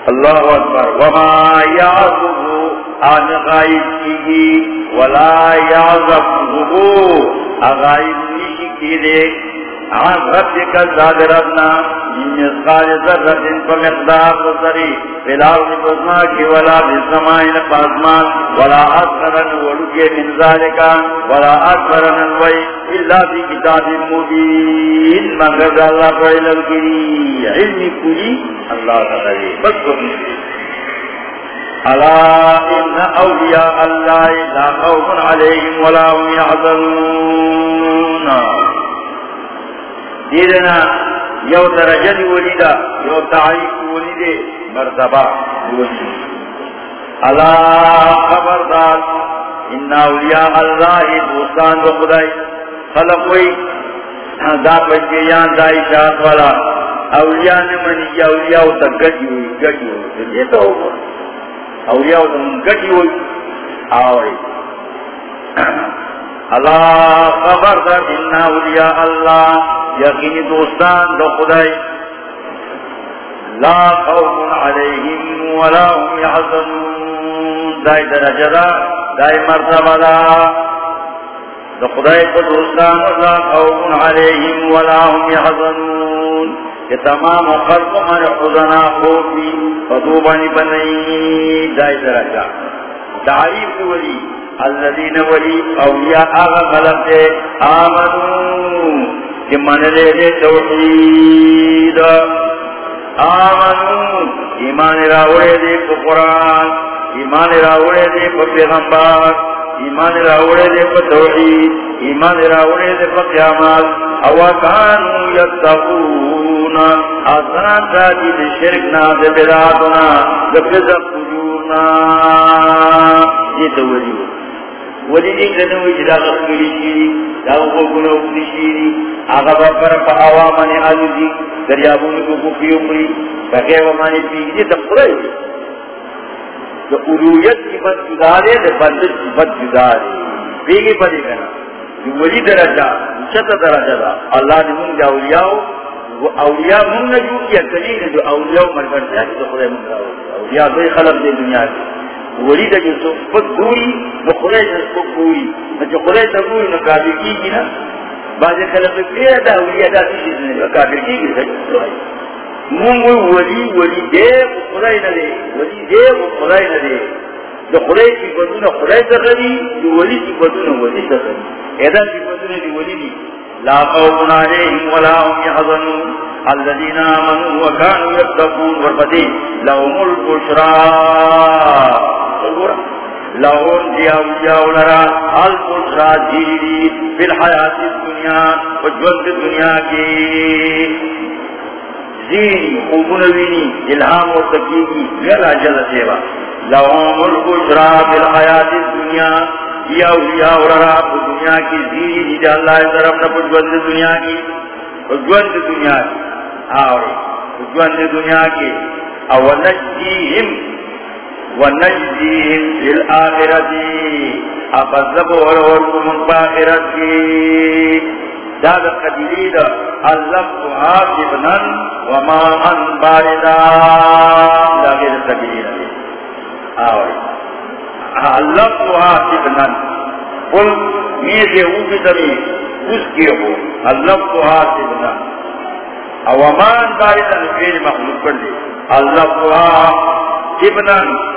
اللہ اکبر۔ وما یعظب عن غائب ولا یعظب غائب نیشی کی دے عن ربك الزاد ربنا من مثقال ذرة فمقدار بصري في الأرض بسماك ولا في السماء ولا أكثر ولك من ذلك ولا أكثر من وي إلا في كتاب مبين من غزى الله فإلى الكري علم كلي الله تعالى بس ألا إن أولياء الله لا خوف عليهم ولا هم يحزنون دیدنا یو درجہ دی ولیدہ، یو تعریف ولیدے، مرتبہ ولی اللہ خبردار، ان اولیاء اللہ دوستان دو خدای۔ خلق ہوئی دا پجیان دا اشاعت والا۔ اولیاء نمانی یا اولیاء تا گٹی ہوئی گٹی ہوئی۔ یہ تو ہوگا اولیاء تا گٹی ہوئی، آوری۔ اللہ خبر دا انہا اولیاء اللہ یقینی دوستان دا خدای. لا خوف علیہم ولا هم يحزنون دائی درجہ دا، دائی مرتبہ دا. دا خدای پر دوستان، لا خوف علیہم ولا هم يحزنون کہ تمام خلق من خزنا خوفی، فدوبانی بنئی، دائی درجہ. تعریف ولی الذین ولی اولیاء آغا خلق دے من لے دے توحید. آمنو ایمان راوڑے دے پا قرآن. ایمان راوڑے دے پا پیغمبر. ایمان راوڑے دے پا توحید. ایمان راوڑے دے پا قیامات اوکانو یتقون. آسان تاجی دے شرکنا دے برادنا دے فزق قجورنا یہ تو ولی ولی دی کنوی جدا غفلی شیری، دا غفلی اکلی شیری. آغا بابر پا آوامانی آلو دی دریابونی کو بکی امری بغیر ومانی پیگی دی تب خدای دی علویت کی بد جدا دے دے بندت کی بد جدا دے پیگی پدی کنا جو ولی درجہ چتا درجہ دا. اللہ نے من جا اولیاء وہ اولیاء من نجو کیا کنین جو اولیاء مرگر جا یعنی کی تو خدای من را اولیاء دوی خلق دے دنیا کی ولی دا جو سفت گوری نو خدای تا سفت گوری نو جو خدای تا گوری نو کافی کی گی نا۔ بعض خلق پیر دا اولیاء دا سی چیز نہیں کی گی سفت مونگو ولی ولی دے خدای نا دے۔ ولی دے خدای نا دے۔ جو خدای کی بدون خدای تا غری جو ولی کی بدون ولی تا غری ایدا کی بدون دی ولی دی۔ لا خوف عليهم ولا هم يحزنون. الذين آمنوا وكانوا يتقون والبدي لهم البشرى. لهم جاو جاو لرا. البشرى جيري في الحياة الدنيا وجود الدنيا کی زیری خوبون وینی الہام و تکیگی ویلا جل سیوا. لهم البشرى في الحياة الدنيا یا اولیاء وررا پو دنیا کی زیری جی دیدہ جی اللہ طرف نہ پجوند دنیا کی پجوند دنیا کی. آوری پجوند دنیا کی. او نجزیہم ونجزیہم فی الآخرتی افضب ورورکم باخرت کی. داد قدیلی دا اللہ اللفت حاسبنا وما ان باردا دا غیر قدیلی دا آوری اللفت حاسبنا قل میزے اوپی دمی اس کے ہو. اللہ کو اللفت حاسبنا اوامان باردا نفیر مخلوق کر دے اللفت حاسبنا میزے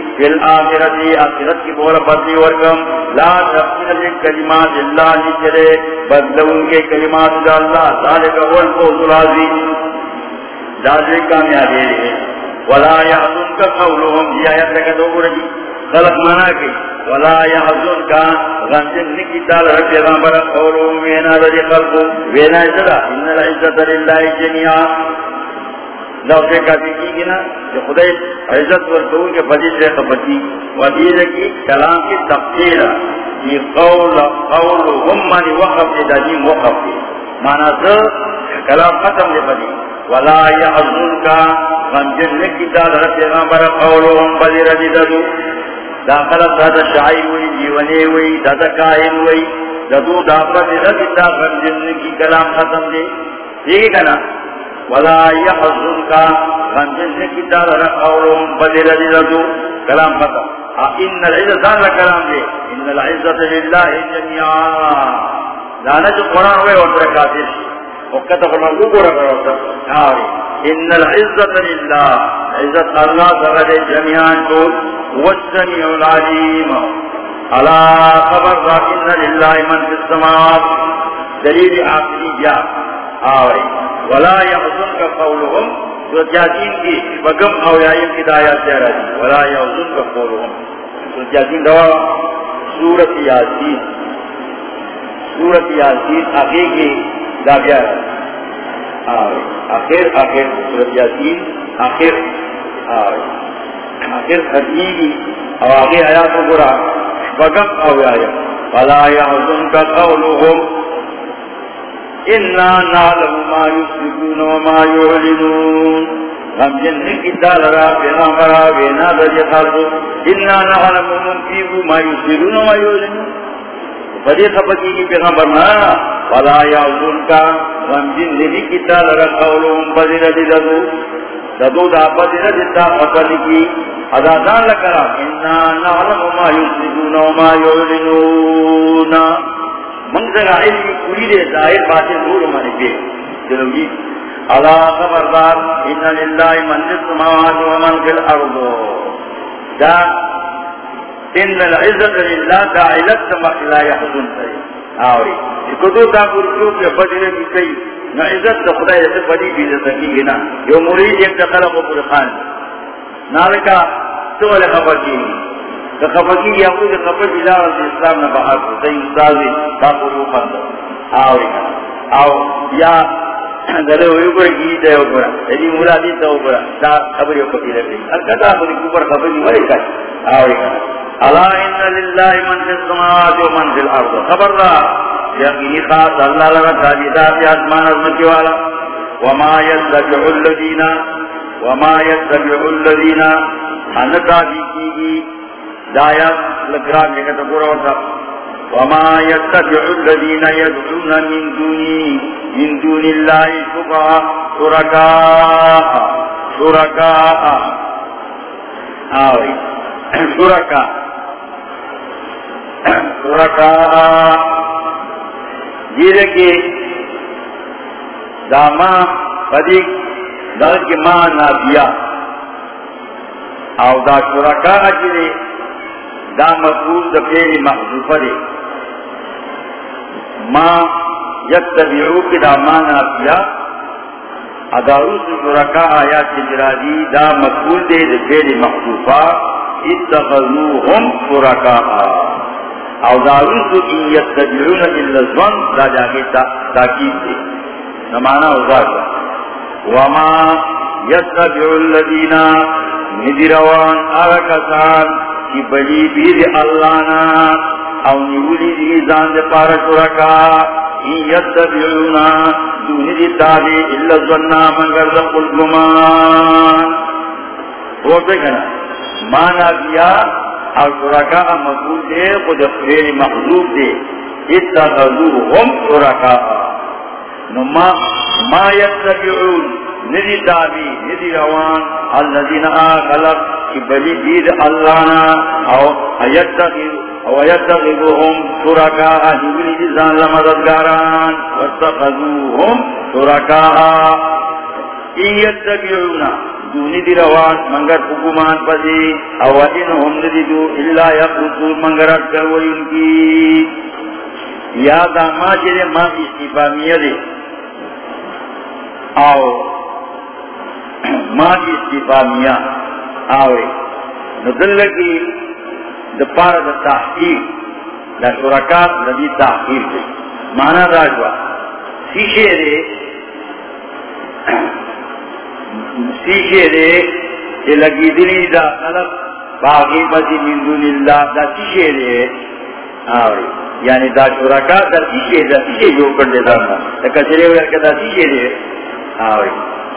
في الآخرة آخرت کی بولا بدلی ورکم. لا تفصیل لکلمات اللہ نچرے بدلون کے کلمات دا اللہ، ذالک هو الفوز العظیم. ذالک کامیابی ہے. ولا يحزنك قولهم، یہ آیت لگا دو گرجی خلق منا کی. ولا يحزنك غنجن نکی تال رب پیغمبر قولهم، وینا رجی خلقو. وینا ازدہ ان العزت للہ جميعا لو سے کافی کی گی نا کہ خدا عزت ورکو کے بدی سے خبتی ودیر کی کلام کی تفسیر یہ قول قول هم مانی وقف دے دادیم وقف دے۔ مانا سا کلام ختم دے بدی ولا يحزن کا غمجن نکی داد رب پیغمبر قولهم بدی ردی دادو۔ داخل دادا شاعر ہوئی جیونے ہوئی دادا کائن ہوئی دادو داخل ردی دا غمجن نکی کلام ختم دے۔ ٹھیک ہے نا ولا يحزن کا غنجن کی دار قولهم بدل لذو. کلام پتا ان العزت ذا کلام دے ان العزت لله جميعا. دانا جو قران ہوئے اور کافر وقت فرما کو گورا کرو ہاں ان العزت لله. عزت اللہ تعالی جميعا. کو والسميع العليم. الا خبر ان لله من في السماوات. دلیل عقلی جا آوری ولا يحزن کا قولهم تو جاتین کی بگم او یائم کی دایات جا رہی ولا يحزن کا قولهم۔ سورت یاسین دوا سورت یاسین۔ سورت یاسین آخر کی دابیا آخر آخر سورت یاسین، آخر آخر ختمی کی اور آگے آیا تو برا بگم او آیا فلا يحزن کا قولهم إنا نعلم ما يسرقون وما يعلنون. ہم جن کی دال را بنا مرا بنا دج خالو فدی خبکی کی پیغمبر نا. فلا يعذن کا. جن کی دال را قولهم بدر ددو ددو دا بدر دتا فقل کی. ادا دان لکرا اننا نعلم ما يسرون وما منظر علم پوری دے ظاہر باتیں نور مانی دے چلو اللہ خبردار، ان للہ من فی السماوات و من فی الارض دا ان العزت للہ دا علت سمخ لا يحزن تے آوری. کدو دا پرچو کے بدر کی کئی نا عزت دا خدا ایسے بڑی بھی زندگی گنا جو مرید ایک دخل کو پرخان نالکا تو والے خبر کی خفقی یا کوئی خفق الہ اسلام نہ بہار کو صحیح استاذی کا کو بند آوری او یا دلے ہوئی پر کی دے اوپر ایدی مرادی تا اوپر دا خبری اوپر کی رکھیں الکتا خبری اوپر خبری وئی کئی آوری اللہ ان للہ من فی السماوات و من فی الارض. خبر دا یقینی خاص اللہ لگا تاجیدات آسمان عظمتی والا. وما یتبع الذین، وما یتبع الذین. انتا بھی کی گی دایا لگران جگہ تو پورا ہوتا۔ وما يتبع الذين يدعون من دوني من دون الله شفعاء، شركاء شركاء۔ آوي شركاء۔ شركاء۔ جیرے کے داما پدی دل کے ماں نابیا۔ او دا شرکاء جیرے دا مقبول دا پیری محضوفہ دے ما یتبعو کی دا مانا پیا اداروس شرکا آیات جرادی دا مقبول دے دا پیری محضوفہ اتخذوهم شرکا. او داروس ان یتبعون زون دا جاگے تاکیب دے نمانا وما یتبعو الذین ندروان آرکسان کی بلی بید اللہ نا، او نیولی دی زان دے پارا شرکا این یتبعونا دونی دی تابی اللہ زننا منگر دا قل گمان وہ دیکھنا مانا بیا او شرکا مقبول دے، خود خیر محضوب دے، اتخذوهم شرکا. نو ما ما یتبعون ندی تابی ندی روان، الذین آخلق بلی دید اللہنا، او ایتخذ او ایتخذوهم شرکاء جبلی دیزان لمددگاران واتخذوهم شرکاء ایتبعونا دونی دی روان، منگر حکومان پسی او انہم ندی دو اللہ یقصور منگر اکر وی کی یادا ما جرے ما استفامیہ دے او ماں ما استفامیہ آوے۔ ندل کی دپار دا تحقیق، دا شرکات ندی تحقیق دے مانا راجوا سیشے دے سیشے دے کہ لگی دلی دا خلق باغی بزی من دون اللہ، دا سیشے دے آوے۔ یعنی دا شرکات دا سیشے دا سیشے جو کر دے دا دا کچرے ہوئے کہ دا سیشے دے آوے۔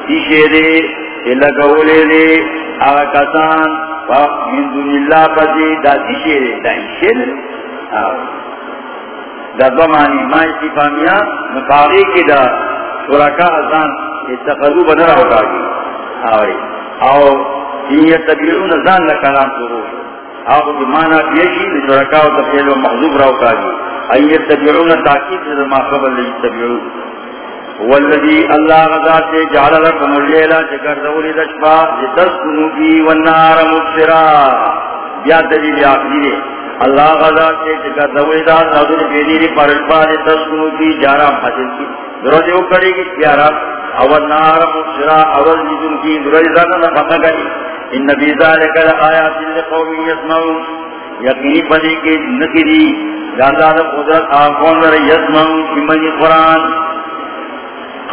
سیشے دے لگولے دے کسان من دون اللہ پسی دا دے دا دے دا بمانی ما استفامیہ مقاقی کی دا شرکا ازان اتخذو بنرہ ہوگا گی او یہ ازان لکلام شروع کی مانا بیشی شرکا و تفیل و رہو کا گی سے ما قبل والذی اللہ غزا سے جعل لکم اللیلہ چکر دولی دشپا لتسکنو کی والنار مبصرا. بیا دلیل آخری دے اللہ غزا سے چکر دولی دا نظر بیدیری پرشپا لتسکنو کی جارا حاصل کی. درجے اکڑی کی پیارا اول نار مبصرا. اول نجم کی. درجے دا نفقہ گئی ان نبی ذالک لآیات لقوم یسمعون. یقینی پدی کی نکری دادا قدرت آنکون در یزمن کمنی قرآن.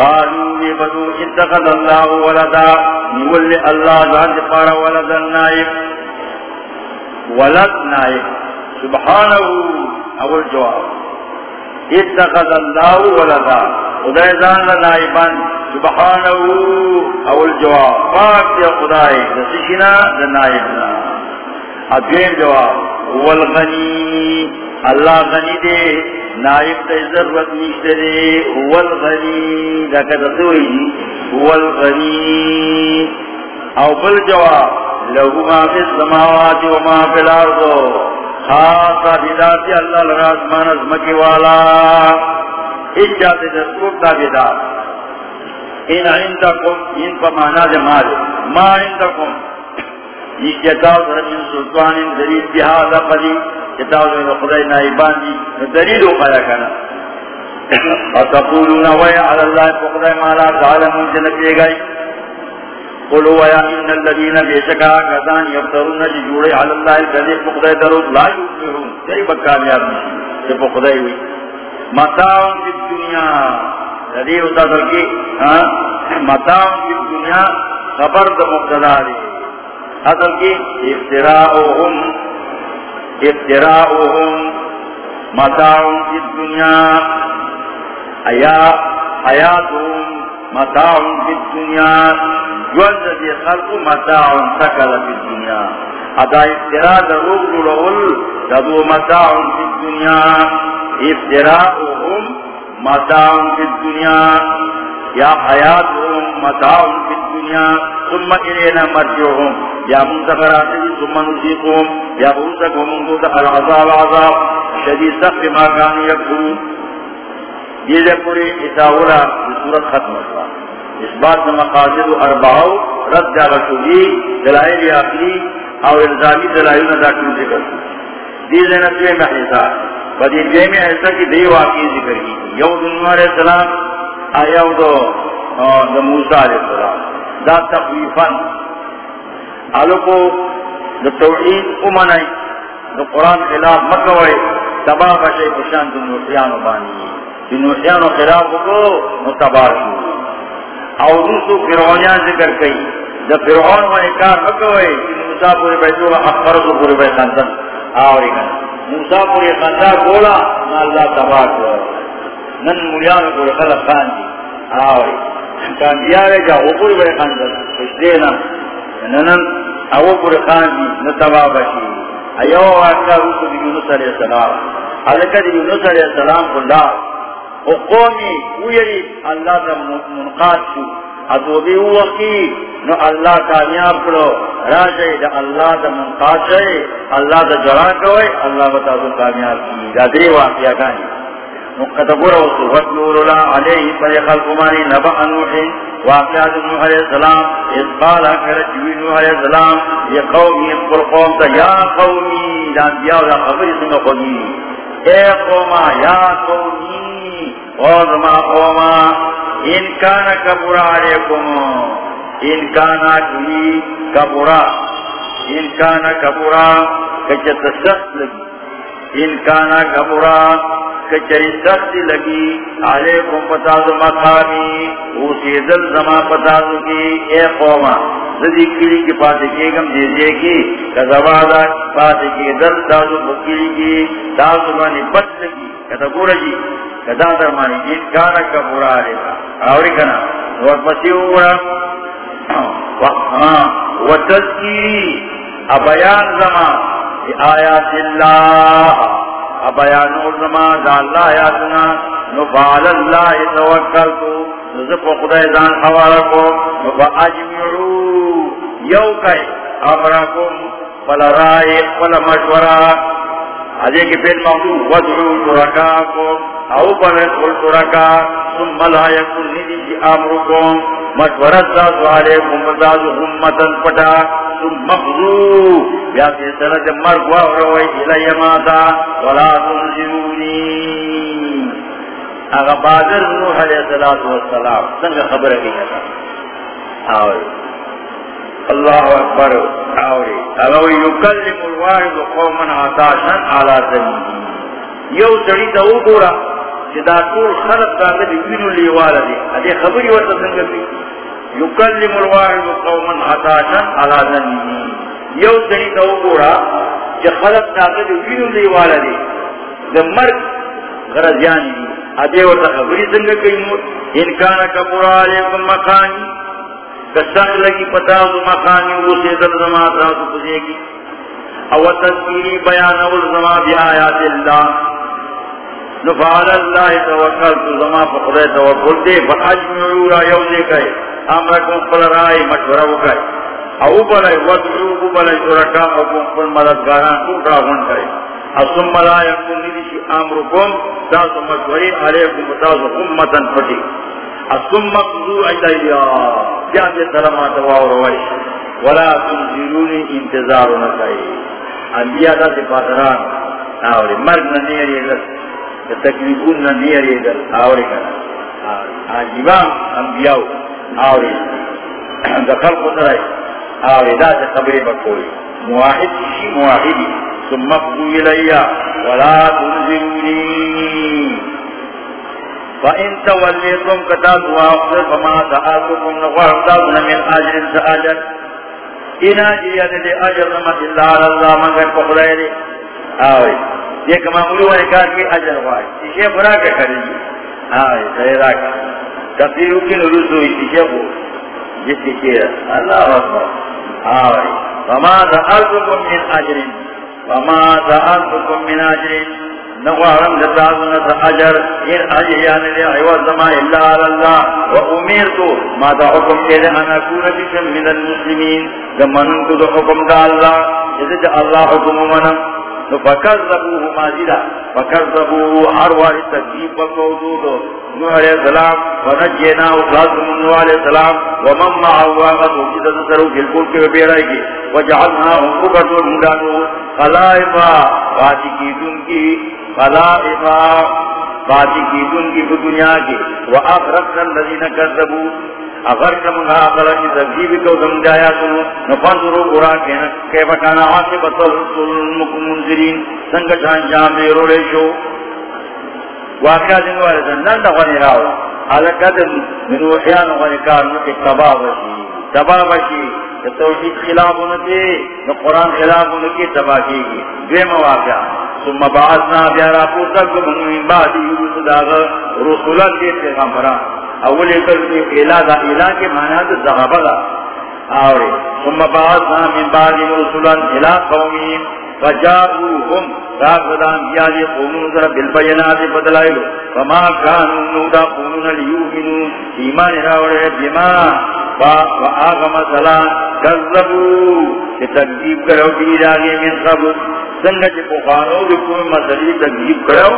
قالوا يبدو اتخذ الله ولدا، نقول الله جهد پارا ولدا نائب ولد نائب. سبحانه اول جواب. اتخذ الله ولدا. خدای زان نائبان. سبحانه اول جواب. پاک دے خدای. دسشنا دنائبنا ادوین جواب. هو والغنی اللہ غنی دے، نائب تے ضرورت نشتے دے، هو والغنی لکہ دسوئی والغنی او بل جواب، لہو ما فی السماوات و ما فی الارض. خاصا بیداتی اللہ لراز مانز مکی والا. اس اجاتے دسوک دا بیدات ان عندکم، ان پا مانا دے مال. ما عندکم؟ یہ کتاب من سلطان دلیل بہذا قدیم کتاب من خدای نائبان دی. دلیل اقایا کنا. فتقولون ویا علی اللہ فقدای مالا تعالمون جنکی گئی. قلو ویا ان الذین بیشکا کتان یفترون جی جوڑے علی اللہ القدیم فقدای درود لا یوفرون کئی بکامیاب نشی. کہ فقدای ہوئی. متاعن فی الدنیا. دلیل اتا سرکی ہاں؟ متاعن فی الدنیا، خبر دا مقتدہ اصل کی افتراؤہم افتراؤہم متاعن فی الدنیا حیاتہم متاعن فی الدنیا جوند دی خلق متاعن سکل فی الدنیا۔ ادا افتراء دروگ لول ددو متاعن فی الدنیا۔ افتراؤہم متاعن فی الدنیا۔ یا حیاتہم متاعن فی الدنیا، ثم الینا مرجعہم۔ یا منتظر آتی ثم نزیقهم یا بوسک ومنگو دا العذاب عذاب شدید سخت ما کانی یکفرون۔ یہ جب پوری اتاورا صورت ختم ہوتا اس بات میں مقاصد اربعو رد جاگا شدی، دلائل آخری او الزامی دلائل نداکل ذکر دیز نسوے میں حصہ بدی جیمی حصہ کی دی واقعی ذکر کی۔ یو دنیا علیہ السلام آیا دو دا موسیٰ علیہ السلام. دا تقویفاً. آلو کو دا توحید امنائی، دا قرآن خلاف مکوئی تباہ بشے پشان دا نوحیانو بانی. دا نوحیانو خلاف کو نو شو. او دوسو فرعونیان ذکر کئی. دا فرعون و اکار مکوئی موسیٰ پوری بیتولا اخبرتو پوری بیت خاندن آوری کن موسیٰ پوری خاندان کولا نا اللہ تباہ کو نن مولیانو پوری خلق خان دی آوری کان دیارے جا وہ پوری بیت خاندن خوش دینا ننن او پر خان دی نتبا بشی ایو واقعا روسو دی یونس علیہ السلام. حلقہ دی یونس علیہ السلام کلا او قومی اویری اللہ دا منقاد شو. اتو بی وقی نو اللہ کامیاب کرو راجے دا اللہ دا منقاد شئے اللہ دا جرا کوئے اللہ بتا دو کامیاب کی دا دی واقعا کانی مقتبور و صحبت نور علیہ پر خلق مانی نبع نوح واقعات نوح علیہ السلام اس قال اکرت جوی نوح علیہ السلام، یہ قومی قل قوم تا یا قومی دان دیاو دا خبری سنگا خودی اے قوما، یا قومی اوزما قوما، ان کانا کبرا علیکم، ان کانا جوی کبرا ان کانا کبرا کچت سخت لگی۔ ان کانا کبرا کچری سخت لگی، علیکم پتازو مقامی، اوسی دل زما پتازو کی، اے قوما، زدی کلی کی پاتے کی گم دیجیے کی کذبادا پاتے کی دل تازو بکلی کی، تازو مانی بت لگی، کتا گورا جی کتا در مانی جن کانا کا برا آلیکا آوری کنا ورپسی اورا وتذکیری ہاں، ابیان زما آیات اللہ۔ ابیان زما دا اللہ آیاتنا نفعل اللہ توکلتو. نزف خدای زان کو. نفع اجمعو. یو کئی امرکم فلا رائی فلا مشورہ. حضی کی پین مقدوم ودعو شرکاکم او بلد قل شرکا ثم لا یکن ندی امرکم مشورت ساسو علیکم فزازو امتن پتا ثم مخضو بیا فیصلہ جب مرگ واغروی الی ماتا ولا تنزلونی اگا بادر نوح علیہ السلام سنگا خبر کی کتا آوری اللہ اکبر، آوری۔ اگو یکلم الواحد قومن عطاشن علا زمین یو سڑی تا او گورا جدا طول خلق تا لدی وینو لیوالا دی ادی خبری ورطا سنگتی یکلم الواحد قومن عطاشن علا زمین یو سڑی تا او گورا جدا خلق تا لدی وینو لیوالا دی دا مرگ غرزیانی دی۔ ادی ورطا خبری سنگتی انکانا کبرا علیکم مکانی کسان لگی پتا مکانی وہ سے دل زما تھا تو پوچھے گی او تذکیری بیان اول زما بی آیات اللہ. نفعل اللہ توکل تو زما پکڑے توکل دے بحج میں عورا یو دے گئے امرکم پل رائے مشورہ وکائے او بلائے ودعو بلائے شرکا حکم پل مددگاران ٹوٹا ہون کرے اسم ملائے کن نیدیشی امرکم، تاسو مشوری علیکم، تاسو امتن پٹی اسم مقضو کیا دے روائش ولا تنزلونی انتظار نکائی انبیاء دا سی پاتران آوری. مرگ ننیری ادھر تکلیفون ننیری ادھر آوری کنا آجیبان انبیاء آوری. آوری دا بکوئی مواحد شی مواحدی ثم مقضو ایدائیا ولا تنزلونی فإن توليتم كتاب وافر فما سآلتكم نغوار دازنا من آجر سآجر إن آجر يدي آجر نمت الله على الله من غير فخلائر آوي دیکھ معمولی ہونے کہا کہ اجر وائی اسے برا کے کریگی آوے صحیح راک تفسیر کی نروس ہوئی اسے کو جس کی کیا اللہ اکبر۔ آوے، فما سآلتكم من آجر فما سآلتكم من آجر نغوارم لتازن اجر. ان اجیان لی عوض ما اللہ علی اللہ. و امیرتو ما دا حکم کہتے انا کون بکم من المسلمین. زمانن کو دا حکم دا اللہ. جیسے جا اللہ حکم منم. فکذبوه مازیدہ. فکذبوه ارواح تکذیب وقودو نوح علیہ السلام. ونجینا اخلاص من نوح علیہ السلام. ومن معاوا غدو جدد سرو في الفلک وبیرائی کی وجعلنا انفقتو مدانو خلائفا فاتکی دن کی خلائفا فاتکی دن کی دنیا کی۔ وآخرقنا الذین کذبو اگر کم گا اگر کی تکذیب کو سمجھایا تو نفنظرو برا کہ بکانا عاقبت المنذرین سنگشان جام دے روڑے شو۔ واقعہ دن والے زندان دا غنی راو حالکہ دن من غنی کار نکی تباہ بشی۔ تباہ بشی۔ توحید خلاف ہونے نو قرآن خلاف ہونے کی تباہ کی گی دویم واقعہ ثم بعثنا بیارا پورتا پورتک من بعد یوسف داغ رسولت کے پیغمبران۔ اولی کرتی الہ دا الہ کے معنی دا زغبہ دا۔ آوری۔ ثم بعضنا من بعد رسولا الہ قومیم فجاؤوهم راقدان بیادی قومون ذرا بالبینات بدلائلو فما کانو نودا قومون لیومنون ایمان راوڑے بما وآغ مسئلہ کذبو کہ تقدیب کرو، دیر آگے من قبل سنگا چی پخانو دکو مسئلی تقدیب کرو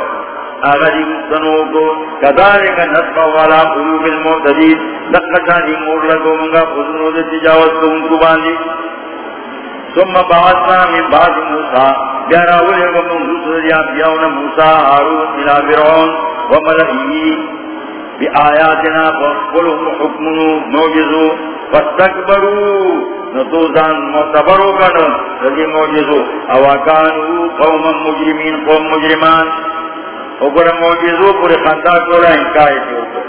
آغری مستنو کو کدارے کا نصف والا قلوب المعتدید لقشانی مور لگو، منگا خزنو دے تجاوز کو ان کو باندی. ثم بعثنا من بعد موسیٰ. بیارا اولی ومن رسول یا بیاونا موسیٰ حارون الى فرعون وملئیی بی آیاتنا فقلهم حکمنو موجزو فاستکبرو نتوزان معتبرو کنو رضی موجزو اواکانو قوم مجرمین قوم مجرمان. اوپر موجزو پورے خندہ کولا انکاری کے اوپر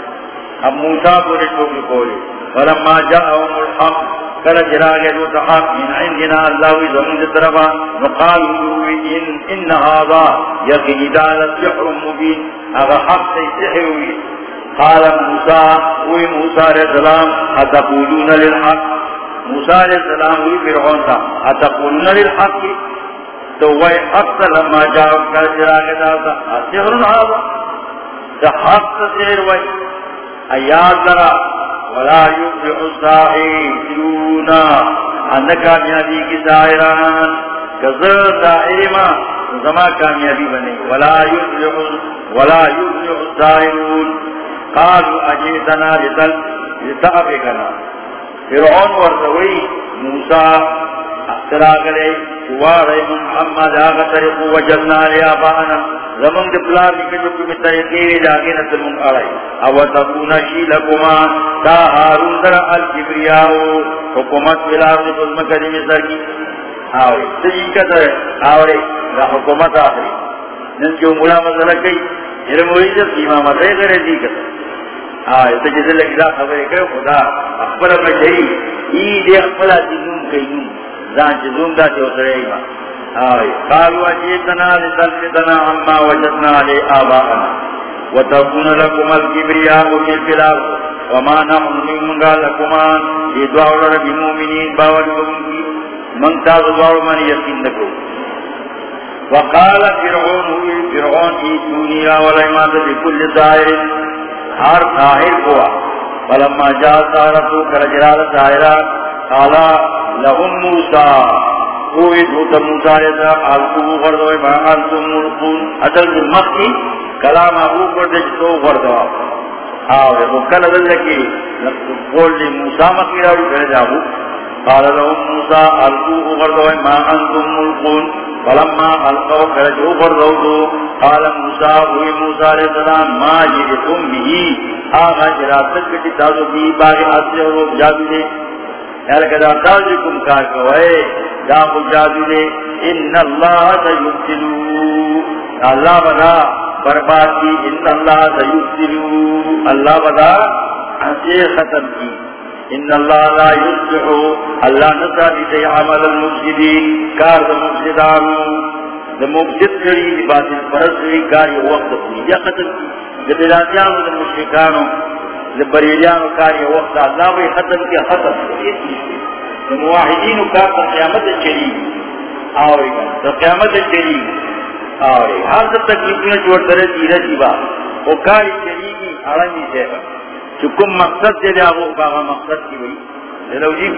اب موسیٰ پورے چوکی کولی ولما جاءهم الحق کل جراغ جو تحق من عندنا اللہ وی زمین طرفا نقالو ان ان هذا یقین دالت سحر مبین اگر حق سے سحر ہوئی قال موسیٰ وی موسیٰ علیہ السلام، اتقولون للحق؟ موسیٰ علیہ السلام، وی فرعون تھا اتقولون للحق؟ تو وہ حق لما جاؤ کر جراغ داتا سحر هذا دا حق سحر وی. ایاد ذرا ولا يفلح الساحرون. ان کامیابی کی ظاہران کذر دائما زما کامیابی بنے. ولا يفلح ولا يفلح الساحرون. قالوا اجئتنا لتل لتعبكنا فرعون ورتوي موسى اختراق لے چوارے من محمد آغا طریقو وجدنا لیا بانا زمان دی پلار لکے جو کمی طریقی وی جاگی نتر من او تکون شیلکما تا حارون در الکبریاؤ حکومت بلار دی فضم کدی مصر کی آوری تجی کتر آوری دا حکومت آخری نن جو ملا مسئلہ کئی علم ہوئی جب امامت ہے کرے دی کتر آئے تو جیسے لگی دا خبر کرو، خدا اخبر بشری ای دے اخبر دی نوم کئی نوم زان چی زوم دا چی اترے ایما آئے قالوا جیتنا لتلتنا عما وجدنا لے آباءنا وتكون لكم الكبرياء في البلاد وما نحن منغا لكما يدعو رب المؤمنين باور من تازوار من يقين نكو وقال فرعون فرعون ايتوني ولما بكل دائر ہر ظاہر ہوا۔ فلما جا سارتو کرجلال ظاہرہ قالا لهم موسا کوئی دوتا موسا لیتا آلکو غردوئے ما آلتو ملکون ادل کی مخی کلام ابو کردے تو غردوا آوے مکل ادل لکی قول لی موسا مکی راوی کرے جاہو قال لهم موسا آلکو غردوئے ما آلتو ملکون فلما القوا خرجوا فردوا قال موسى وهي موسى عليه السلام، ما جئتم به؟ آغا جراتك كتي تازو بي باغ حاصل اور جادو دے. یار کدا تازو کم کار کوئے؟ دا جادو دے. ان اللہ سیبتلو. اللہ بدا برباد کی، ان اللہ سیبتلو. اللہ بدا حسی ختم کی. ان اللہ لا یصلح اللہ نصابی تی عمل المفسدین کار دا مفسدانو. دا مفسد کری دی باطل پرسوی کاری وقت اپنی یا ختم کی. دا بلاتیانو دا مشرکانو. دا بریلیانو، کاری وقت. اللہ بھئی ختم کی ختم کی. دا مواحدینو کار دا قیامت چلی. آوری دا قیامت چلی. آوری حال دا تکلیفنا جوڑ در دیرہ جیبا. وہ کاری چلی کی آرامی سے چکم مقصد دے دیا وہ باغا مقصد کی بھئی دلو جی.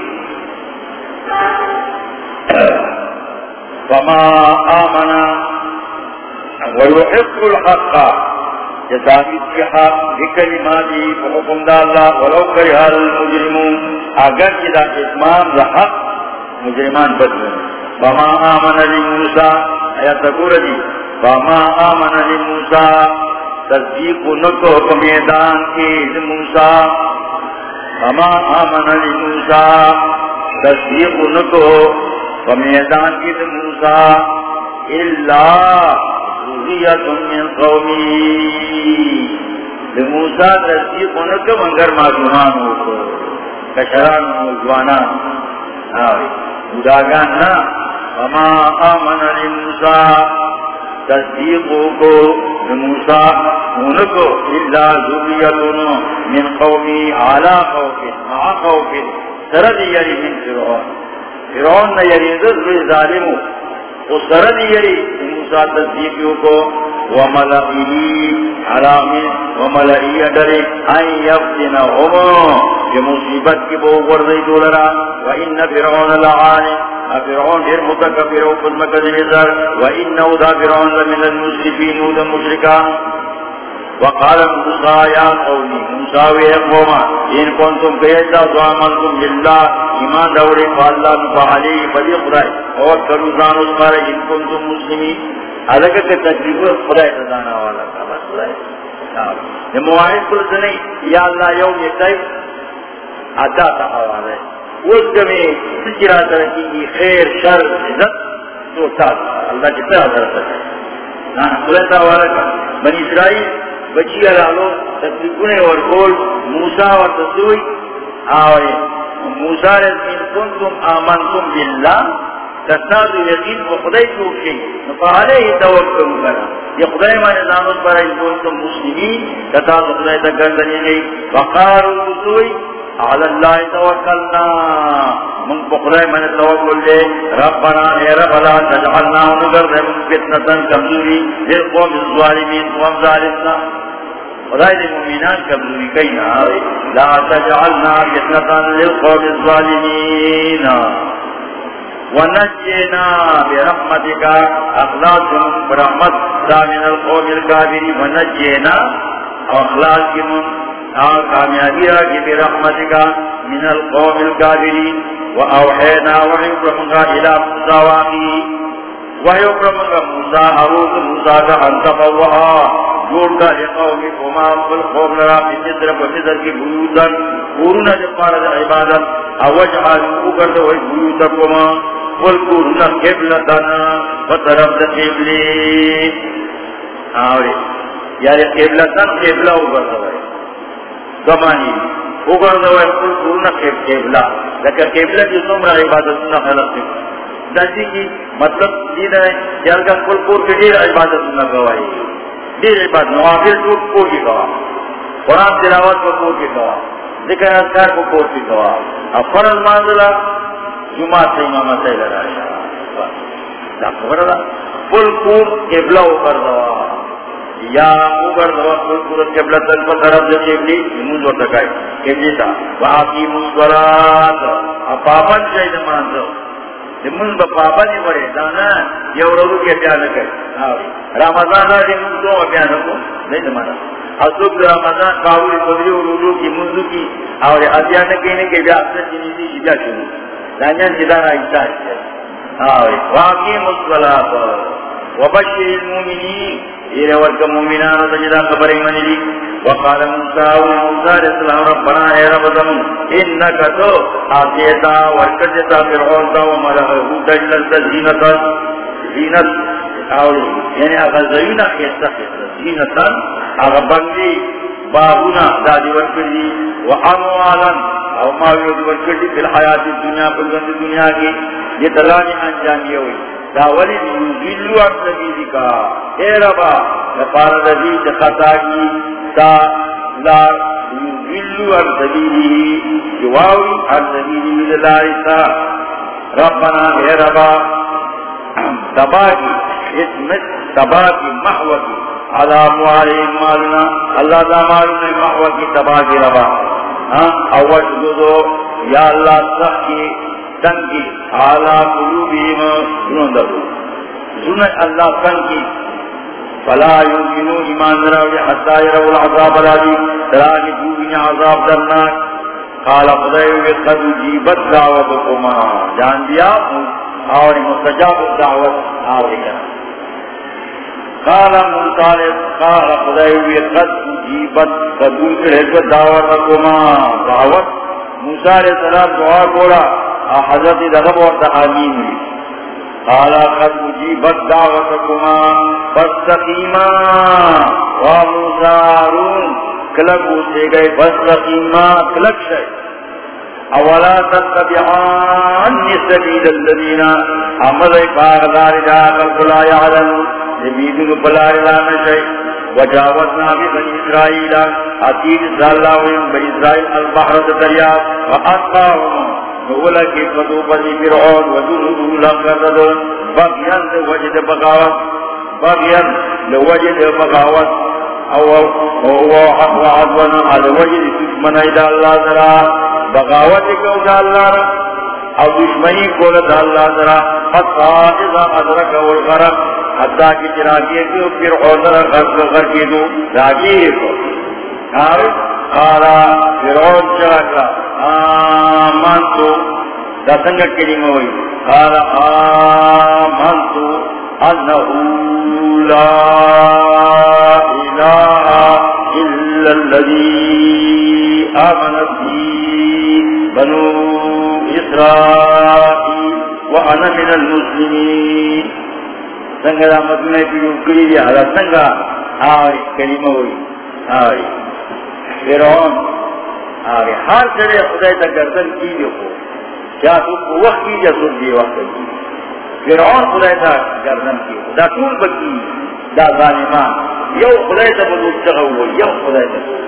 فما آمنا. ويحق الحق. جسابت کی حق بکلماتی فحکم دا اللہ. ولو کرها المجرمون. اگر جدا اتمام دا حق مجرمان بدلن فما آمنا لموسیٰ. آیت تقول دی جی. فما آمنا لموسیٰ. تصدیق نکو میدان کی موسا ہما آمن علی موسا تصدیق نکو میدان کی موسا اللہ من قومی. موسا تصدیق نکو منگر معلومان ہو کو کشران موجوانان خداگان نا. ہما آمن علی موسا تصدیق کو موسا ان کو الا ذریتن من قومی علا خوف مع خوف سرد یری من فرعون. فرعون نے یری ذر ظالم. وہ سرد یری موسا تصدیق کو وملئه علامه وملئه ادري ان يفتنهم بمصيبت کی بو ورزی دولرا وان فرعون لعان. فرعون غیر متکبر و خدمت نظر وانه ذا فرعون لمن المسرفين والمشركان وقال موسى، يا قومي موسى ويا قوم ان كنتم بيتا ظامنتم بالله ایمان دوري فالله فعلي فليقرأ وكلوا زانوا اسمار ان كنتم مسلمين الگ کے تکلیف خدا رضانا والا۔ کا بس خدا مواحد کل سنی یا اللہ یوم یہ عطا کا حوالہ ہے اس جمعے سچرا ترکی خیر، شر، عزت تو ساتھ اللہ کی طرح حضرت ہے۔ ہاں، خدا حوالہ کا۔ بنی اسرائیل، بچی علالو تکلیفنے اور کول موسیٰ اور تسوئی آوے۔ موسیٰ رضی کنتم آمنتم باللہ، تستاذ یقین کو خدای چوک شئی نفعالے ہی توقع کرنا یہ خدای مانے زانت پر ان کنتم مسلمین تتاذ خدای تک گردنی گئی۔ وقارو رسوئی علی اللہ توکلنا من کو خدای مانے توقع لے ربنا اے رب اللہ تجعلنا ونگر دے فتنة کمزوری للقوم الظالمین قوم ظالمنا خدای دے مومنان کمزوری کئی نا لا تجعلنا فتنة للقوم الظالمین ونجينا برحمتك. اخلاصهم برحمت من القوم الكافرين. ونجينا اخلاصهم کامیابی راکی بی رحمتکا من القوم الكافرین، و اوحینا وحی برمگا الى موسیٰ واقعی وحی برمگا موسیٰ حروض موسیٰ کا انتفوہا جوڑ کا لقومی قوما قل قوم لرا، فی صدر و صدر کی بیوتن، قرون جبارت عبادت اوجعالو اکرد وی بیوتکما قل قرون قبلتن وطرف قبلی آوری یعنی قبلتن قبلہ اکرد وی زمانی. اکرد وی قل قرون قبلہ. لیکن قبلہ کی سمرہ عبادتنا خلق دی داجی کی مطلب دینا ہے کہ اگر قل قرون کی دیر عبادتنا گوائی دیر عبادت نوافل تو کو کی گواہ. قرآن تلاوت کو کو کی گواہ. ذکر اذکار کو کو کی گواہ. اب فرض مانزلہ جماعت سے امام سیل راشا دا خبر دا قل قرون قبلہ اکرد یا اوبر دوا کوئی پورت قبلہ تل پر طرف جو قبلی منز و تکائی قبلی تا واقی مصورات پابند جائی دمان دو منز با پابندی بڑے دانا یو رو کے پیانا کئی رمضان آجی منز دو پیانا کو نہیں دمانا اصوب دو رمضان قاولی قدری و رو کی، منزو کی، اور ادیانا کہنے کے بیا اکثر جنیدی جدا شروع. دانیان جدانا ایسا ہے. ہاں، واقی مصورات وبشر المؤمنين إلى ورك المؤمنان تجد خبر من لي وقال موسى وموسى السلام ربنا يا رب دم إنك تو آتيتا وركجتا فرعون تا وملغه تجلل زينة زينة يعني أغزينا يستخدم زينة أغبني بابنا دادي ورکڑی و اموالا او ماوی ورکڑی فی الحیات الدنیا پر گند دنیا کی یہ دلانی انجامی ہوئی داولی یوزیلو عن سبیلی کا. اے ربا نفار رضی خطا کی تا لا یوزیلو عن سبیلی جواوی عن سبیلی للارسا ربنا اے ربا تباکی اسمت تباکی محوکی علا مواری مالنا، اللہ دا مالنا محو کی محوکی تباکی ربا ہاں، اوش دو یا اللہ سخی تنگی آلا قلوبیم سنون دلو سنن اللہ تنگی۔ فلا یومینو ایمان راوی حتی رو العذاب العظی تراجی دوبین عذاب درناک۔ قال خدایوی قد جیبت دعوتکما جان دیا اور مستجاب دعوت آوری جان قال مطالب قال خدایوی قد جیبت قبول کرے دعوتکما دعوت موسیٰ علیہ السلام دعا کولا حضرت دغب اور تعامین قالا قد مجیبت دعوتکما فستقیما و فاستقیما ومزارون کلک اسے گئے فستقیما کلک شئے اولا تتبعان سبیل الذین امد اقاغدار جاکل قلا یعلم نبیدن بلار لانا شئے وجاوزنا ببنی اسرائیل اتید اسرائیل بنی اسرائیل البحر دریاب واتقاهم نولا کی قدو فرعون وجنودو لنکردو بغیان دے وجد بغاوت بغیان دے وجد بغاوت او هو حق وعدونا على وجد دشمنی دا اللہ ذرا بغاوت کو دا اللہ را؟ او دشمنی کو دا اللہ ذرا حتی اذا ادرک والغرق حتی کی چراغی کی فرعون را غرق غرقی دو راگی کو قال فرعون چراغا آمنتو دا سنگا کلمہ ہوئی۔ قال آمنتو انہو لا الہ الا الذي آمنت بی بنو اسرائیل وانا من المسلمین سنگا دا مدنہ کی جو یوکری دیا دا سنگا. آئی کلمہ ہوئی. آئی فرعون. آگے ہر چڑے خدای تا گردن کی جو ہو. کیا تو وقت کی جا سن دی وقت کی. فرعون خدای تا گردن کی دا طول بکی. دا ظالمان. یو خدای تا بدود چگو یو خدای تا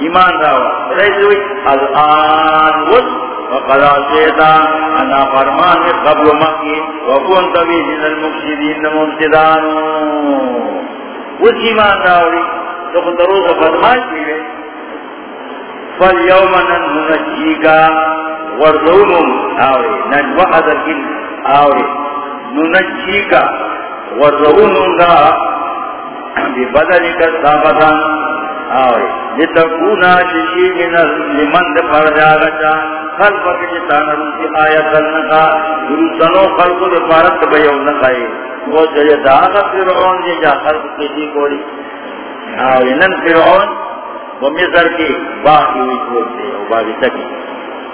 ایمان راو ریسوی از آن وز وقضا سیتا انا فرمان قبل مکی. وکون طوی من المفسدین مفسدانو وز ایمان راوی تو خود روز بدماش بیوے فالیوم ننجیگا وردونم آوری. نجوہ حضرکن آوری. ننجیگا وردونم دا. ببدلک ثابتان لتکونا ششی من لمن جاگتا خلق روسنو خلق وہ فرعون جی جا خلق جی کوری آوری نن فرعون مصر کی باقی ہوئی چھوٹ دے، وہ باقی سکی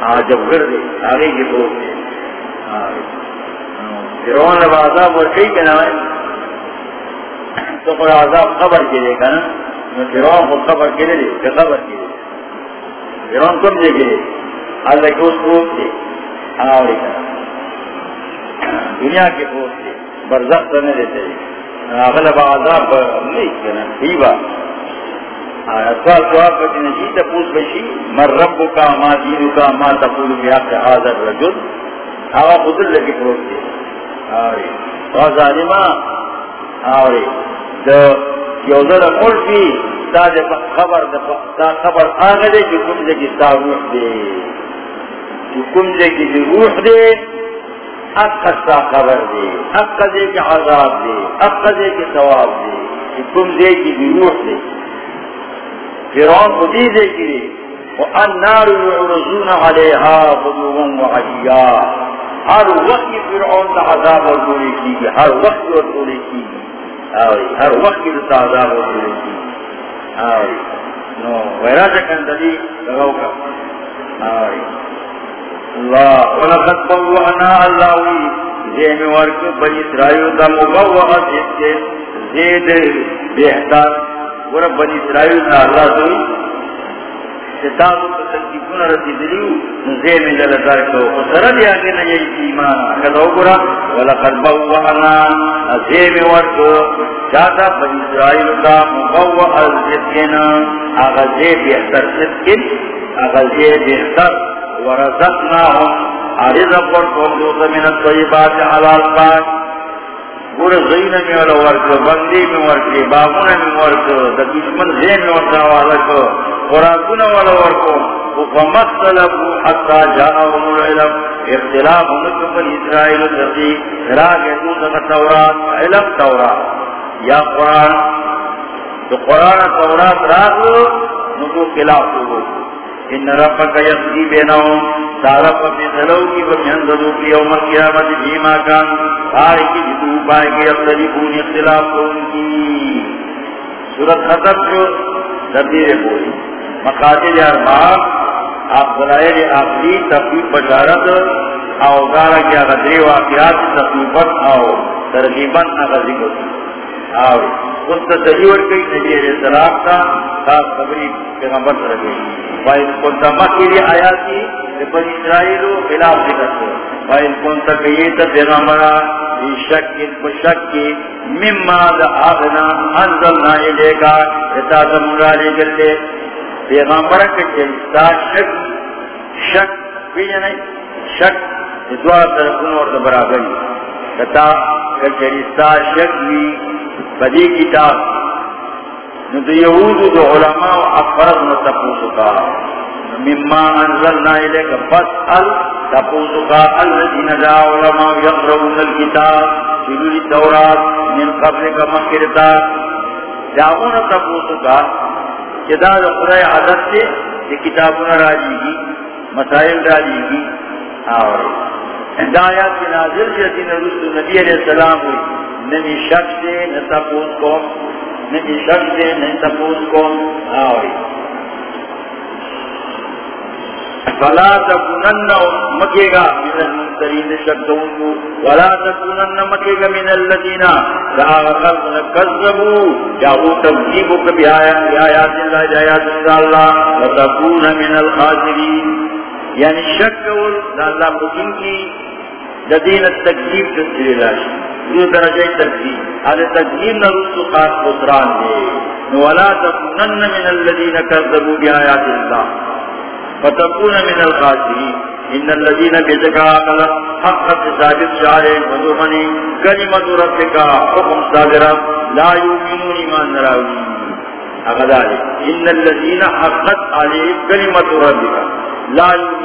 آجب گر دے آگے کی چھوٹ دے۔ فرعون اب عذاب ورکی کے تو پر عذاب خبر کے لے گا نا فرعون کو خبر کے لیے کہ خبر کے لیے فرعون کم دے گئے اللہ کے اس پروت تھے آوری کا دنیا کے پروت تھے برزخ کرنے دیتے اغلب عذاب پر نہیں کنا ٹھیبا سوال جواب کرتی نشی جی تپوس بشی مر رب کا ما دین کا ما تقول بیا کے حاضر رجل آغا خدر لگی پروت تھے آوری. تو ظالمہ آوری. یو دے خبر دا خبر آگا دے جو کم دے کی تا روح دے جو کم دے کی دی روح دے اکا سا خبر دے اکا دے کی عذاب دے اکا دے کی ثواب دے جو کم دے کی دی روح دے فرعون کو دی. دے کی دے وَأَنَّارُ يُعْرَزُونَ عَلَيْهَا غُدُوًا وَعَشِيًّا. ہر وقت فرعون کا عذاب اور دوری کی ہر وقت اور دوری کی آوری ہر وقت کی تازہ ہو جائے آوری نو، ویرا چکن دلی لگاؤ کا۔ آوری اللہ، ولقد بوعنا اللہ ہوئی زیم ورک بنی اسرائیل دا مبوعہ جس کے زید بہتر۔ ورب بنی اسرائیل دا اللہ دوی۔ ستاسو تسکیفون رسی دلیو نزیم جل درکو سرد یاکی نجی ایمان کدو گرا. ولقد بوانا زیم ورک چاہتا بنی اسرائیل دا مبوہ الزدکن آغازی بہتر صدکن آغازی بہتر. ورزقناهم عرض ورکو دوتا من الطیبات حلال پاک گور زین میں والا ورک بندی میں ورک بابون میں ورک دا دشمن زین میں ورکا والا کو خوراکون والا ورکو فمختلفو حتی جاءهم العلم اختلاف مکم اسرائیل تقی راگ دوتا تورات، علم تورات، یا قرآن تو قرآن تورات راگو نکو خلاف ہوگو ان ربک یقضی بینہم سارف بزلو کی ومینددو کی یوم القیامت جیما کان آئی کی جدو پائے گی اختلفون اختلاف کو ان کی۔ سورت ختم جو تبدیر پوری۔ مقاتل ارباب آپ دلائل آخری تفریب بشارت اوگارا کیا غدری واقعات تفریبت آو، ترغیباً نغذی کو آو اس کا صحیح اور کئی نبی علیہ السلام کا خاص خبری پیغمبر رہ گئی وائن کون سا مکی آیاتی بن اسرائیل خلاف ذکر کو وائن کون سا کہیے تو پیغمبر شک شک کی مما دا آغنا انزلنا الے کا اتا سمرا لے گلے پیغمبر کے چلتا شک شک بیجا نہیں شک دعا طرفوں اور برابری کتا کچریستا شک بھی بدی کتاب. نو یہود دو علماء افرد نو تپوسو کا مما انزلنا الیک فاسأل تپوسو کا الذین دا علماء یقرؤون الكتاب جلولی تورات من قبل کا مکرتا جاؤنا تپوسو کا جدا دا قرآن عدد سے یہ کتابنا راجی گی مسائل راجی گی آوری. ہدایات کی نازل سے دین رسول نبی علیہ السلام ہوئی نمی شک سے نہ تپوس کو نمی شک سے نہ تپوس کو آوری. فلا تکونن مکے گا من المنترین شک دونکو ولا تکونن مکے گا من اللذین لا خلق نکذبو جاہو تبجیبو کبھی آیا آیات اللہ جایات اللہ. وتکون من الخاسرین. یعنی شک قول اللہ مکن کی لدین التکذیب تسجیل راشد دو درجہ تکذیب. حال تکذیب نرسو خاص خسران دے ولا تکونن من الذین کذبوا بآیات اللہ فتکون من الخاسرین. ان الذين بذكا قال حق ثابت شعر مدومني كلمه ربك حكم صادرا لا يؤمنون ایمان راوی اغدار ان الذين حقت عليه كلمه ربك لا يؤمنون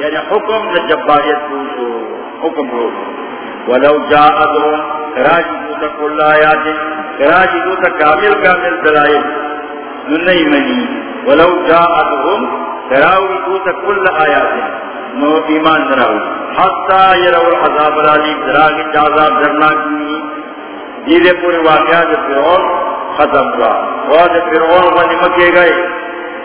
یعنی حکم دا جباریت پوچھو حکم رو ولو جاءتهم راجدو تا کل آیات راجدو تا کامل کامل دلائل ننہی منی۔ ولو جاءتهم راجدو تا کل آیات۔ نو ایمان دراو حتی یرو العذاب العلیم دراغی جازاب درنا کی دیلے پوری واقعات فرعون ختم ہوا۔ واد فرعون ونی مکے گئے۔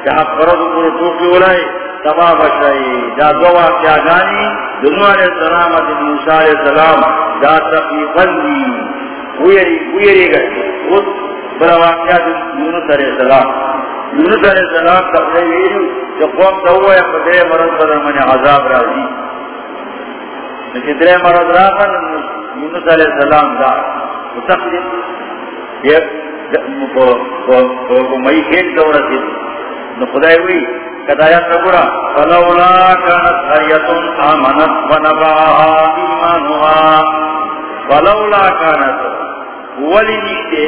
جہاں فرد پورے ٹوٹی ہو رہے تباہ بشائی دو واقعہ گانی دنو علیہ السلام علیہ موسیٰ علیہ السلام دی گئے اس بلا یونس علیہ السلام. یونس علیہ السلام جو قوم ہے مرض من عذاب راضی. مرض یونس علیہ السلام دا یہ مئی کھیل خدای ہوئی کدایت نگوڑا فلولا کانت حریتن آمنت ونباها ایمانها فلولا کانت ولی نیتے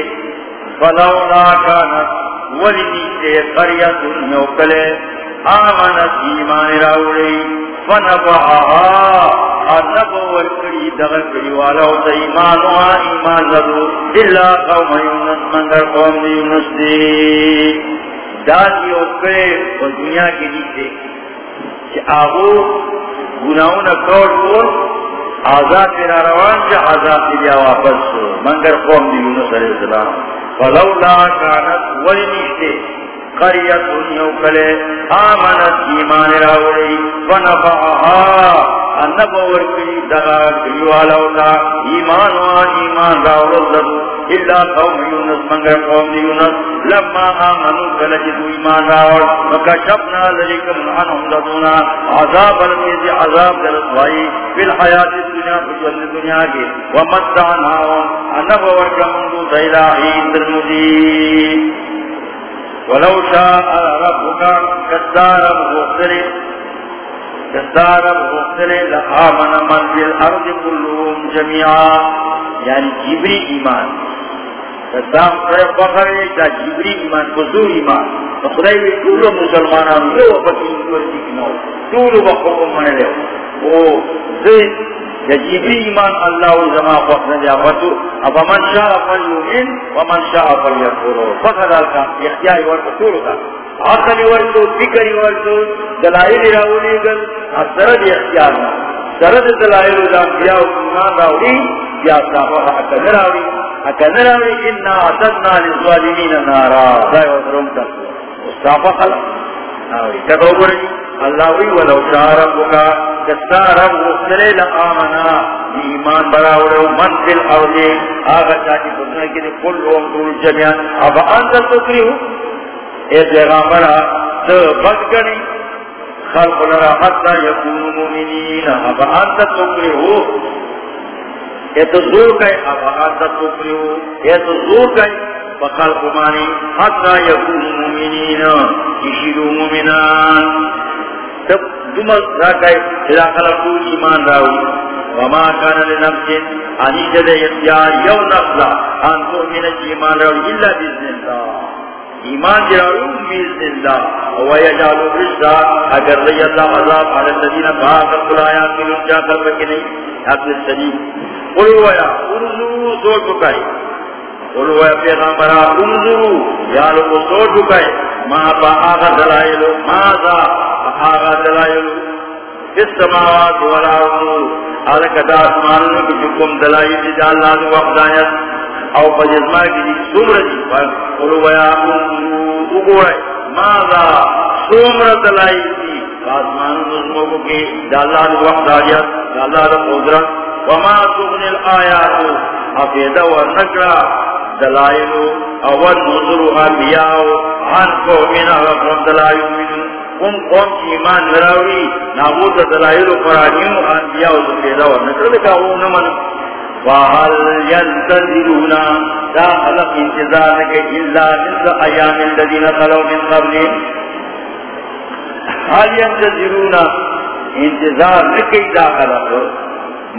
فلولا کانت ولی نیتے قریتن نوکلے آمنت ایمان راوڑی فنبعها انبو والکڑی دغکڑی والاو تا ایمانوها ایمان لدو اللہ قوم یونس منگر قوم یونس دی داتی اوکڑے و دنیا کے نیچے۔ کہ آگو گناہوں گناہونا کور کو آزاد تیرا روان چا آزاد تیریا واپس مگر قوم دی یونس علیہ السلام، فلولا کانت ولی نیچے۔ قریت انیو کلے آمنت ایمان راوڑی ونفعها انبو ورکی دغا کریوالاوتا ایمان وان ایمان راوڑ زدو اللہ قوم یونس منگر قوم یونس لما آمنو کلجدو ایمان راوڑ وکشفنا للکم عنہم لدونا، عذاب المیز عذاب درسوائی فی الحیات الدنیا فجول دنیا کی ومدعناهم انبو ورکی مندو سیلاحین ولو شاء ربك كدار مغفر كدار مغفر لآمن من في الأرض كلهم جميعا. یعنی يعني جبري إيمان كدام قرب بخر إيجا جبري إيمان فزور إيمان فخدای وی طول مسلمانان یو بکی ورسی کنو طول بخوکم من لیو او زید جبری ایمان اللہ و زما فقر دیا فتو. اب من شاء فلیومن ومن شاء فلیکفرو. فقر دالکا اختیاری ورکا طولو کا عقلی ورکو فکری ورکو دلائل راولی گل سرد اختیارنا سرد دلائل دا انبیاء و کنان راولی بیا صافا حکا نراولی. حکا نراولی، انا عددنا للظالمین نارا. دائی وطرم تسو صافا خلق. ناولی کتو برنی اللہ وی ولو شاء ربکا کستارا مختلے لآمنا ایمان براوڑے من اولی چاہتی کے لیے کل روم دول جمعیان. اب اندر سکری ہو اے تو بد گنی خلق لرا حتی یکون مومنین. اب اندر ہو اے تو زور گئے اب اندر ہو اے تو زور گئے بخلق مانی حتی یکون مومنین. کشیدو مومنان. تب دمر راکای الى خلقو ایمان راوی وما کان لنفس انی جد یتیار یو نفلا ان تؤمن ایمان راوی الا بزن اللہ ایمان جراوی بزن اللہ ویجالو رشدہ اگر رئی اللہ عذاب علی الذین باقر قرآیات من انجا قلب کی نہیں، حق السلیم قلو ویا، ارزو سو چکائی قلو ویا پیغمبرا ارزو یا لوگ سو چکائی ما با آغا دلائلو، ماذا آغا دلائلو؟ اس سماوات والا والارضو آلک دا اسمانوں کی جکم دلائل دی دا اللہ دو وقتانیت او پجزما کی دی سمر دی، قلو ویا انظرو اگوڑے ماذا سمر دلائل دی؟ آسمان نظموں کی دا اللہ دو وقتانیت دا اللہ دو قدرت، وما تغنی الآیاتو؟ حفیدہ ورنکرہ دلائلو اول نظرو انبیاءو عن قومنا وقوم دلائلو منو قوم قوم کی ایمان نراوی، نابود دلائلو قرانیو انبیاءو دفیدہ ورنکرہ دکا او نمن وَهَلْ يَنْتَذِرُونَ دا خلق انتظار کے إِلَّا مِثْلَ أَيَامِ الَّذِينَ خَلَوْا مِنْ قَبْلِهِمْ. هَلْ يَنْتَذِرُونَ انتظار لکی دا خلق.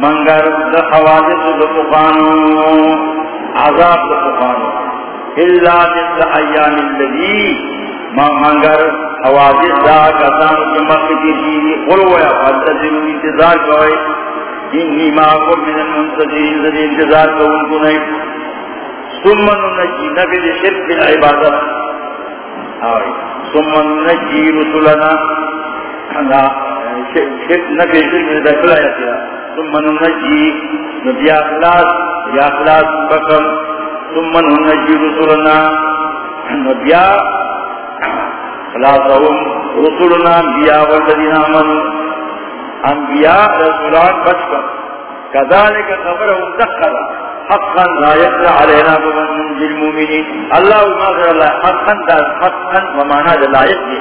منگر دا خوادث دا طفانو عذاب دا طفانو إِلَّا مِثْلَ أَيَّامِ الَّذِي منگر حوادث دا کسانو کی مقدر کی قلویا فانتظرون انتظار کوئے. انی معاکم من المنتظرین ذی انتظار کو ان کو نہیں. سمن نجی نبی دی شرک العبادت. آئی سمن نجی رسولنا شرک نبی شرک دی دخل آیت سمن نجی نبی اخلاص یا اخلاص بکم سمن نجی رسولنا. نبی اخلاصهم رسولنا انبیاء والذین آمنوا. انبیاء رسولان بچ کر کذالک خبرهم دخل حقا لا يقرأ علينا بمن المؤمنين. الله ما غير الله. حقا دا حقا ومانا دا لا يقرأ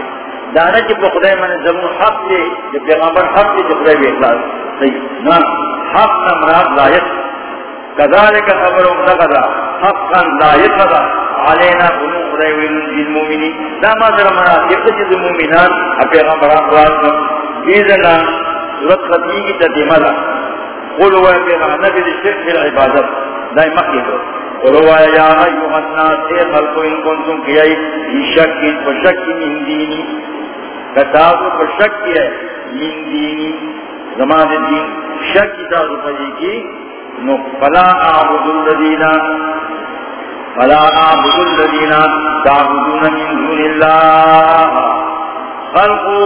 دانا جب خدای من زمون حق دے جب پیغمبر حق دے جب خدای اخلاص. صحیح نا حق نمراد لا يقرأ كذلك خبرهم دخل حقا لا علينا بمن خدای ومن دا ما ذرا منا يقرأ المؤمنان پیغمبر اخلاص ایزنا صورت ختمی کی تدیمہ دا قولوا یا نبی دی شرک فی العبادت. دائی یا الناس، اے خلقو ان کنتم کیائی ای شکین پر من دینی. کتابو پر شکی ہے، من دینی. زمان دین شکی تازو پجی کی، نو فلا اعبد الذین، فلا اعبد الذین تعبدون من دون اللہ. خلقو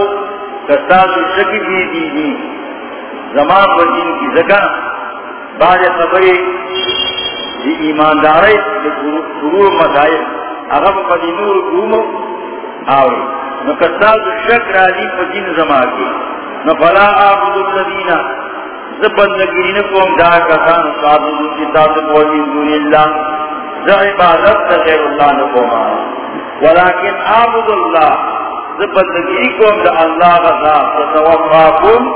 کستاز شکی بھی دی دی. زمان پر جن کی زکا، بعد خبری دی ایمانداری سرور مسائل اغم قدی نور قوم آوری. نو کستاز شک را دی پر جن زمان کی. نو فلا آبود الذین زبن نگرین دا کسان صادر کتاب قولی دون اللہ. زع عبادت تغیر اللہ نقوم ولیکن آبود اللہ. بندگی کوم دا اللہ غزا. تتوفاکم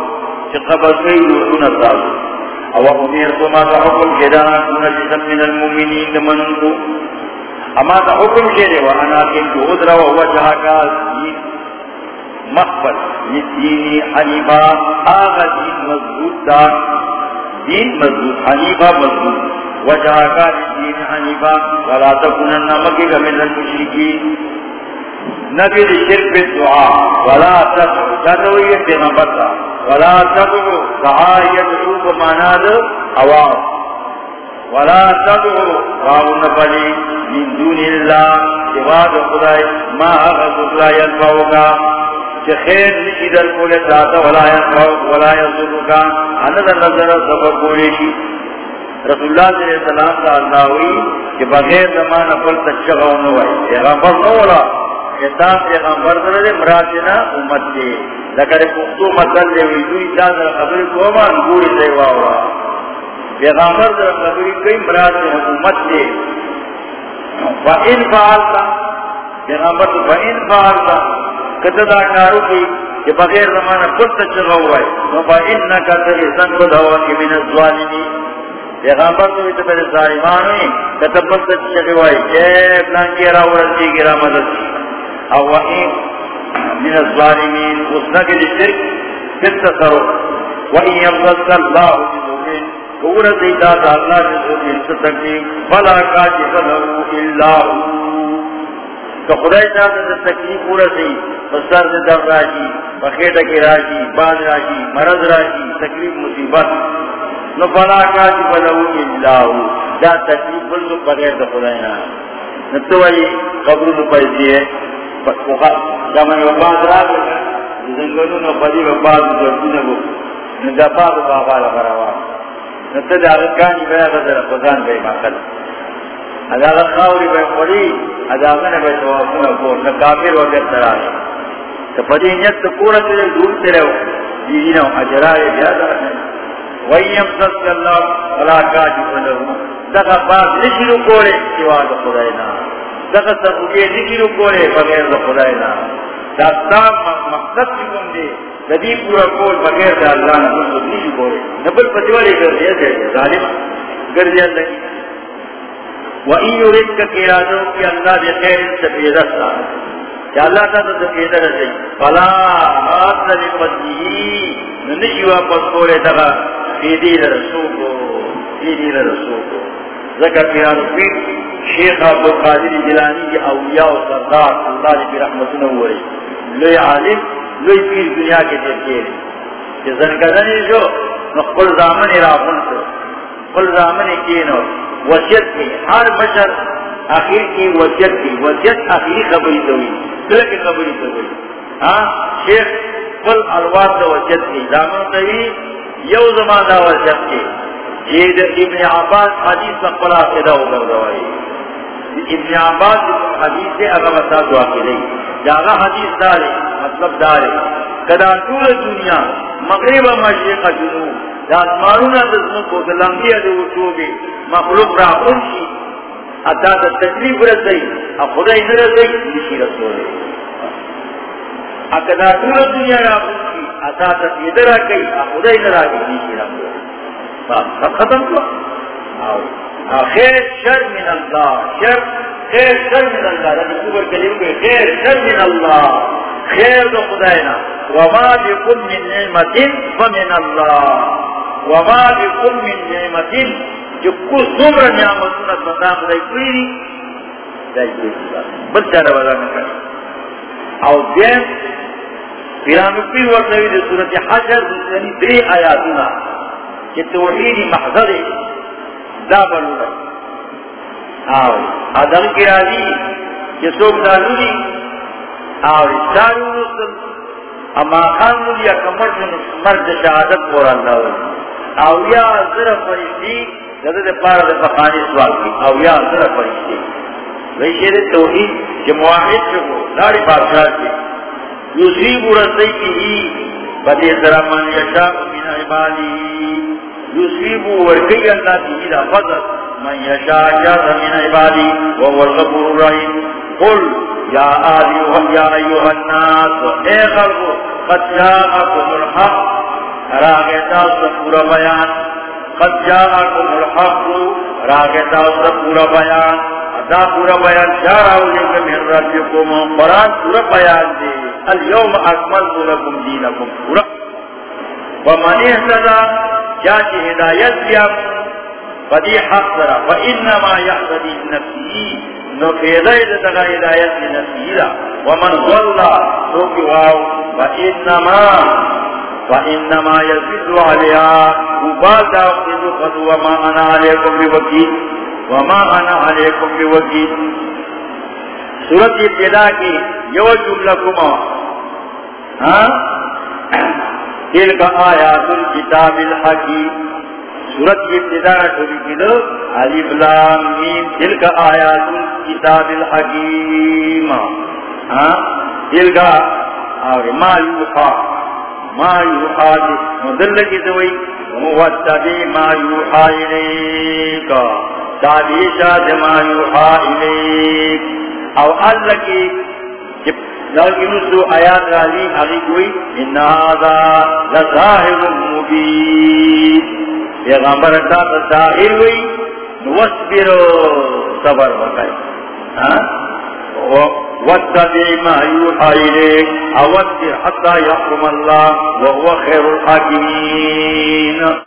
چی قبل کئی روحون اتاسو او امیرتو ما تا حکم جدانا کون جسم من المومنین دمنکو اما تا حکم جدے و انا کنتو ادرا و وجہ کا دین مقبل. دینی حنیفہ، آغا دین مضبوط دا. دین مضبوط، حنیفہ مضبوط. وجہ کا دین حنیفہ، ولا تکونن مکی من المشرکین. نبی دی شرک دعا ولا تدعو تدعو یہ پیغمبر تا ولا تدعو، دعا یدعو بمانا دا آواز ولا تدعو، راو نبلی من دون اللہ سواد خدای، ما اغزو لا ينفعو کا خیر نشی در کول تاتا ولا ينفعو ولا ينفعو کا انا در نظر سبب کولیشی رسول اللہ صلی اللہ علیہ وسلم کا اللہ ہوئی کہ بغیر زمان اپل تچگاؤ نوائی پیغمبر نورا خطاب پیغمبر دے مراتنا امت دے لکر پختو مطل دے وی دوی جان خبر کو ما انگوری دے واورا پیغمبر دے خبری کئی مراتنا امت دے فإن فعلتا پیغمبر دے فإن فعلتا کتدا کارو کی کہ بغیر زمانہ خود تچگا ہوا ہے فإنکا تحسن کو دھوکی من الظالمین. پیغمبر تو تو میرے ظالمان ہوئی کتب مستر چگا ہے اے بلانکی را ورسی گرا مدد او وإن من الظالمين وصنك للشرك في التصرف وإن يمضلك الله بذوبين كورة زيدات الله بذوبين ستكليم فلا كاتف له إلا هو. خدای تا تکلیف پورا سی بسر در راجی بخیٹا کی راجی بعد راجی، مرض راجی، تکلیف مصیبت۔ نو فلا کاتب له الا هو دا تکلیف بل بغیر د خدای نه نو وی قبر نو پیسې جمع وباد راغل زنګونو په دې وباد جوړونه وو نو دا پاک بابا لا براوا نو ته دا کانی بیا غزر په ځان به ماکل ادا لا خاوري به پړي ادا غنه به توافونه کو نو کافر وګر تراله ته په دې نیت کور ته دور تیرو دي نو اجرای بیا دا ویم صلی الله ولا کاجو له. دغه باز نشي کوله سوا د خدای نه دغه سبوګي ذکر کوله بغیر د خدای نه مقصد کوم دی د دې پورا کول بغیر د الله نه څه نشي کوله نه بل پټوالې ګرځي دی ظالم. گردی اللہ کی وَإِن يُرِدْكَ كِرَادُو کی اللہ دے خیر سفیدت کہ اللہ تا تا سفیدت رسی. فلا آت لبی قدیہی ننشیوا پسکولے تغا فیدی لرسو کو فیدی لرسو کو ذکر پیرانو پیر شیخ عبد القادر جلانی کی اولیاء و سردار اللہ نے پی رحمتنا ہوئی لوی عالم، لوی پیر دنیا کے دیر کے کہ زنگزنی جو نقل زامن راغن سے قل زامن کینو. وسیعت کی. ہر بشر آخر کی وسیعت کی وسیعت آخری خبری تو ہوئی۔ دل کی خبری تو ہوئی۔ ہاں شیخ قل الواد دا وسیعت کی۔ زامن تبھی یو زمان دا وسیعت کی۔ یہ ابن عباس حدیث کا قلع پیدا ہو کر دوائی ابن عباس حدیث سے اگر بتا دعا کی رہی جاگا حدیث دارے مطلب دارے کدا طول دنیا، مغرب مشرق جنوب۔ داسمانونا دزمون کو، دلنگی ادو وچوگی مخلوق را خونشی اتا دا تکلیف رسی خدای نرسی نشی رسولی اکدا طول دنیا را خونشی اتا دا تیدر کئی خدای نراکی نشی رسولی بس ختم کو خیر، شر من اللہ، شر، خیر، شر من اللہ. رضی کوبر کلیم کوئی خیر، شر من اللہ. خیر دو خداینا وما بكم من نعمت فمن اللہ. وما بكم من نعمت جو کو سمر نعمتنا صدام دائی کوئی دائی کوئی بل چارہ وزا نکر او دین پیرانو پیر ورنوی دی صورت حجر یعنی دری آیاتنا، کہ توحیدی محضر دا بلو رہا آو، آدم کی راضی، کہ سوک دالو دی آو اشتارو رسل، اما خان ملی اکمر مرد شہادت پورا اللہ ہوئی او یا زر فرشتی دادا دے پارا دے بخانی سوال کی. او یا زر فرشتی وی شیر. توحید کہ مواحد چکو لاری بادشاہ کی یوسیب رسی کی ہی. بدی ذرا من یشاء من عبادی. یوسیب ورکی اللہ کی ہی دا فضل. من یشاء جاز من عبادی. وهو الغفور الرحیم. قل یا آدی یا ایوہ الناس. اے خلقو، قد جاءکم الحق. راگتا اس بیان. قد الحق. اس پورا بیان ادا پورا بیان شارعو من قرآن پورا بیان دے. اليوم اکملت لکم دینکم پورا. ومن احتدا چاچی ہدایت دیا فدی حق ذرا فإنما يحتدي نفسه نو فیدائی دتگا ہدایت ومن ظلہ سوکی واو فإنما فإنما يزد عليها وبعد أخذ وما أنا عليكم بوكيل وما أنا عليكم بوكيل سورة ابتداء کی یو جملکما ہاں؟ تلک آیات الكتاب الحکیم۔ سورت ابتداء شروع کی دو علیف لام میم، تلک آیات الكتاب الحکیم۔ ہاں؟ تلک اور ما یوحا۔ ما یوحا مدل کی دوئی. واتبی ما یوحا الیک. تابی ما یوحا الیک. او اللہ کی جب لگی نسو آیات راضی حقی کوئی ان آدھا لظاہر مبین. پیغمبر تا ظاہر ہوئی نوسبرو صبر بکائی ہاں؟ واتبع ما يوحى إليك أوسر حتى يحكم الله وهو خير الحاكمين.